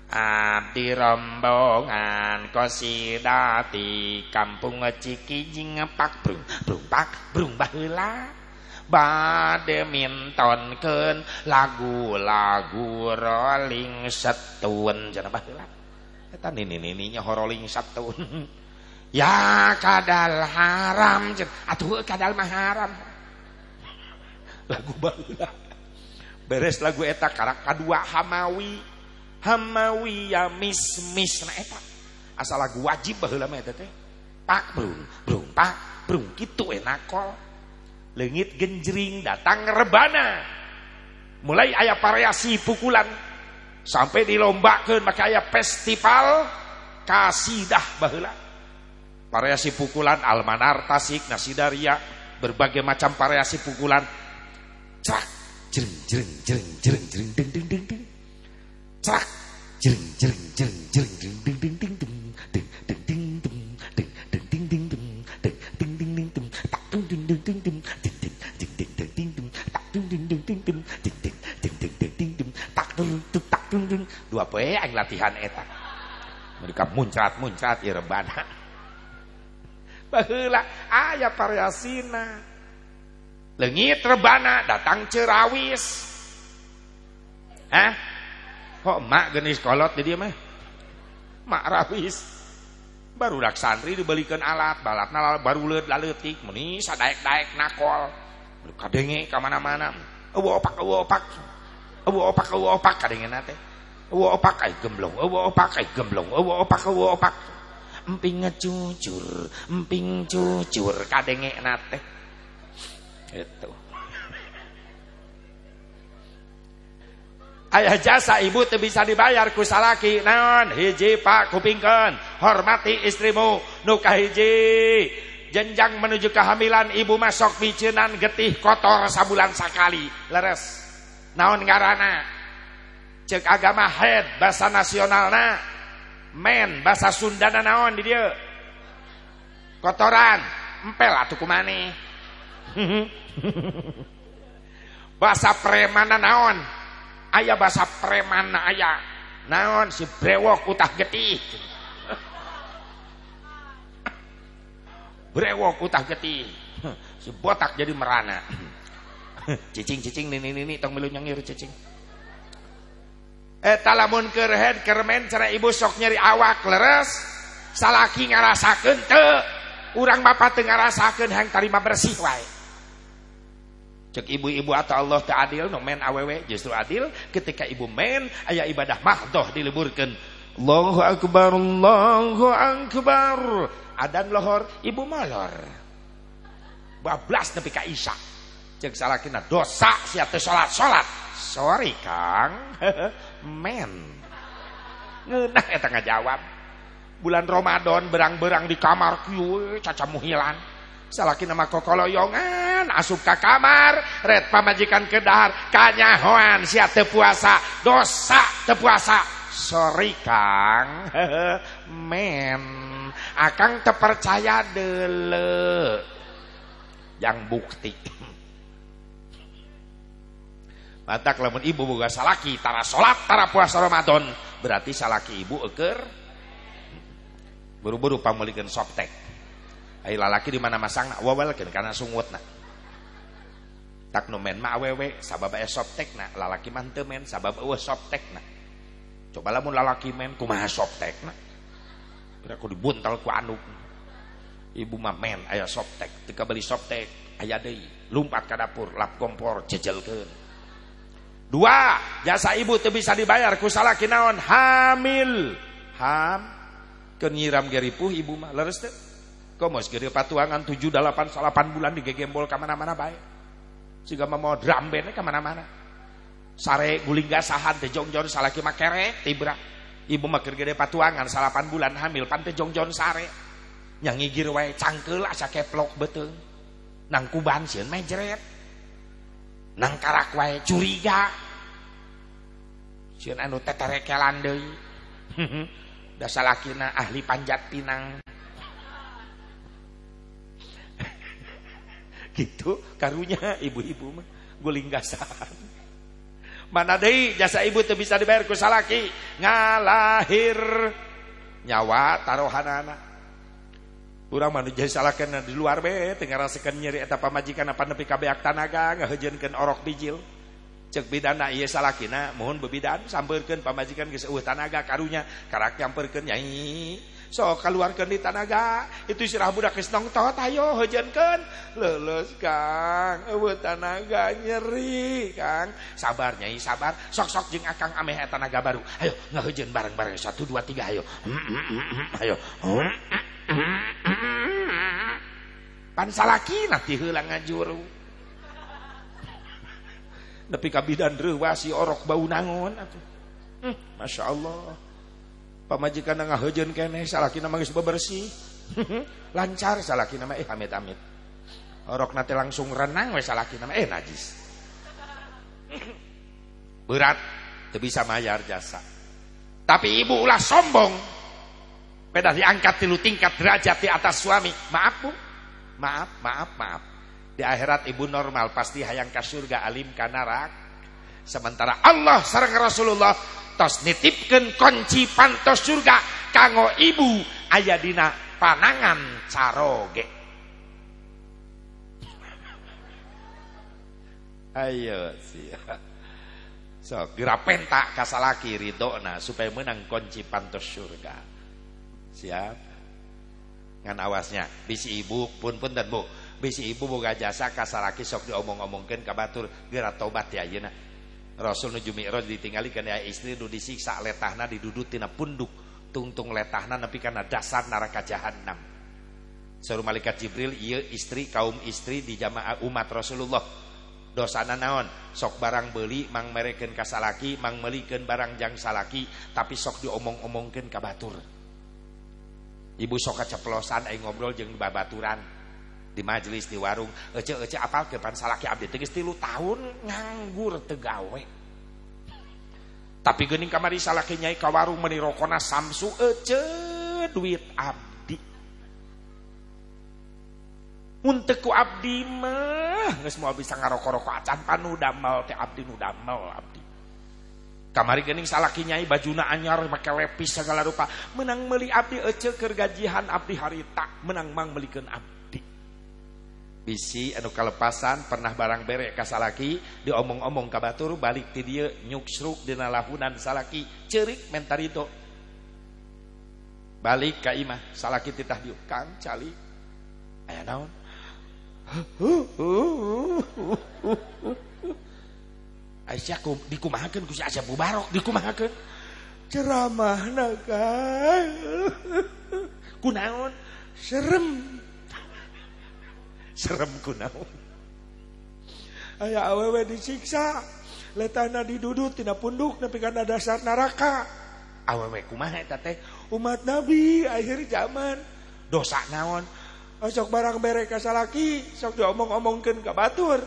Abdi rombongan kosidati kampung Cikijing pak brung brung pak brung baheula. Bade mintonkeun lagu-lagu rolling setun. Cenah baheula. Eta nini-nininya rolling setun ya kadal haram atuh kadal mah haram. Lagu baheula. Beres lagu eta karak kadua hamawi. Hamawiya mis mis. Na eta. Asal lagu wajib baheula mah eta pak brung brung pak brung kitu enakol leungit genjring datang rebana. Mulai ayah variasi pukulan. Sampai dilombakeun maka ayah festival kasidah baheula variasi pukulan almanar tasik nasidaria berbagai macam variasi pukulan cak jering jering jering jering jering ding ding ding ding Cerak. Jering jering jering jering jering ding ding ding ding ding ding ding ding ding ding ding ding ding ding ding ding ding tak ding ding ding ding ding ding ding ding ding ding ding ding tak ding ding ding ding ding ding ding ding ding ding ding ding tak ding ding tak ding ding dua poe latihan eta mereka muncrat muncrat ieu rebana baheula aya variasina leungit rebana datang cerawis. Hah? kok mak genis kolot jadi mah mak rawis. Baru dak santri dibelikan alat balat nalal baru leut laletik meni sadaek-daek nakol. Kadenge ka mana-mana. Opak eueuh opak. Eueuh opak eueuh opak kadenge nate. Eueuh opak ai gemblong. Eueuh opak ai gemblong. Eueuh opak eueuh opak emping ngecucur emping cucur kadenge nate. Itu ayah jasa ibu tuh bisa dibayar ku salaki. Naon? Hiji pak kupingkan hormati istrimu nuka hiji. Jenjang menuju kehamilan ibu masuk micenan getih kotor sabulan sekali leres. Naon ngarana? Cek agama head bahasa nasionalna men bahasa Sundana naon di dia? Kotoran. Empel atuh kumane. Bahasa premana naon? Ayah bahasa preman ayah naon? Si brewok utah getih. Brewok utah getih. Si botak jadi merana. Cicing cicing nini nini tong milu nyengir cicing eh talamun kerhead kermen cara ibu sok nyeri awak leres. Salaki ngarasakeun teu urang bapak teu ngarasakeun hang tarima bersih wae. Cek ibu-ibu atau Allah tak adil no men awewe justru adil. Ketika ibu men ayah ibadah mahdoh diliburkan Allahu akbar Allahu akbar. Adan lohor ibu malor bablas nepi ka isya. Cek salakina dosa sia teu salat salat sorry Kang men. Ngeunah eta ngajawab. Bulan Ramadan berang-berang di kamar kieu caca muhilan. Salaki nama kokoloyongan asup ke kamar red pamajikan kedahar kanyahoan sia tepuasa dosa tepuasa sorry kang. Men akang terpercaya dele yang bukti Mantak lamun ibu boga salaki tara salat tara puasa Ramadan. Berarti salaki ibu eker buru-buru pamulikeun softtek ai lalaki di mana masang nak wawelkeun kana sungutna tak nomen ma awewe sabab aya softtek lalaki mah teu men sabab eueuh softtek coba lamun lalaki men kumaha softtek na? Kira ku dibuntal ku anu. Ibu mah men aya softtek teu beli softtek aya deui. Lumpat ka dapur lap kompor jejelkeun dua jasa ibu teu bisa dibayar. Ku salaki naon hamil. Ham ke nyiram geripuh ibu mah. Leres teh. Komos gede patuangan 7 8 8 bulan digegembol ka mana-mana siga mau drum ka mana-mana sare guling gasahan teh jongjon salaki mah tibra. Ibu mah keur gede patuangan 8 bulan hamil pan teh jongjon sare. Yang ngigir wae cangkeul asa keplok beteung. Nang kuban sieun mejret nang karak wae curiga. Sieun anu teterekelan deui dasalakina ahli panjat pinang. Gitu karunya ibu-ibu mah guling gasahan mana deui jasa ibu teu bisa dibayar ku salaki. Ngalahir nyawa taruhanana urang mah jadi salahkeun di luar be teu ngarasakeun nyeri eta pamajikan apa nepi ka beak tanaga ngahejeunkeun orok bijil. Cek bidana ieu salakina mohon bebidan sampeurkeun pamajikan geus eueuh tanaga karunya karak nyampeurkeun nyai. So keluarkan di tanaga itu sirah budak geus nongtot ayo heujeunkeun. Leuleus Kang eueuh tanaga nyeri Kang. Sabar nyai sabar. Sok-sok jeung akang ameh tanaga baru. Ayo ngaheujeun bareng-bareng 1 2 3 ayo. Ayo pan salaki nanti heula ngajuru Nepi kabidan rewa si orok bau nangon atuh. Hmm, Masya Allah. Pamajikan ngahejeun kene salaki nama geus bebersih. Lancar salaki nama eh amit amit. Orok nate langsung renang we salaki nama eh najis. Berat teu bisa mayar jasa. Tapi ibu ulah sombong. Peda diangkat tilu tingkat derajat di atas suami. Maaf bu. Maaf, maaf, maaf. Di akhirat ibu normal pasti hayang ke surga alim narak. Sementara Allah sareng Rasulullah tos nitipkeun kunci pantos surga kanggo ibu aya dina panangan caroge. Ayo sia. So, penta kasalaki ridona supaya menang kunci pantos surga. Siap? Ngan awasnya, bisi ibu pun pun dan bu. Bisi ibu boga jasa kasaraki sok diomong-omongkeun ka batur geura tobat ya ayeuna Rasul nuju mi'raj ditinggalikeun ya istri nu disiksa letahna didudut tina punduk tungtung letahna nepi kana dasar neraka jahanam Suruh malaikat Jibril ieu istri kaum istri di jamaah umat Rasulullah. Dosana naon? Sok barang beli mang merekeun ka salaki mang melikeun barang jang salaki tapi sok diomong-omongkeun ka batur Ibu sok kaceplosan ai ngobrol jeung babaturan. Di majelis di warung. Ece ece apal ke pan salaki abdi tegas tilu tahun nganggur tegawe. Tapi gening kamari salaki nyai ka warung meuni rokona samsu ece duit abdi. Unteku abdi mah geus moal bisa ngaroko-roko acan panu damel teh abdi nu damel abdi kamari gening salaki nyai bajuna anyar make lepis segala rupa. Menang meli abdi ece keur gajihan abdi harita menang mang melikeun abdi. Bisi anu kalepasan pernah barang bere ka salaki diomong-omong ka batur balik ti dieu nyuksruk dina lahunan salaki. Ceurik mentarito balik ka imah salaki titah kang cali. Aya naon Aisyah kum dikumahakeun ku si Aisyah Bubarok dikumahakeun ceramahna kan kunaon? Serem. Serem kunaon. Aya awewe disiksa letana didudut tina punduk nepi kana dasar neraka awewe kumaha eta teh? Umat nabi akhir zaman. Dosa naon? Sok barang bere ka salaki sok diomong-omongkeun ka batur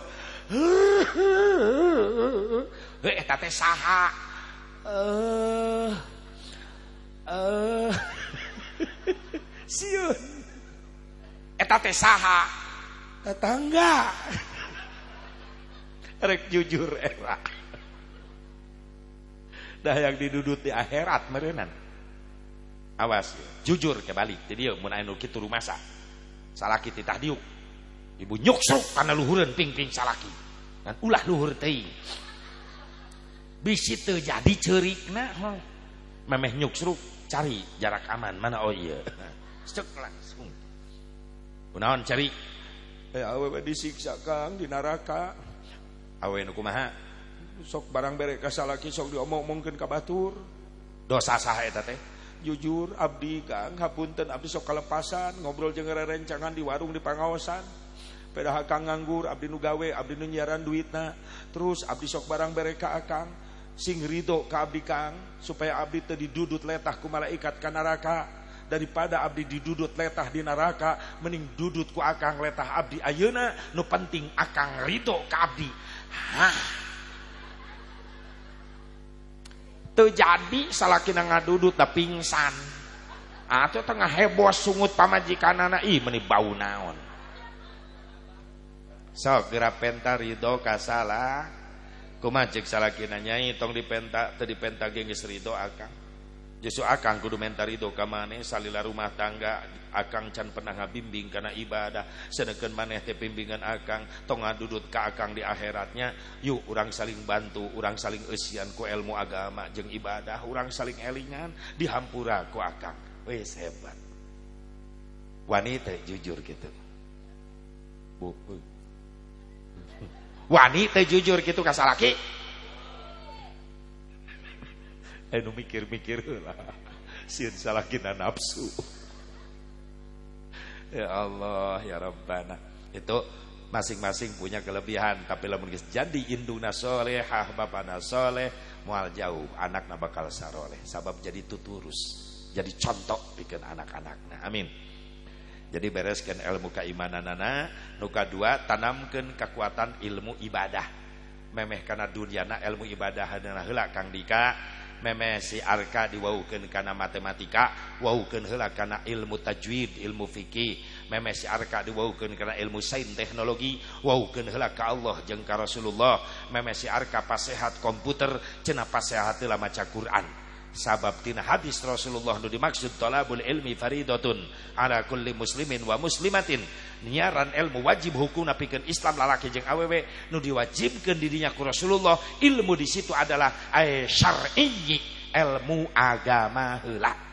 saha. Eh eh. Siun. Eta teh saha. Tetangga. Rek jujur era dah yang didudut di akhirat merenan awas jujur kebalik jadi mun anu kitu rumasa. Salaki titah diuk ibu nyuksruk karena luhuran ping-ping salaki. Dan ulah luhur teuing bisi teu jadi ceurikna memeh nyuksruk cari jarak aman mana? Oh iya. Cek langsung. Kunaon cari. Eh awewe disiksa kang di neraka. Awe nu kumaha? Sok barang bere ka salaki sok diomong-omongkeun ka batur. Dosa saha eta teh? Jujur abdi kang hapunten abdi sok kalepasan ngobrol jeung rencangan di warung di pangaosan pedah akang nganggur abdi nu gawe abdi nu nyiaran duitna. Terus abdi sok barang bere ka akang sing ridho ka abdi kang supaya abdi teu didudut letah ku malaikat ka neraka. Daripada abdi didudut letah di neraka mending dudut ku akang letah abdi. Ayeuna nu penting akang ridho ka abdi. Hah terjadi salah kina ngadudut da pingsan. Atau tengah heboh sungut pamajikan anak ih meni bau naon so geura penta ridho kasalah kumajik salah kina nyai tong dipenta teu dipenta geus ridho akang. Justru akang kudu menta ridho ka maneh salila rumah tangga. Akang can pernah ngabimbing karena ibadah. Sedangkan maneh teh bimbingan akang. Tong ngadudut ka akang di akhiratnya. Yuk orang saling bantu orang saling eusian ku ilmu agama jeung ibadah. Orang saling elingan dihampura ku akang. Wes hebat. Wanita jujur gitu. Bu, bu. Wanita jujur gitu kasalaki anu mikir-mikir lah sieun salakina nafsu Ya Allah ya Rabbana. Itu masing-masing punya kelebihan tapi lamun geus jadi induna solehah bapana soleh moal jauh anakna bakal saroleh. Sabab jadi tuturus jadi contoh bikin anak-anakna. Amin jadi bereskan ilmu keimananana nuka dua tanamkan kekuatan ilmu ibadah. Memeh karena dunyana ilmu ibadah adalah heula kang dika. Meme si arka diwaukeun kana matematika waukeun heula kana ilmu tajwid ilmu fikih. Meme si arka diwaukeun kana ilmu sains teknologi waukeun heula ka Allah jeung ka Rasulullah. Meme si arka pasehat komputer cenah pasehat maca Quran sabab tina hadis Rasulullah nu dimaksud talabul ilmi faridatun ala kulli muslimin wa muslimatin. Niaran ilmu wajib hukum napikeun Islam lalaki jeung awewe nu diwajibkeun dirinya ku Rasulullah. Ilmu di situ adalah ay syar'i ilmu agama heula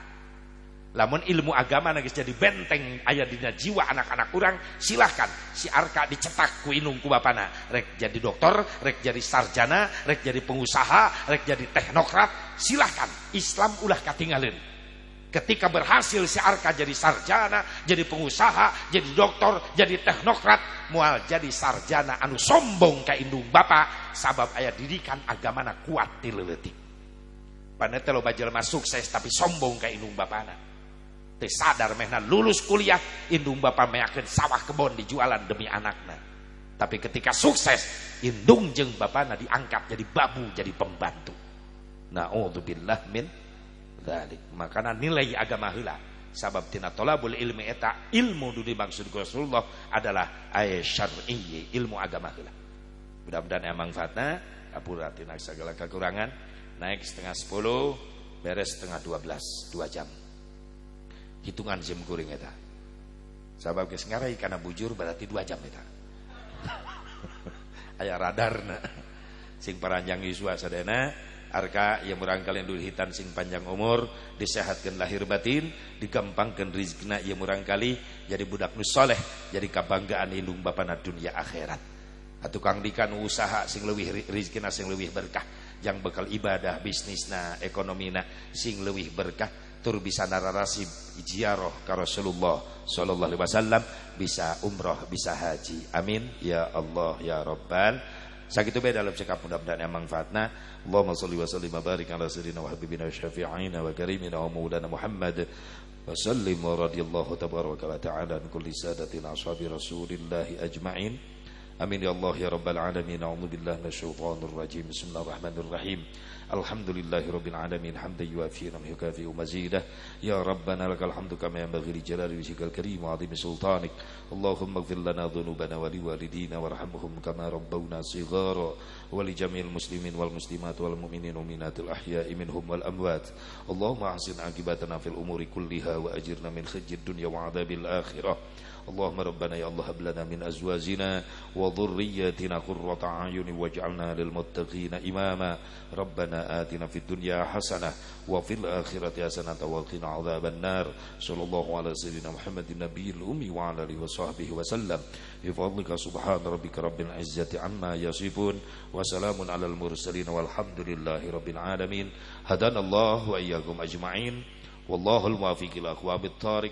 lamun ilmu agama nagis jadi benteng ayat dina jiwa anak-anak kurang silahkan. Si Arka dicetak ku inung ku bapana. Rek jadi dokter rek jadi sarjana rek jadi pengusaha rek jadi teknokrat silahkan. Islam ulah katinggalin ketika berhasil si Arka jadi sarjana jadi pengusaha jadi dokter jadi teknokrat mual jadi sarjana anu sombong ka indung bapak sabab ayat didikan agamana kuat di leutik. Panete lo bajel sukses tapi sombong ka indung bapana sadar mehna lulus kuliah indung bapak meyakin sawah kebon dijualan demi anaknya tapi ketika sukses indung jeng bapakna diangkat jadi babu jadi pembantu. Naudzubillah min dzalik makana nilai agama heula sabab tina tolabul ilmi eta ilmu dunia maksud Rasulullah adalah ayat syar'i ilmu agama heula. Mudah-mudahan emang fatna kapura tina segala kekurangan naik setengah sepuluh beres setengah dua belas dua jam hitungan jam kuring eta. Sabab geus ngarai karena bujur berarti dua jam eta. Aya radarna. Sing paranjang yuswa sadana arka yang murang kalian dulu hitan sing panjang umur disehatkan lahir batin digampangkan rizkina yang murang kali jadi budak nu soleh jadi kebanggaan indung bapana dunia akhirat. Atau kang dikan usaha sing lebih rizkina sing lebih berkah yang bekal ibadah bisnisna ekonomina sing lebih berkah tur bisa nararasi ziarah ka Rasulullah sallallahu alaihi wasallam bisa umroh bisa haji amin ya Allah ya rabbal sakitu beda dalam cekap mudah-mudahan yang manfaatna Allahumma salli wa sallim wa barik ala sayyidina wa habibina wa syafi'ina wa karimina wa maulana Muhammad wa sallim wa radiyallahu tabaraka wa ta'ala an kulli sadatina ashabi rasulillahi ajma'in Amin ya Allah ya rabbal alamin. A'udzu billahi minasyaitonir rajim. Bismillahirrahmanirrahim. الحمد لله رب العالمين حمدا يوافي نعمه يكافئ مزيده يا ربنا لك الحمد كما ينبغي لجلال وجهك الكريم وعظيم سلطانك اللهم اغفر لنا ذنوبنا ولوالدينا وارحمهم كما ربونا صغارا ولجميع المسلمين والمسلمات والمؤمنين والمؤمنات الأحياء منهم والأموات اللهم أحسن عاقبتنا في الأمور كلها وأجرنا من خزي الدنيا وعذاب الآخرة اللهم ربنا يا الله هب لنا من أزواجنا وذرياتنا قرة أعين واجعلنا للمتقين إماما. ربنا آتنا في الدنيا حسنة وفي الآخرة حسنة وقنا عذاب النار. صلى الله على سيدنا محمد النبي الأمي وعلى آله وصحبه وسلم. بفضلك سبحان ربك رب العزة عما يصفون وسلام على المرسلين والحمد لله رب العالمين. هدانا الله وإياكم أجمعين. والله الموافق إلى أقوام الطارق.